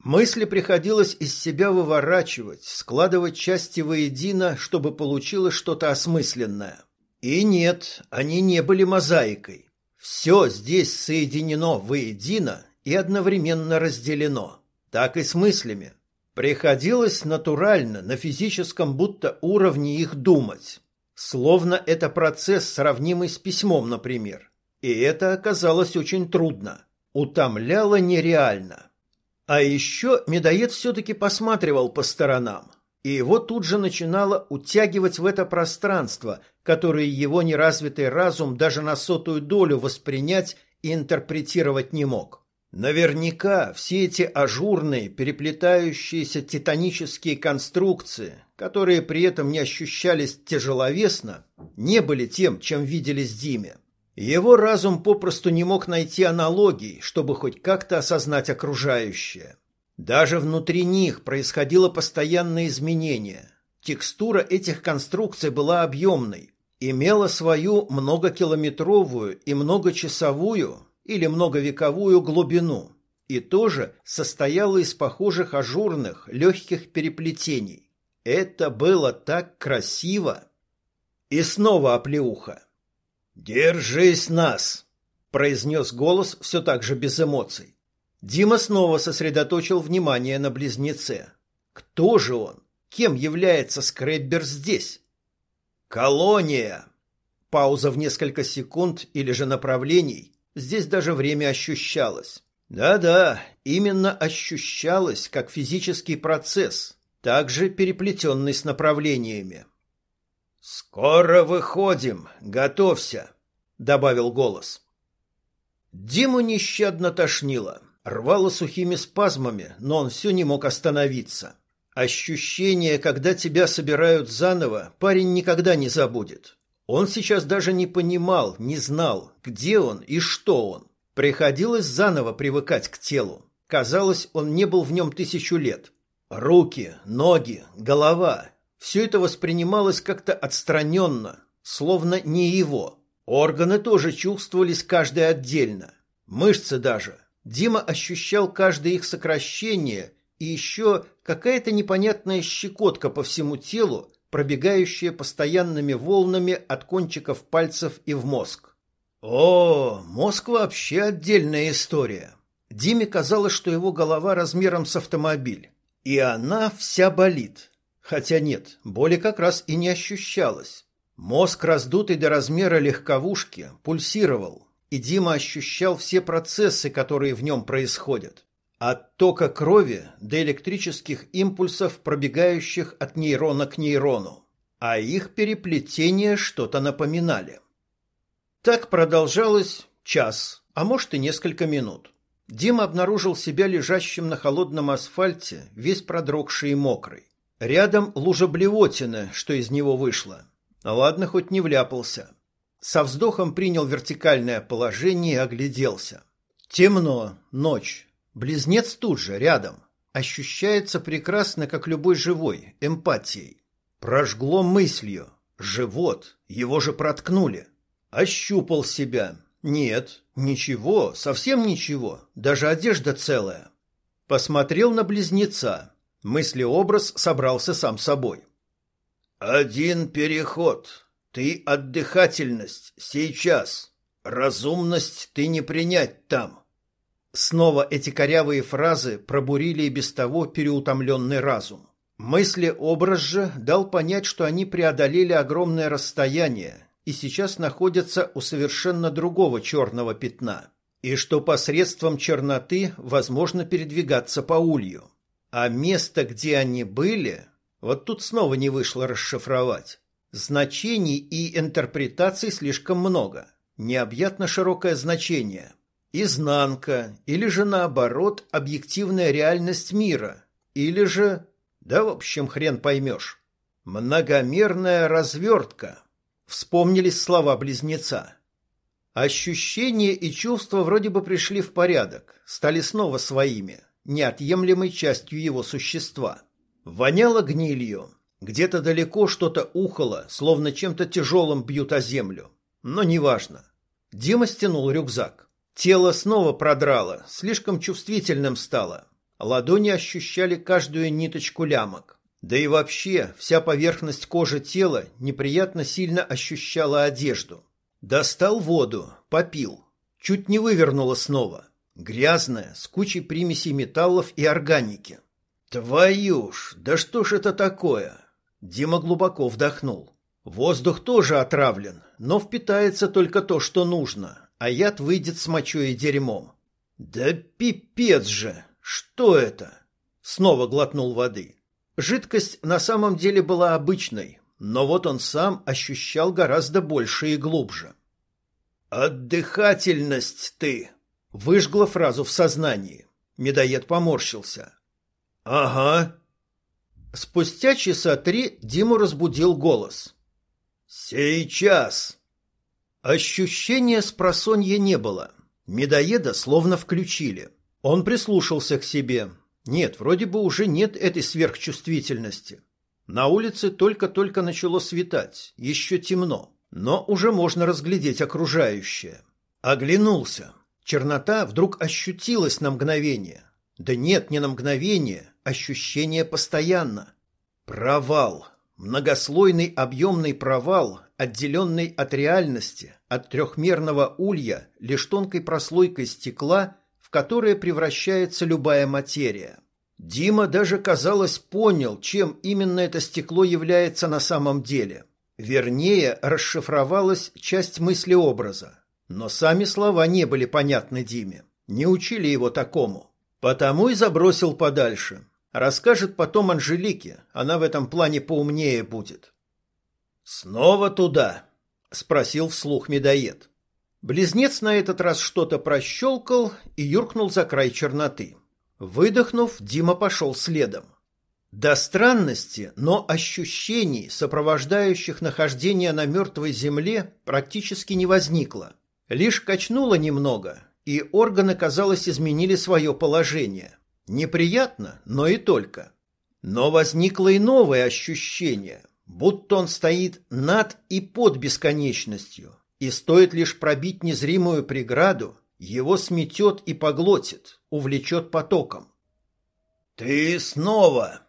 Мысли приходилось из себя выворачивать, складывать части воедино, чтобы получилось что-то осмысленное. И нет, они не были мозаикой. Все здесь соединено воедино и одновременно разделено. Так и с мыслями. Приходилось натурально, на физическом будто уровне их думать. Словно это процесс, сравнимый с письмом, например. И это оказалось очень трудно. Утомляло нереально. А еще медоед все-таки посматривал по сторонам, и его тут же начинало утягивать в это пространство, которое его неразвитый разум даже на сотую долю воспринять и интерпретировать не мог. Наверняка все эти ажурные, переплетающиеся титанические конструкции, которые при этом не ощущались тяжеловесно, не были тем, чем виделись Диме. Его разум попросту не мог найти аналогий, чтобы хоть как-то осознать окружающее. Даже внутри них происходило постоянное изменение. Текстура этих конструкций была объемной, имела свою многокилометровую и многочасовую или многовековую глубину и тоже состояла из похожих ажурных легких переплетений. Это было так красиво! И снова оплеуха. «Держись нас!» – произнес голос все так же без эмоций. Дима снова сосредоточил внимание на близнеце. Кто же он? Кем является Скреббер здесь? «Колония!» Пауза в несколько секунд или же направлений. Здесь даже время ощущалось. Да-да, именно ощущалось как физический процесс, также переплетенный с направлениями. «Скоро выходим, готовься», — добавил голос. Диму нещадно тошнило, рвало сухими спазмами, но он все не мог остановиться. Ощущение, когда тебя собирают заново, парень никогда не забудет. Он сейчас даже не понимал, не знал, где он и что он. Приходилось заново привыкать к телу. Казалось, он не был в нем тысячу лет. Руки, ноги, голова все это воспринималось как-то отстраненно, словно не его. Органы тоже чувствовались каждый отдельно. Мышцы даже. Дима ощущал каждое их сокращение и еще какая-то непонятная щекотка по всему телу, пробегающая постоянными волнами от кончиков пальцев и в мозг. О, мозг вообще отдельная история. Диме казалось, что его голова размером с автомобиль, и она вся болит. Хотя нет, боли как раз и не ощущалось. Мозг, раздутый до размера легковушки, пульсировал, и Дима ощущал все процессы, которые в нем происходят. От тока крови до электрических импульсов, пробегающих от нейрона к нейрону. А их переплетения что-то напоминали. Так продолжалось час, а может и несколько минут. Дима обнаружил себя лежащим на холодном асфальте, весь продрогший и мокрый. Рядом лужа блевотины, что из него вышло. Ладно, хоть не вляпался. Со вздохом принял вертикальное положение и огляделся. Темно, ночь. Близнец тут же, рядом. Ощущается прекрасно, как любой живой, эмпатией. Прожгло мыслью. Живот. Его же проткнули. Ощупал себя. Нет, ничего, совсем ничего. Даже одежда целая. Посмотрел на близнеца. Мыслеобраз собрался сам собой. «Один переход. Ты отдыхательность сейчас. Разумность ты не принять там». Снова эти корявые фразы пробурили и без того переутомленный разум. Мысли-образ же дал понять, что они преодолели огромное расстояние и сейчас находятся у совершенно другого черного пятна, и что посредством черноты возможно передвигаться по улью. А место, где они были, вот тут снова не вышло расшифровать. Значений и интерпретаций слишком много. Необъятно широкое значение. Изнанка, или же наоборот, объективная реальность мира, или же... Да, в общем, хрен поймешь. Многомерная развертка. Вспомнились слова близнеца. Ощущения и чувства вроде бы пришли в порядок, стали снова своими, неотъемлемой частью его существа. Воняло гнилью. Где-то далеко что-то ухало, словно чем-то тяжелым бьют о землю. Но неважно. Дима стянул рюкзак. Тело снова продрало, слишком чувствительным стало. Ладони ощущали каждую ниточку лямок. Да и вообще, вся поверхность кожи тела неприятно сильно ощущала одежду. Достал воду, попил. Чуть не вывернуло снова. Грязная, с кучей примесей металлов и органики. Твою ж, да что ж это такое? Дима глубоко вдохнул. Воздух тоже отравлен, но впитается только то, что нужно, а яд выйдет с мочой и дерьмом. Да пипец же! Что это? Снова глотнул воды. Жидкость на самом деле была обычной, но вот он сам ощущал гораздо больше и глубже. «Отдыхательность ты!» — выжгла фразу в сознании. Медоед поморщился. «Ага». Спустя часа три Диму разбудил голос. «Сейчас!» Ощущения с просонья не было. Медоеда словно включили. Он прислушался к себе. Нет, вроде бы уже нет этой сверхчувствительности. На улице только-только начало светать, еще темно, но уже можно разглядеть окружающее. Оглянулся. Чернота вдруг ощутилась на мгновение. Да нет, не на мгновение, ощущение постоянно. Провал. Многослойный объемный провал, отделенный от реальности, от трехмерного улья лишь тонкой прослойкой стекла, в которое превращается любая материя. Дима даже, казалось, понял, чем именно это стекло является на самом деле. Вернее, расшифровалась часть мыслеобраза. Но сами слова не были понятны Диме, не учили его такому. Потому и забросил подальше. Расскажет потом Анжелике, она в этом плане поумнее будет. «Снова туда?» — спросил вслух медоед. Близнец на этот раз что-то прощелкал и юркнул за край черноты. Выдохнув, Дима пошел следом. До странности, но ощущений, сопровождающих нахождение на мертвой земле, практически не возникло. Лишь качнуло немного, и органы, казалось, изменили свое положение. Неприятно, но и только. Но возникло и новое ощущение, будто он стоит над и под бесконечностью, и стоит лишь пробить незримую преграду, его сметет и поглотит, увлечет потоком. «Ты снова!»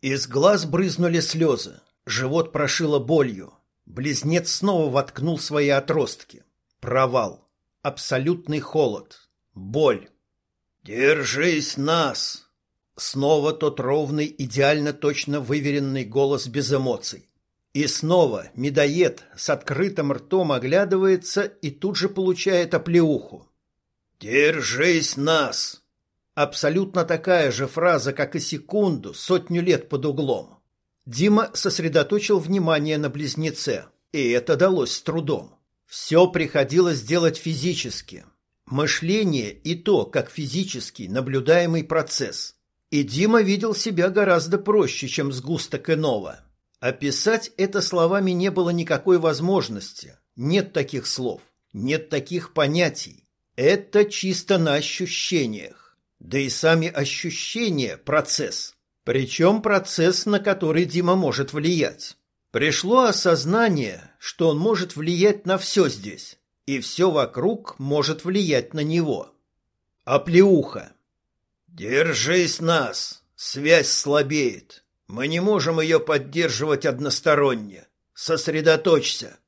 Из глаз брызнули слезы, живот прошило болью. Близнец снова воткнул свои отростки. Провал. Абсолютный холод. Боль. «Держись нас!» Снова тот ровный, идеально точно выверенный голос без эмоций. И снова медоед с открытым ртом оглядывается и тут же получает оплеуху. «Держись нас!» Абсолютно такая же фраза, как и секунду, сотню лет под углом. Дима сосредоточил внимание на близнеце, и это далось с трудом. Все приходилось делать физически. Мышление и то, как физический наблюдаемый процесс. И Дима видел себя гораздо проще, чем сгусток иного. Описать это словами не было никакой возможности. Нет таких слов, нет таких понятий. Это чисто на ощущениях. Да и сами ощущения – процесс. Причем процесс, на который Дима может влиять. Пришло осознание, что он может влиять на все здесь, и все вокруг может влиять на него. Оплеуха. «Держись нас! Связь слабеет. Мы не можем ее поддерживать односторонне. Сосредоточься!»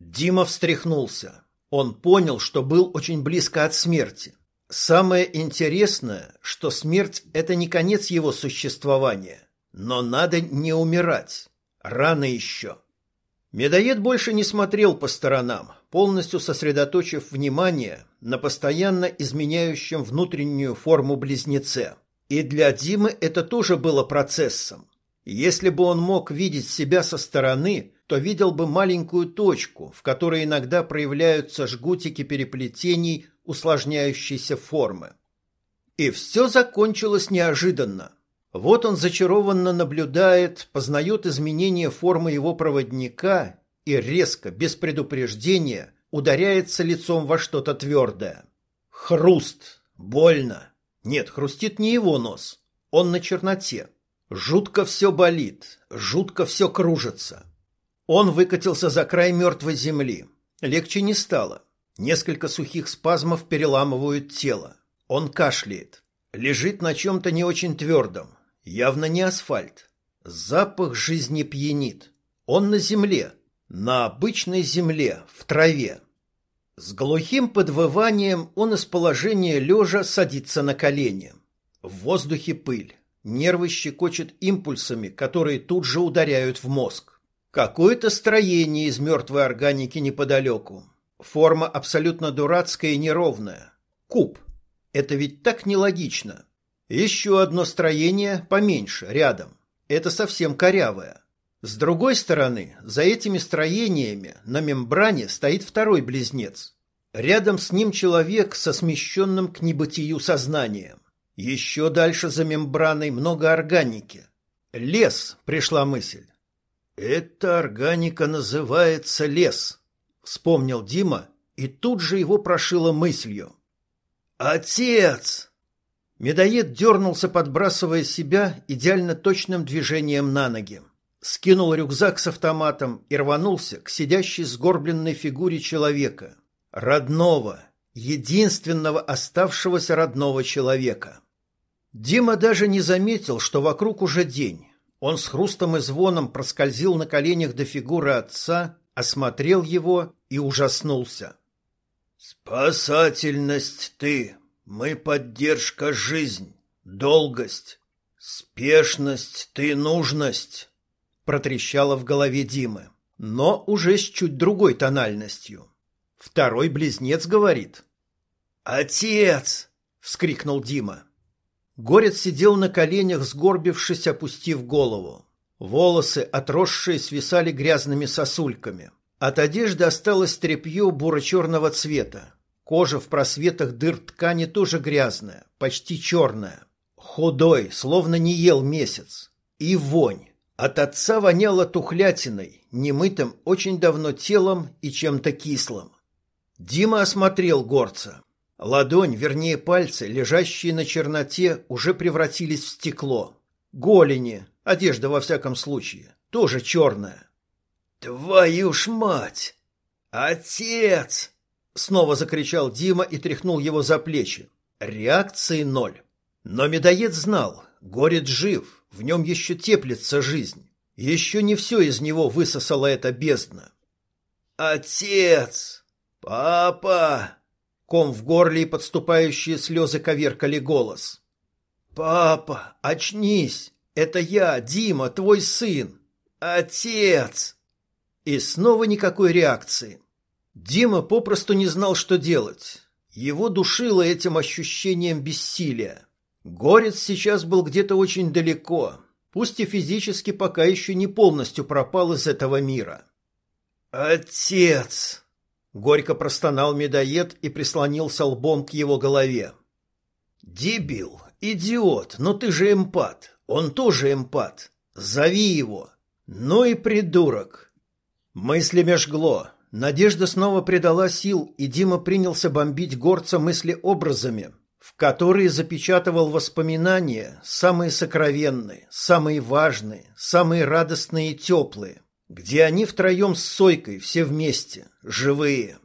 Дима встряхнулся. Он понял, что был очень близко от смерти. Самое интересное, что смерть – это не конец его существования. Но надо не умирать. Рано еще. Медоед больше не смотрел по сторонам, полностью сосредоточив внимание на постоянно изменяющем внутреннюю форму близнеце. И для Димы это тоже было процессом. Если бы он мог видеть себя со стороны, то видел бы маленькую точку, в которой иногда проявляются жгутики переплетений усложняющейся формы. И все закончилось неожиданно. Вот он зачарованно наблюдает, познает изменение формы его проводника и резко, без предупреждения, ударяется лицом во что-то твердое. Хруст. Больно. Нет, хрустит не его нос. Он на черноте. Жутко все болит, жутко все кружится. Он выкатился за край мертвой земли. Легче не стало. Несколько сухих спазмов переламывают тело. Он кашляет. Лежит на чем-то не очень твердом. Явно не асфальт. Запах жизни пьянит. Он на земле. На обычной земле, в траве. С глухим подвыванием он из положения лежа садится на колени. В воздухе пыль. Нервы щекочет импульсами, которые тут же ударяют в мозг. Какое-то строение из мертвой органики неподалеку. Форма абсолютно дурацкая и неровная. Куб. Это ведь так нелогично. Еще одно строение поменьше, рядом. Это совсем корявое. С другой стороны, за этими строениями на мембране стоит второй близнец. Рядом с ним человек со смещенным к небытию сознанием. Еще дальше за мембраной много органики. Лес, пришла мысль. Эта органика называется лес, вспомнил Дима, и тут же его прошило мыслью. Отец! Медоед дернулся, подбрасывая себя идеально точным движением на ноги. Скинул рюкзак с автоматом и рванулся к сидящей сгорбленной фигуре человека. Родного, единственного оставшегося родного человека. Дима даже не заметил, что вокруг уже день. Он с хрустом и звоном проскользил на коленях до фигуры отца, осмотрел его и ужаснулся. «Спасательность ты!» Мы поддержка жизнь, долгость, спешность ты нужность, протрещало в голове Димы, но уже с чуть другой тональностью. Второй близнец говорит. Отец! вскрикнул Дима. Горец сидел на коленях, сгорбившись, опустив голову. Волосы, отросшие, свисали грязными сосульками. От одежды осталось тряпье буро-черного цвета. Кожа в просветах дыр ткани тоже грязная, почти черная. Худой, словно не ел месяц. И вонь. От отца воняло тухлятиной, немытым очень давно телом и чем-то кислым. Дима осмотрел горца. Ладонь, вернее пальцы, лежащие на черноте, уже превратились в стекло. Голени, одежда во всяком случае, тоже черная. «Твою ж мать! Отец!» Снова закричал Дима и тряхнул его за плечи. Реакции ноль. Но медоед знал, горит жив, в нем еще теплится жизнь. Еще не все из него высосала эта бездна. «Отец! Папа!» Ком в горле и подступающие слезы коверкали голос. «Папа, очнись! Это я, Дима, твой сын! Отец!» И снова никакой реакции. Дима попросту не знал, что делать. Его душило этим ощущением бессилия. Горец сейчас был где-то очень далеко, пусть и физически пока еще не полностью пропал из этого мира. «Отец!» — горько простонал медоед и прислонился лбом к его голове. «Дебил, идиот, но ты же эмпат, он тоже эмпат. Зови его. Ну и придурок!» Мыслями жгло. Надежда снова придала сил, и Дима принялся бомбить горца мысли-образами, в которые запечатывал воспоминания, самые сокровенные, самые важные, самые радостные и теплые, где они втроем с Сойкой, все вместе, живые.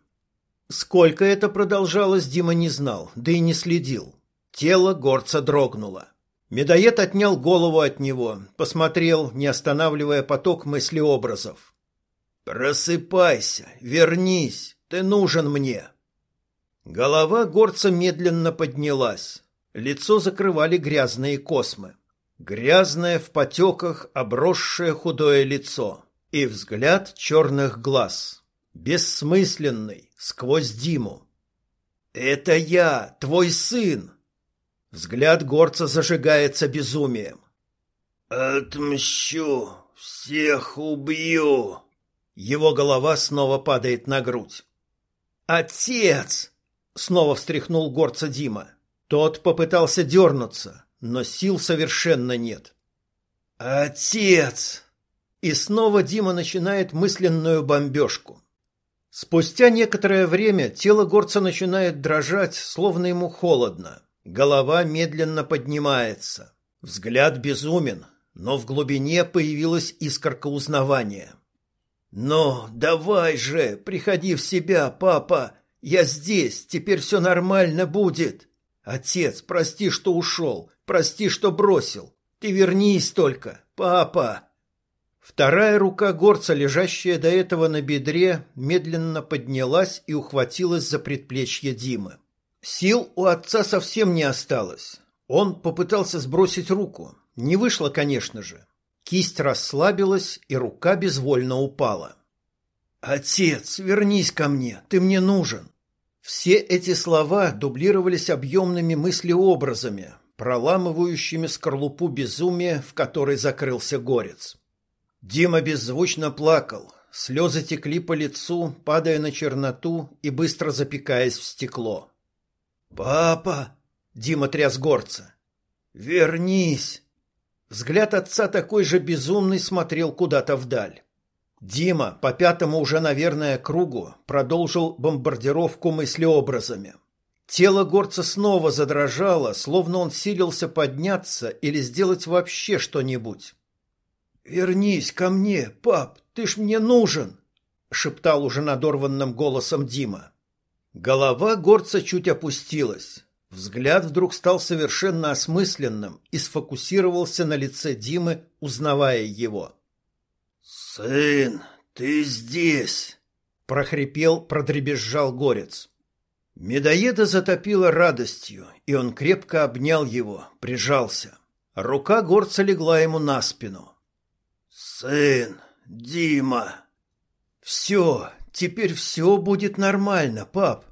Сколько это продолжалось, Дима не знал, да и не следил. Тело горца дрогнуло. Медоед отнял голову от него, посмотрел, не останавливая поток мыслеобразов. «Просыпайся, вернись, ты нужен мне!» Голова горца медленно поднялась. Лицо закрывали грязные космы. Грязное в потеках, обросшее худое лицо. И взгляд черных глаз. Бессмысленный, сквозь Диму. «Это я, твой сын!» Взгляд горца зажигается безумием. «Отмщу, всех убью!» Его голова снова падает на грудь. «Отец!» — снова встряхнул горца Дима. Тот попытался дернуться, но сил совершенно нет. «Отец!» И снова Дима начинает мысленную бомбежку. Спустя некоторое время тело горца начинает дрожать, словно ему холодно. Голова медленно поднимается. Взгляд безумен, но в глубине появилась искорка узнавания. «Ну, давай же, приходи в себя, папа! Я здесь, теперь все нормально будет! Отец, прости, что ушел, прости, что бросил! Ты вернись только, папа!» Вторая рука горца, лежащая до этого на бедре, медленно поднялась и ухватилась за предплечье Димы. Сил у отца совсем не осталось. Он попытался сбросить руку. Не вышло, конечно же. Кисть расслабилась, и рука безвольно упала. «Отец, вернись ко мне, ты мне нужен!» Все эти слова дублировались объемными мыслеобразами, проламывающими скорлупу безумия, в которой закрылся горец. Дима беззвучно плакал, слезы текли по лицу, падая на черноту и быстро запекаясь в стекло. «Папа!» — Дима тряс горца. «Вернись!» Взгляд отца такой же безумный смотрел куда-то вдаль. Дима по пятому уже, наверное, кругу продолжил бомбардировку мыслеобразами. Тело горца снова задрожало, словно он силился подняться или сделать вообще что-нибудь. «Вернись ко мне, пап, ты ж мне нужен!» — шептал уже надорванным голосом Дима. Голова горца чуть опустилась. Взгляд вдруг стал совершенно осмысленным и сфокусировался на лице Димы, узнавая его. «Сын, ты здесь!» — прохрипел, продребезжал горец. Медоеда затопило радостью, и он крепко обнял его, прижался. Рука горца легла ему на спину. «Сын, Дима!» «Все, теперь все будет нормально, пап!»